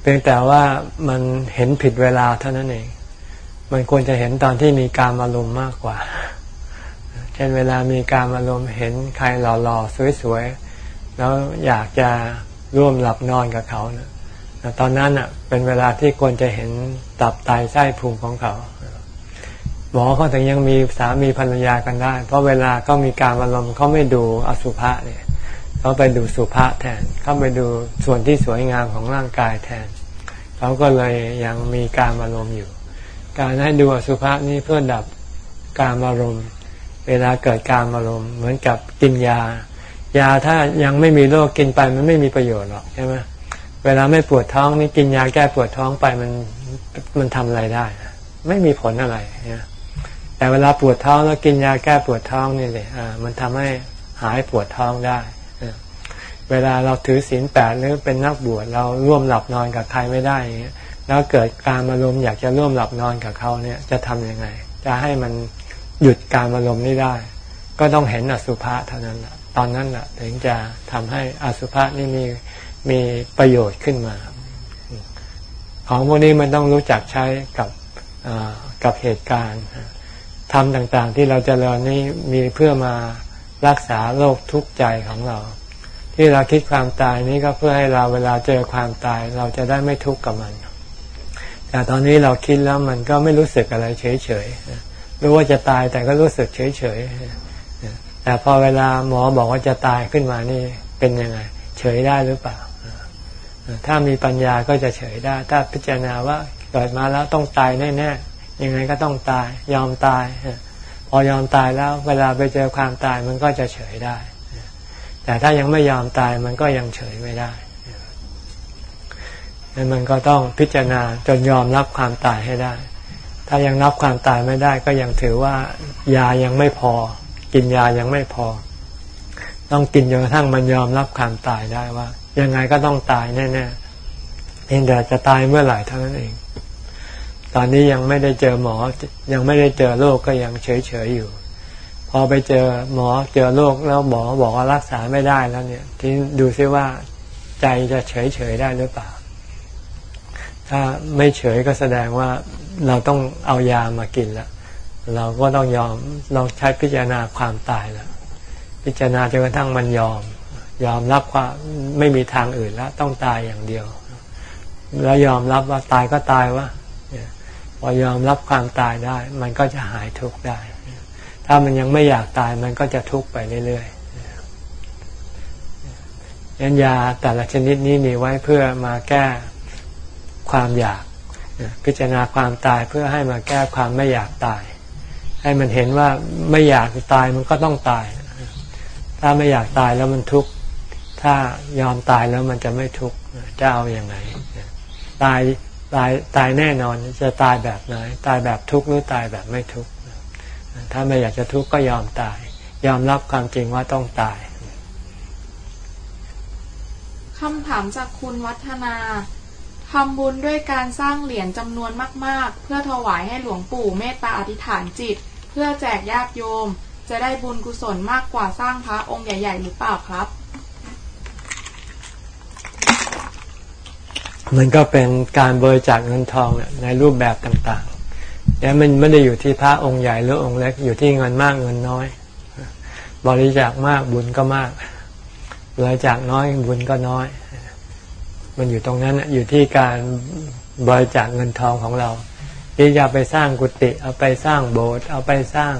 เพียงแต่ว่ามันเห็นผิดเวลาเท่านั้นเอง มันควรจะเห็นตอนที่มีการอารมณ์มากกว่า เช่นเวลามีการอารมณ์เห็นใครหล่อๆสวยๆแล้วอยากจะร่วมหลับนอนกับเขานะ ตอนนั้นอะเป็นเวลาที่ควรจะเห็นตับไตไส้พุงของเขาหมอเขาถึงยังมีสามีภรรยากันได้ เพราะเวลาก็มีการอารมณ์เขาไม่ดูอสุภะเนี่ยเขาไปดูสุภะแทนเขาไปดูส่วนที่สวยงามของร่างกายแทนเขาก็เลยยังมีการอารมณ์อยู่ การให้ดูอสุภะนี่เพื่อดับการอารมณ์เวลาเกิดการอารมณ์เหมือนกับกินยา ยาถ้ายังไม่มีโรคกินไปมันไม่มีประโยชน์หรอกใช่ไหม เวลาไม่ปวดท้องนี่กินยาแก้ปวดท้องไปมันมันทำอะไรได้ ไม่มีผลอะไรนะแต่เวลาปวดท้องแล้วกินยาแก้ปวดท้องนี่เลยอ่ามันทำให้หายปวดท้องได้ เวลาเราถือศีลแปดหรือเป็นนักบวชเราร่วมหลับนอนกับใครไม่ได้ แล้วเกิดการอารมณ์อยากจะร่วมหลับนอนกับเขาเนี่ยจะทำยังไง จะให้มันหยุดการอารมณ์นี้ได้ ก็ต้องเห็นอสุภะเท่านั้นแหละตอนนั้นแหละถึงจะทำให้อสุภะนี่มี มีประโยชน์ขึ้นมา ของพวกนี้มันต้องรู้จักใช้กับกับเหตุการณ์ทำต่างๆ ที่เราจะเจริญนี้มีเพื่อมารักษาโรคทุกข์ใจของเรา ที่เราคิดความตายนี้ก็เพื่อให้เราเวลาเจอความตาย เราจะได้ไม่ทุกข์กับมัน แต่ตอนนี้เราคิดแล้วมันก็ไม่รู้สึกอะไรเฉยๆรู้ว่าจะตายแต่ก็รู้สึกเฉยๆแต่พอเวลาหมอบอกว่าจะตายขึ้นมานี่เป็นยังไง เฉยได้หรือเปล่า ถ้ามีปัญญาก็จะเฉยได้ ถ้าพิจารณาว่าเกิดมาแล้วต้องตายแน่ๆยังไงก็ต้องตาย ยอมตาย พอยอมตายแล้ว เวลาไปเจอความตายมันก็จะเฉยได้ แต่ถ้ายังไม่ยอมตายมันก็ยังเฉยไม่ได้ดังมันก็ต้องพิจารณาจนยอมรับความตายให้ได้ ถ้ายังรับความตายไม่ได้ ก็ยังถือว่ายายังไม่พอ กินยายังไม่พอ ต้องกินจนกระทั่งมันยอมรับความตายได้ว่า ยังไงก็ต้องตายแน่ๆเพียงแต่จะตายเมื่อไหร่เท่านั้นเอง ตอนนี้ยังไม่ได้เจอหมอ ยังไม่ได้เจอโรคก็ยังเฉยๆอยู่ พอไปเจอหมอเจอโรคแล้วหมอบอกว่ารักษาไม่ได้แล้วเนี่ย ทีดูซิว่าใจจะเฉยๆได้หรือเปล่า ถ้าไม่เฉยก็แสดงว่าเราต้องเอายามากินแล้วเราก็ต้องยอมลองใช้พิจารณาความตายแล้วพิจารณาจนกระทั่งมันยอม ยอมรับควาไม่มีทางอื่นแล้ว ต้องตายอย่างเดียว แล้วยอมรับว่าตายก็ตายวะพอยอมรับความตายได้ มันก็จะหายทุกข์ได้ ถ้ามันยังไม่อยากตายมันก็จะทุกข์ไปเรื่อยๆยันยาแต่ละชนิดนี้มีไว้เพื่อมาแก้ความอยาก พิจารณาความตายเพื่อให้มาแก้ความไม่อยากตาย ให้มันเห็นว่าไม่อยากตายมันก็ต้องตาย ถ้าไม่อยากตายแล้วมันทุกข์ ถ้ายอมตายแล้วมันจะไม่ทุกข์จะเอาอยัางไงตายตายตายแน่นอนจะตายแบบไหน ตายแบบทุกข์หรือตายแบบไม่ทุกข์ถ้าไม่อยากจะทุกข์ก็ยอมตาย ยอมรับความจริงว่าต้องตายคำถามจากคุณวัฒนาทำบุญด้วยการสร้างเหรียญจำนวนมาก ๆ เพื่อถวายให้หลวงปู่เมตตาอธิษฐานจิต เพื่อแจกญาติโยม จะได้บุญกุศลมากกว่าสร้างพระองค์ใหญ่ ๆ หรือเปล่าครับ มันก็เป็นการบริจาคเงินทองในรูปแบบต่างๆแต่มันไม่ได้อยู่ที่พระองค์ใหญ่หรือองค์เล็กอยู่ที่เงินมากเงินน้อย บริจาคมากบุญก็มาก บริจาคน้อยบุญก็น้อย มันอยู่ตรงนั้นอยู่ที่การบริจาคเงินทองของเรา ที่จะไปสร้างกุฏิเอาไปสร้างโบสถ์เอาไปสร้าง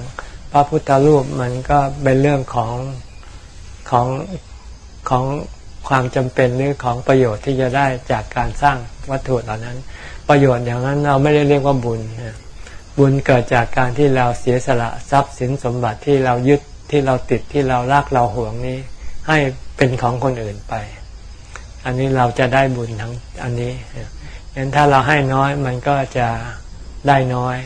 พระพุทธรูปมันก็เป็นเรื่องของของของ ความจำเป็นหรือของประโยชน์ที่จะได้จากการสร้างวัตถุเหล่านั้น ประโยชน์อย่างนั้นเราไม่ได้เรียกว่าบุญ บุญเกิดจากการที่เราเสียสละทรัพย์สินสมบัติที่เรายึดที่เราติดที่เรารักเราหวงนี้ ให้เป็นของคนอื่นไป อันนี้เราจะได้บุญทั้งอันนี้งั้นถ้าเราให้น้อยมันก็จะได้น้อย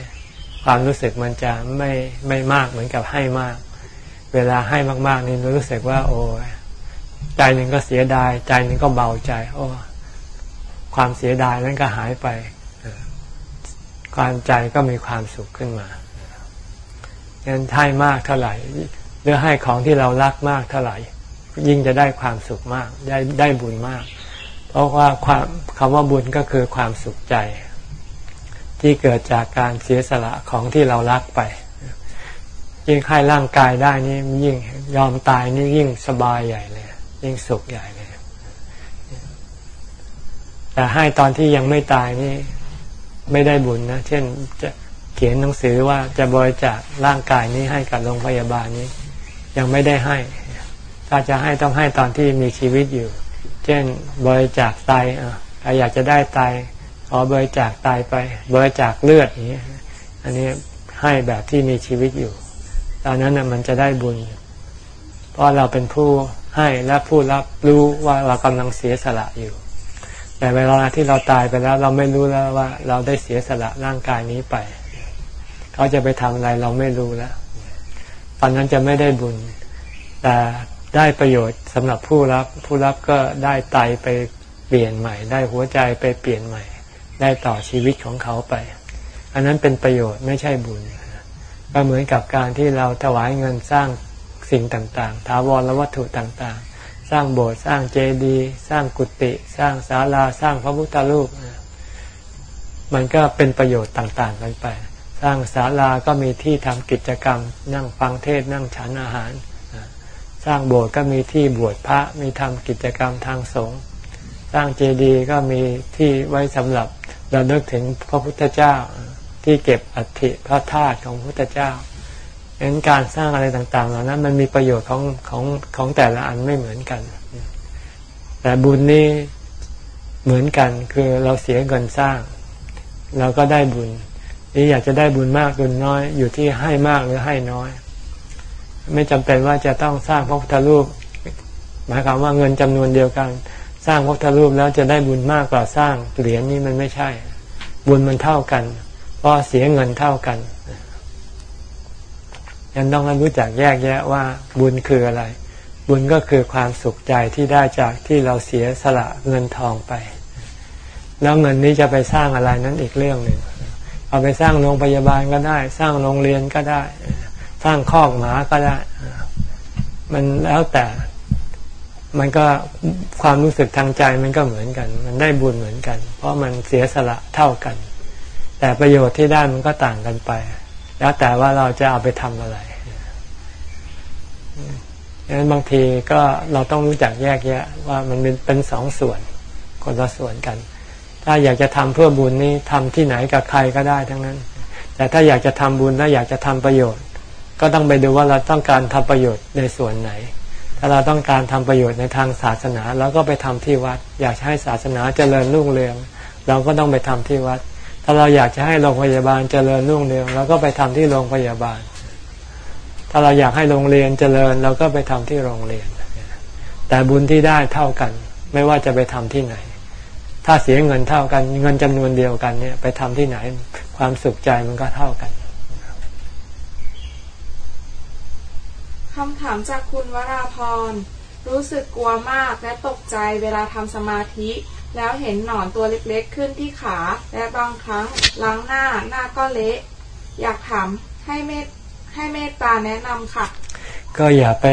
ความรู้สึกมันจะไม่ไม่มากเหมือนกับให้มาก เวลาให้มากๆนี่รู้สึกว่า โอ้ ใจหนึ่งก็เสียดาย ใจหนึ่งก็เบาใจ โอ้ความเสียดายนั้นก็หายไปความใจก็มีความสุขขึ้นมางั้นให้มากเท่าไหร่หรือให้ของที่เรารักมากเท่าไหร่ ยิ่งจะได้ความสุขมากได้ได้บุญมาก เพราะว่าความคำว่าบุญก็คือความสุขใจ ที่เกิดจากการเสียสละของที่เรารักไป ยิ่งให้ร่างกายได้นี่ยิ่งยอมตายนี่ยิ่งสบายใหญ่เลย ยิ่งสุขใหญ่เลยแต่ให้ตอนที่ยังไม่ตายนี่ ไม่ได้บุญนะ เช่นจะเขียนหนังสือว่าจะบริจาคร่างกายนี้ให้กับโรงพยาบาลนี้ ยังไม่ได้ให้ ถ้าจะให้ต้องให้ตอนที่มีชีวิตอยู่ เช่นบริจาคไตใครอยากจะได้ไตขอบริจาคไตไป บริจาคเลือดอย่างนี้ อันนี้ให้แบบที่มีชีวิตอยู่ ตอนนั้นนะมันจะได้บุญ เพราะเราเป็นผู้ ให้และผู้รับรู้ว่าเรากำลังเสียสละอยู่ แต่เวลาที่เราตายไปแล้วเราไม่รู้แล้วว่า เราได้เสียสละร่างกายนี้ไป เขาจะไปทำอะไรเราไม่รู้แล้ว ตอนนั้นจะไม่ได้บุญ แต่ได้ประโยชน์สำหรับผู้รับ ผู้รับก็ได้ไตไปเปลี่ยนใหม่ ได้หัวใจไปเปลี่ยนใหม่ ได้ต่อชีวิตของเขาไป อันนั้นเป็นประโยชน์ไม่ใช่บุญก็เหมือนกับการที่เราถวายเงินสร้าง สิ่งต่างๆถาวรวัตถุต่างๆ สร้างโบสถ์สร้างเจดีย์สร้างกุฏิสร้างศาลาสร้างพระพุทธรูป มันก็เป็นประโยชน์ต่างๆกันไป สร้างศาลาก็มีที่ทำกิจกรรม นั่งฟังเทศนั่งฉันอาหาร สร้างโบสถ์ก็มีที่บวชพระมีทำกิจกรรมทางสงฆ์สร้างเจดีย์ก็มีที่ไว้สำหรับเราเลิกถึงพระพุทธเจ้าที่เก็บอัฐิพระธาตุของพระพุทธเจ้า เห็นการสร้างอะไรต่างๆเหล่านั้นมันมีประโยชน์ของของของแต่ละอันไม่เหมือนกัน แต่บุญนี่เหมือนกันคือเราเสียเงินสร้าง เราก็ได้บุญนี่อยากจะได้บุญมากบุญน้อย อยู่ที่ให้มากหรือให้น้อย ไม่จำเป็นว่าจะต้องสร้างพระพุทธรูปหมายความว่าเงินจำนวนเดียวกัน สร้างพระพุทธรูปแล้วจะได้บุญมากกว่าสร้างเหรียญนี่มันไม่ใช่ บุญมันเท่ากัน เพราะเสียเงินเท่ากัน ยังต้องรู้จักแยกแยะว่าบุญคืออะไร บุญก็คือความสุขใจที่ได้จากที่เราเสียสละเงินทองไป แล้วเงินนี้จะไปสร้างอะไรนั้นอีกเรื่องหนึ่งเอาไปสร้างโรงพยาบาลก็ได้ สร้างโรงเรียนก็ได้ สร้างคอกหมาก็ได้ มันแล้วแต่ มันก็ความรู้สึกทางใจมันก็เหมือนกัน มันได้บุญเหมือนกัน เพราะมันเสียสละเท่ากัน แต่ประโยชน์ที่ได้มันก็ต่างกันไป แล้วแต่ว่าเราจะเอาไปทำอะไร ดังนั้นบางทีก็เราต้องรู้จักแยกแยะ ว่ามันเป็นสองส่วนคนละส่วนกัน ถ้าอยากจะทำเพื่อบุญนี้ทำที่ไหนกับใครก็ได้ทั้งนั้น แต่ถ้าอยากจะทำบุญและอยากจะทำประโยชน์ ก็ต้องไปดูว่าเราต้องการทำประโยชน์ในส่วนไหน ถ้าเราต้องการทำประโยชน์ในทางศาสนาเราก็ไปทำที่วัด อยากให้ศาสนาเจริญรุ่งเรือง เราก็ต้องไปทำที่วัด ถ้าเราอยากจะให้โรงพยาบาลเจริญรุ่งเรืองเราก็ไปทำที่โรงพยาบาล ถ้าเราอยากให้โรงเรียนเจริญเราก็ไปทำที่โรงเรียน แต่บุญที่ได้เท่ากัน ไม่ว่าจะไปทำที่ไหน ถ้าเสียเงินเท่ากัน เงินจำนวนเดียวกันเนี่ยไปทำที่ไหน ความสุขใจมันก็เท่ากันคำถามจากคุณวราพร รู้สึกกลัวมากและตกใจเวลาทำสมาธิ แล้วเห็นหนอนตัวเล็กๆขึ้นที่ขา และบางครั้งล้างหน้าหน้าก็เละ อยากถามให้เมต ให้เมตตาแนะนำค่ะ ก็อย่าไป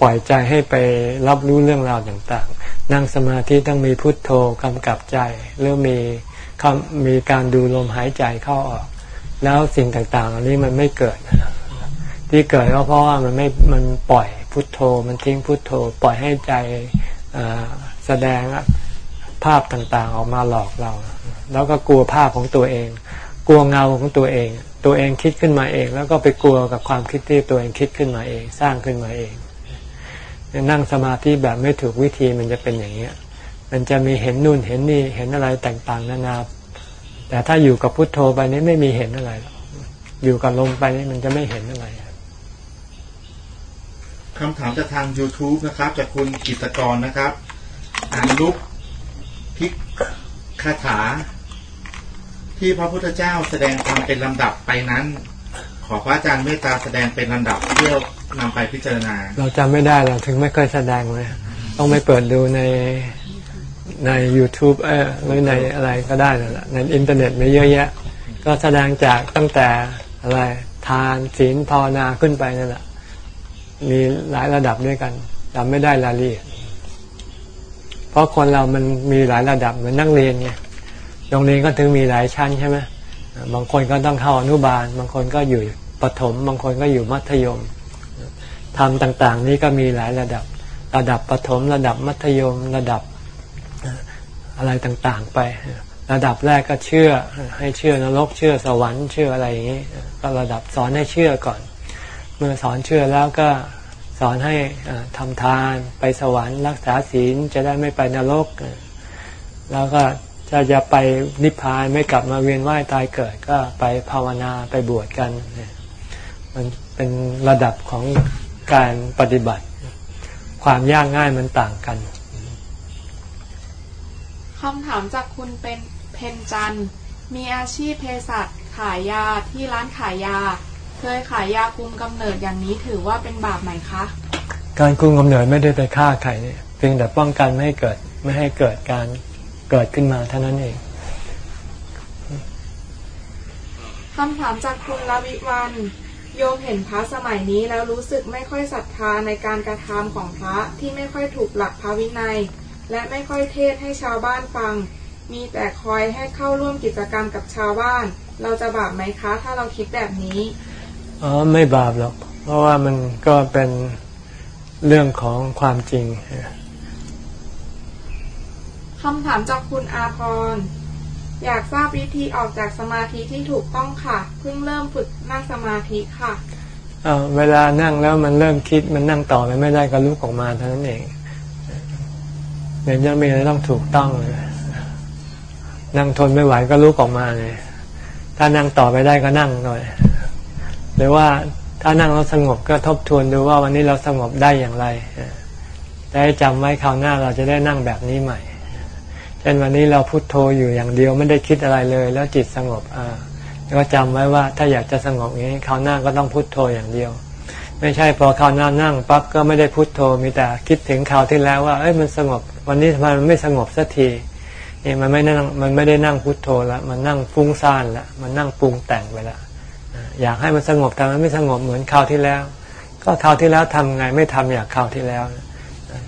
ปล่อยใจให้ไปรับรู้เรื่องราวต่างๆ นั่งสมาธิต้องมีพุทโธกำกับใจหรือมีมีการดูลมหายใจเข้าออก แล้วสิ่งต่างๆอันนี้มันไม่เกิด ที่เกิดก็เพราะว่ามันไม่มันปล่อยพุทโธ มันทิ้งพุทโธ ปล่อยให้ใจแสดงภาพต่างๆออกมาหลอกเรา แล้วก็กลัวภาพของตัวเอง กลัวเงาของตัวเอง ตัวเองคิดขึ้นมาเอง แล้วก็ไปกลัวกับความคิดที่ตัวเองคิดขึ้นมาเอง สร้างขึ้นมาเอง นั่งสมาธิแบบไม่ถูกวิธีมันจะเป็นอย่างเนี้ย มันจะมีเห็นนู่นเห็นนี่เห็นอะไรต่างๆนานา แต่ถ้าอยู่กับพุทโธไปนี้ไม่มีเห็นอะไรหรอกอยู่กับลมไปนี่มันจะไม่เห็นอะไรคำถามจากทาง YouTube นะครับ จากคุณกิตกรนะครับอ่านลุกพิกคาถา ที่พระพุทธเจ้าแสดงธรรมเป็นลำดับไปนั้น ขอพระอาจารย์เมตตาแสดงเป็นลำดับเพื่อนำไปพิจารณา เราจำไม่ได้เราถึงไม่เคยแสดงเลยต้องไปเปิดดูในใน YouTube เออหรือในอะไรก็ได้นั่นแหละในอินเทอร์เน็ตมีเยอะแยะ ก็แสดงจากตั้งแต่อะไรทานศีลภาวนาขึ้นไปนั่นแหละมีหลายระดับด้วยกันจำไม่ได้รายละเอียดเพราะคนเรามันมีหลายระดับเหมือนนักเรียนไง โรงเรียนก็ถึงมีหลายชั้นใช่ไหมบางคนก็ต้องเข้าอนุบาล บางคนก็อยู่ประถม บางคนก็อยู่มัธยมทำต่างๆ นี้ก็มีหลายระดับ ระดับประถม ระดับมัธยม ระดับอะไรต่างๆ ไป ระดับแรกก็เชื่อ ให้เชื่อนรกเชื่อสวรรค์เชื่ออะไรอย่างนี้ ก็ระดับสอนให้เชื่อก่อน เมื่อสอนเชื่อแล้วก็สอนให้ทำทานไปสวรรค์รักษาศีลจะได้ไม่ไปนรก แล้วก็ จะจะไปนิพพานไม่กลับมาเวียนว่ายตายเกิดก็ไปภาวนาไปบวชกัน มันเป็นระดับของการปฏิบัติ ความยากง่ายมันต่างกันคำถามจากคุณเป็นเพนจันทร์มีอาชีพเภสัชขายยาที่ร้านขายยา เคยขายยาคุมกำเนิดอย่างนี้ถือว่าเป็นบาปไหมคะ การคุมกำเนิดไม่ได้ไปฆ่าใครเนี่ยเพียงแต่ป้องกันไม่ให้เกิดไม่ให้เกิดการ เกิดขึ้นมาเท่านั้นเองคำถามจากคุณลวิวันโยมเห็นพระสมัยนี้แล้วรู้สึกไม่ค่อยศรัทธาในการกระทำของพระที่ไม่ค่อยถูกหลักพระวินัย และไม่ค่อยเทศให้ชาวบ้านฟัง มีแต่คอยให้เข้าร่วมกิจกรรมกับชาวบ้าน เราจะบาปไหมคะ ถ้าเราคิดแบบนี้อ๋อไม่บาปหรอก เพราะว่ามันก็เป็นเรื่องของความจริง คำถามจากคุณอาพร อยากทราบวิธีออกจากสมาธิที่ถูกต้องค่ะ เพิ่งเริ่มฝึกนั่งสมาธิค่ะเเวลานั่งแล้วมันเริ่มคิดมันนั่งต่อไปไม่ได้ก็ลุกออกมาเท่านั้นเองเดี๋ยวจะมีอะไรต้องถูกต้องเลยนั่งทนไม่ไหวก็ลุกออกมาเลย ถ้านั่งต่อไปได้ก็นั่งหน่อย หรือว่าถ้านั่งแล้วสงบก็ทบทวนดูว่าวันนี้เราสงบได้อย่างไรได้จำไว้คราวหน้าเราจะได้นั่งแบบนี้ใหม่ ช่นวันนี้เราพุโทโธอยู่อย่างเดียวไม่ได้คิดอะไรเลย แล้วจิตสงบอ่าก็จำไว้ว่าถ้าอยากจะสงบอย่างนี้คราวหน้าก็ต้องพุโทโธอย่างเดียว ไม่ใช่พอคราวหน้านั่งปั๊บก็ไม่ได้พุโทโธมีแต่คิดถึงคราวที่แล้วว่าเอ้ยมันสงบ วันนี้ทำไมมันไม่สงบสักทีนี่มันไม่นั่งมันไม่ได้นั่งพุโทโธล้วมันนั่งฟุ้งซ่านล้วมันนั่งปรุงแต่งไปล้วอยากให้มันสงบแต่มันไม่สงบเหมือนคราวที่แล้ว ก็คราวที่แล้วทำไงไม่ทำอย่างคราวที่แล้ว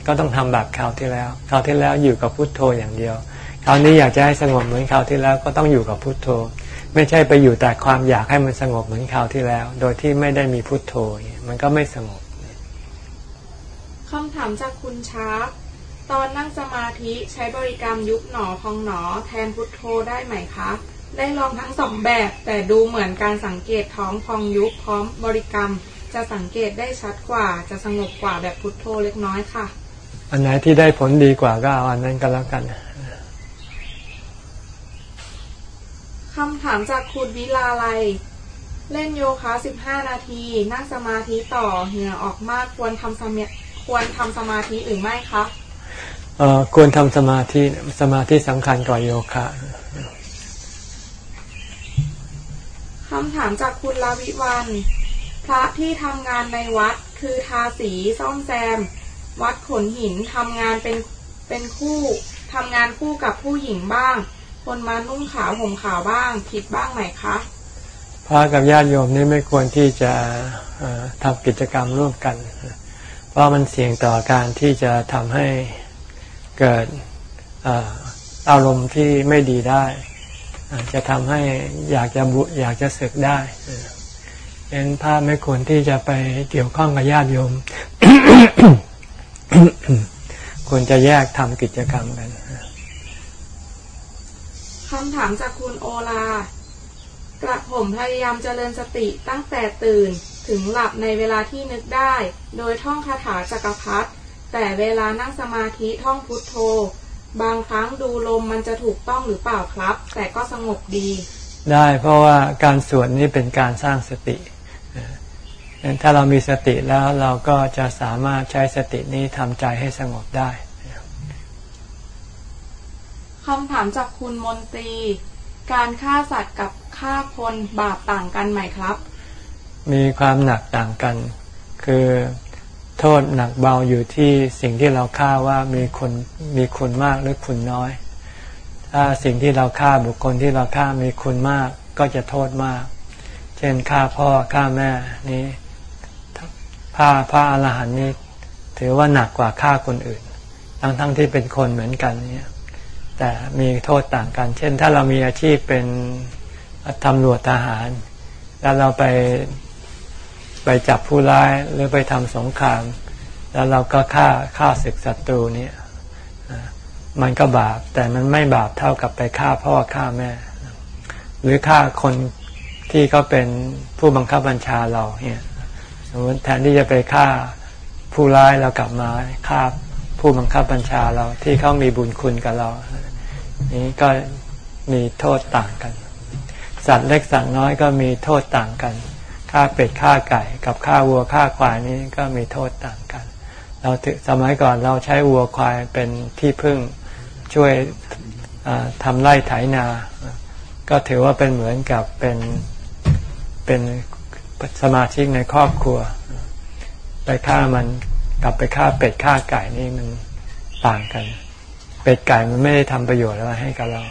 ก็ต้องทำแบบคราวที่แล้วคราวที่แล้วอยู่กับพุทโธอย่างเดียวคราวนี้อยากจะให้สงบเหมือนคราวที่แล้วก็ต้องอยู่กับพุทโธ ไม่ใช่ไปอยู่แต่ความอยากให้มันสงบเหมือนคราวที่แล้ว โดยที่ไม่ได้มีพุทโธมันก็ไม่สงบคำถามจากคุณชาร์ปตอนนั่งสมาธิใช้บริกรรมยุบหนอพองหนอ แทนพุทโธได้ไหมคะได้ลองทั้งสองแบบ แต่ดูเหมือนการสังเกตท้องพองยุบพร้อมบริกรรม จะสังเกตได้ชัดกว่า จะสงบกว่าแบบพุทโธเล็กน้อยค่ะ อันไหนที่ได้ผลดีกว่าก็เอาอันนั้นก็แล้วกันคำถามจากคุณวิลาไลเล่นโยคะ15นาที นั่งสมาธิต่อเหงื่อออกมากควรทำสมาควรทำสมาธิหรือไม่คะเอ่อควรทำสมาธิสมาธิสำคัญกว่าโยคะคำถามจากคุณลาวิวัน พระที่ทำงานในวัดคือทาสีซ่อมแซม วัดขนหินทำงานเป็นเป็นคู่ทำงานคู่กับผู้หญิงบ้าง คนมานุ่งขาวห่มขาวบ้างผิดบ้างไหมคะพระกับญาติโยมนี่ไม่ควรที่จะทำกิจกรรมร่วมกัน เพราะมันเสี่ยงต่อการที่จะทำให้เกิดเอ่ออารมณ์ที่ไม่ดีได้ อาจจะทำให้อยากจะบุอยากจะศึกได้ เอ็นพระไม่ควรที่จะไปเกี่ยวข้องกับญาติโยม ควรจะแยกทำกิจกรรมกันคำถามจากคุณโอลา กระผมพยายามเจริญสติตั้งแต่ตื่นถึงหลับในเวลาที่นึกได้ โดยท่องคาถาจักรพรรดิแต่เวลานั่งสมาธิท่องพุทโธ บางครั้งดูลมมันจะถูกต้องหรือเปล่าครับ แต่ก็สงบดี ได้เพราะว่าการสวดนี้เป็นการสร้างสติเอ่อ ถ้าเรามีสติแล้วเราก็จะสามารถใช้สตินี้ทำใจให้สงบได้คำถามจากคุณมนตรี การฆ่าสัตว์กับฆ่าคนบาปต่างกันไหมครับ มีความหนักต่างกัน คือโทษหนักเบาอยู่ที่สิ่งที่เราฆ่าว่ามีคนมีคุณมากหรือคุณน้อย ถ้าสิ่งที่เราฆ่าบุคคลที่เราฆ่ามีคุณมากก็จะโทษมาก เช่นฆ่าพ่อฆ่าแม่นี้ พระพระอรหันต์นี้ถือว่าหนักกว่าฆ่าคนอื่น ทั้งทั้งที่เป็นคนเหมือนกันเนี่ยแต่มีโทษต่างกัน เช่น ถ้าเรามีอาชีพเป็นตำรวจทหาร แล้วเราไปไปจับผู้ร้ายหรือไปทำสงคราม แล้วเราก็ฆ่าฆ่าศึกศัตรูเนี่ยมันก็บาป แต่มันไม่บาปเท่ากับไปฆ่าพ่อฆ่าแม่ หรือฆ่าคนที่เขาเป็นผู้บังคับบัญชาเราเนี่ย แทนที่จะไปฆ่าผู้ร้ายเรากลับมาฆ่าผู้บังคับบัญชาเราที่เขามีบุญคุณกับเรา นี้ก็มีโทษต่างกัน สัตว์เล็กสัตว์น้อยก็มีโทษต่างกันฆ่าเป็ดฆ่าไก่กับฆ่าวัวฆ่าควายนี้ก็มีโทษต่างกัน เราถือสมัยก่อนเราใช้วัวควายเป็นที่พึ่งช่วยทำไร่ไถนา ก็ถือว่าเป็นเหมือนกับเป็นเป็น สมาชิกในครอบครัว ไปฆ่ามันกลับไปฆ่าเป็ดฆ่าไก่นี่มันต่างกัน เป็ดไก่มันไม่ได้ทำประโยชน์อะไรให้กับเรา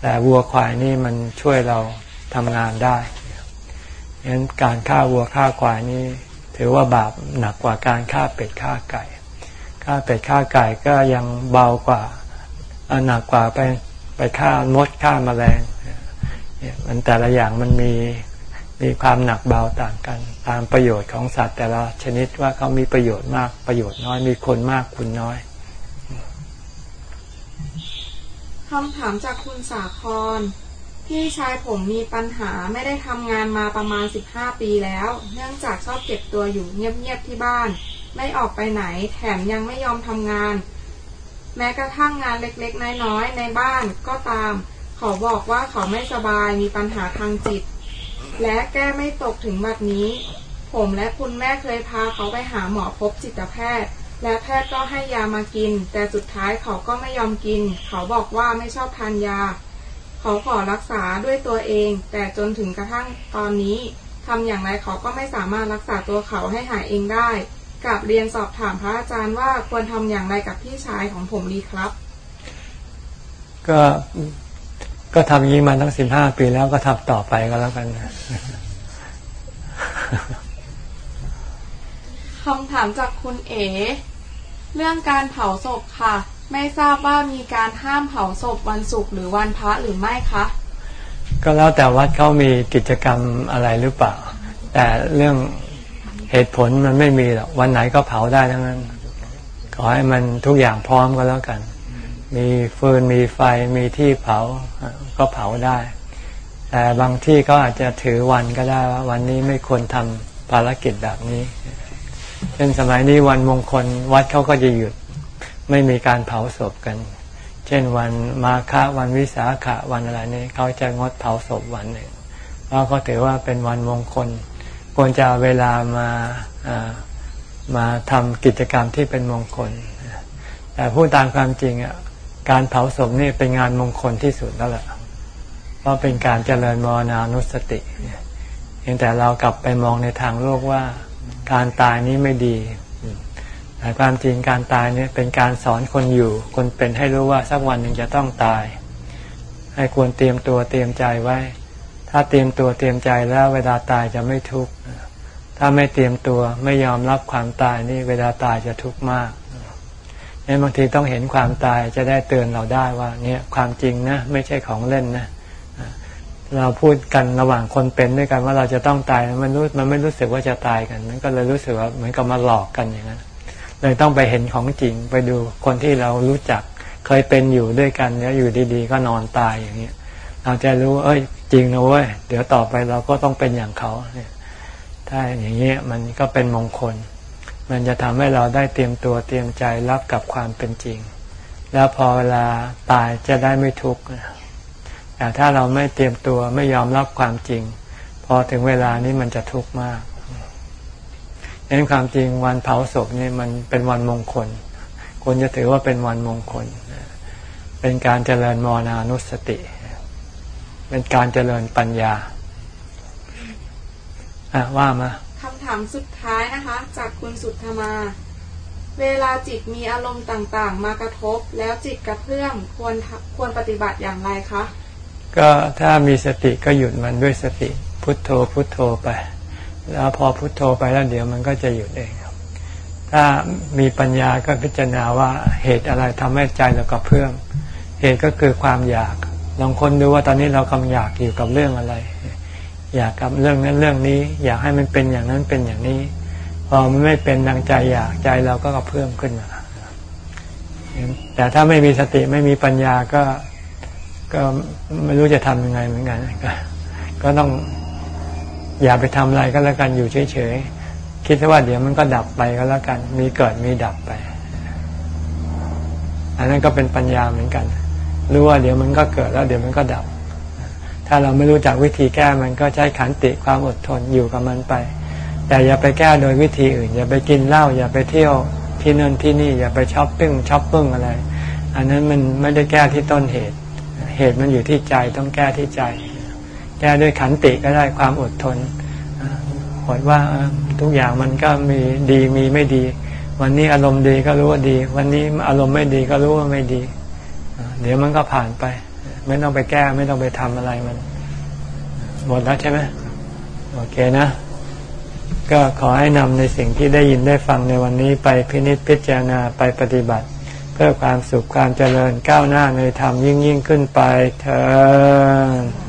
แต่วัวควายนี่มันช่วยเราทำงานได้ฉะนั้นการฆ่าวัวฆ่าควายนี่ถือว่าบาปหนักกว่าการฆ่าเป็ดฆ่าไก่ฆ่าเป็ดฆ่าไก่ก็ยังเบากว่าหนักกว่าไปไปฆ่ามดฆ่ามาแมลงเนี่ยมันแต่ละอย่างมันมี มีความหนักเบาต่างกัน ตามประโยชน์ของสัตว์แต่ละชนิดว่าเขามีประโยชน์มากประโยชน์น้อยมีคนมากคุณน้อยคำถามจากคุณสาครพี่ชายผมมีปัญหาไม่ได้ทำงานมาประมาณสิบห้าปีแล้ว เนื่องจากชอบเก็บตัวอยู่เงียบๆที่บ้าน ไม่ออกไปไหนแถมยังไม่ยอมทำงาน แม้กระทั่งงานเล็กๆ น้อยๆ ในบ้านก็ตามขาบอกว่าเขาไม่สบายมีปัญหาทางจิต และแก้ไม่ตกถึงบัดนี้ ผมและคุณแม่เคยพาเขาไปหาหมอพบจิตแพทย์ และแพทย์ก็ให้ยามากิน แต่สุดท้ายเขาก็ไม่ยอมกิน เขาบอกว่าไม่ชอบทานยา เขาขอรักษาด้วยตัวเอง แต่จนถึงกระทั่งตอนนี้ทำอย่างไรเขาก็ไม่สามารถรักษาตัวเขาให้หายเองได้กับเรียนสอบถามพระอาจารย์ว่าควรทำอย่างไรกับพี่ชายของผมดีครับ ก็ ก็ทำอย่างนี้มาตั้งสิบห้าปีแล้วก็ทำต่อไปก็แล้วกันคำถามจากคุณเอ๋ เรื่องการเผาศพค่ะ ไม่ทราบว่ามีการห้ามเผาศพวันศุกร์หรือวันพระหรือไม่คะก็แล้วแต่วัดเขามีกิจกรรมอะไรหรือเปล่า แต่เรื่องเหตุผลมันไม่มีหรอกวันไหนก็เผาได้ทั้งนั้น ขอให้มันทุกอย่างพร้อมก็แล้วกัน มีฟืนมีไฟมีที่เผาก็เผาได้ แต่บางที่ก็อาจจะถือวันก็ได้ว่า วันนี้ไม่ควรทำภารกิจแบบนี้ เช่นสมัยนี้วันมงคลวัดเขาก็จะหยุดไม่มีการเผาศพกัน เช่นวันมาฆะวันวิสาขะวันอะไรนี้เขาจะงดเผาศพวันหนึ่งเพราะเขาถือว่าเป็นวันมงคล ควรจะเวลามามาทำกิจกรรมที่เป็นมงคล แต่พูดตามความจริงอะ การเผาศพนี่เป็นงานมงคลที่สุดแล้วแหละเพราะเป็นการเจริญมรณานุสติเพียงแต่เรากลับไปมองในทางโลกว่า การตายนี้ไม่ดีแต่ความจริงการตายเนี่ยเป็นการสอนคนอยู่ คนเป็นให้รู้ว่าสักวันหนึ่งจะต้องตาย ให้ควรเตรียมตัวเตรียมใจไว้ ถ้าเตรียมตัวเตรียมใจแล้วเวลาตายจะไม่ทุกข์ถ้าไม่เตรียมตัวไม่ยอมรับความตายนี่เวลาตายจะทุกข์มาก เนี่ยบางทีต้องเห็นความตายจะได้เตือนเราได้ว่า เนี่ยความจริงนะ ไม่ใช่ของเล่นนะเราพูดกันระหว่างคนเป็นด้วยกันว่าเราจะต้องตายมันรู้มันไม่รู้สึกว่าจะตายกัน มันก็เลยรู้สึกว่าเหมือนกับมาหลอกกันอย่างนั้นเลยต้องไปเห็นของจริงไปดูคนที่เรารู้จักเคยเป็นอยู่ด้วยกันแล้วอยู่ดีๆ ก็นอนตายอย่างเงี้ยเราจะรู้ เอ้ย จริงนะเว้ยเดี๋ยวต่อไปเราก็ต้องเป็นอย่างเขาเนี่ย ถ้าอย่างเงี้ยมันก็เป็นมงคล มันจะทำให้เราได้เตรียมตัวเตรียมใจรับกับความเป็นจริง แล้วพอเวลาตายจะได้ไม่ทุกข์แต่ถ้าเราไม่เตรียมตัวไม่ยอมรับความจริง พอถึงเวลานี้มันจะทุกข์มากเห็นความจริงวันเผาศพนี่มันเป็นวันมงคลควรจะถือว่าเป็นวันมงคล เป็นการเจริญมรณานุสติ เป็นการเจริญปัญญา อะว่ามา คำถามสุดท้ายนะคะ จากคุณสุทธมา เวลาจิตมีอารมณ์ต่างๆ มากระทบ แล้วจิตกระเพื่อมควรควรปฏิบัติอย่างไรคะ ก็ถ้ามีสติก็หยุดมันด้วยสติ พุทโธพุทโธไป แล้วพอพุทโธไปแล้วเดี๋ยวมันก็จะหยุดเองครับ ถ้ามีปัญญาก็พิจารณาว่าเหตุอะไรทำให้ใจเรากระเพื่อมเหตุก็คือความอยากลองคนดูว่าตอนนี้เรากำลังอยากอยู่กับเรื่องอะไร อยากกับเรื่องนั้นเรื่องนี้ อยากให้มันเป็นอย่างนั้นเป็นอย่างนี้ พอมันไม่เป็นดังใจอยากใจเราก็กระเพื่มขึ้นมาแต่ถ้าไม่มีสติไม่มีปัญญาก็ก็ไม่รู้จะทำยังไงเหมือนกันกก็ต้องอย่าไปทำอะไรก็แล้วกันอยู่เฉยๆคิดว่าเดี๋ยวมันก็ดับไปก็แล้วกัน มีเกิดมีดับไป อันนั้นก็เป็นปัญญาเหมือนกัน รู้ว่าเดี๋ยวมันก็เกิดแล้ว เดี๋ยวมันก็ดับ ถ้าเราไม่รู้จักวิธีแก้มันก็ใช้ขันติความอดทนอยู่กับมันไป แต่อย่าไปแก้โดยวิธีอื่น อย่าไปกินเหล้าอย่าไปเที่ยวที่นั่นที่นี่อย่าไปช้อปปิ้งช้อปปิ้งอะไร อันนั้นมันไม่ได้แก้ที่ต้นเหตุ เหตุมันอยู่ที่ใจต้องแก้ที่ใจ แก้ด้วยขันติก็ได้ความอดทนอดว่าทุกอย่างมันก็มีดีมีไม่ดี วันนี้อารมณ์ดีก็รู้ว่าดี วันนี้อารมณ์ไม่ดีก็รู้ว่าไม่ดี เดี๋ยวมันก็ผ่านไป ไม่ต้องไปแก้ไม่ต้องไปทำอะไรมัน หมดแล้วใช่ไหมโอเคนะ ก็ขอให้นำในสิ่งที่ได้ยินได้ฟังในวันนี้ไปพินิจพิจารณาไปปฏิบัติ เพื่อความสุขความเจริญก้าวหน้าในธรรมยิ่งยิ่งขึ้นไปเธอ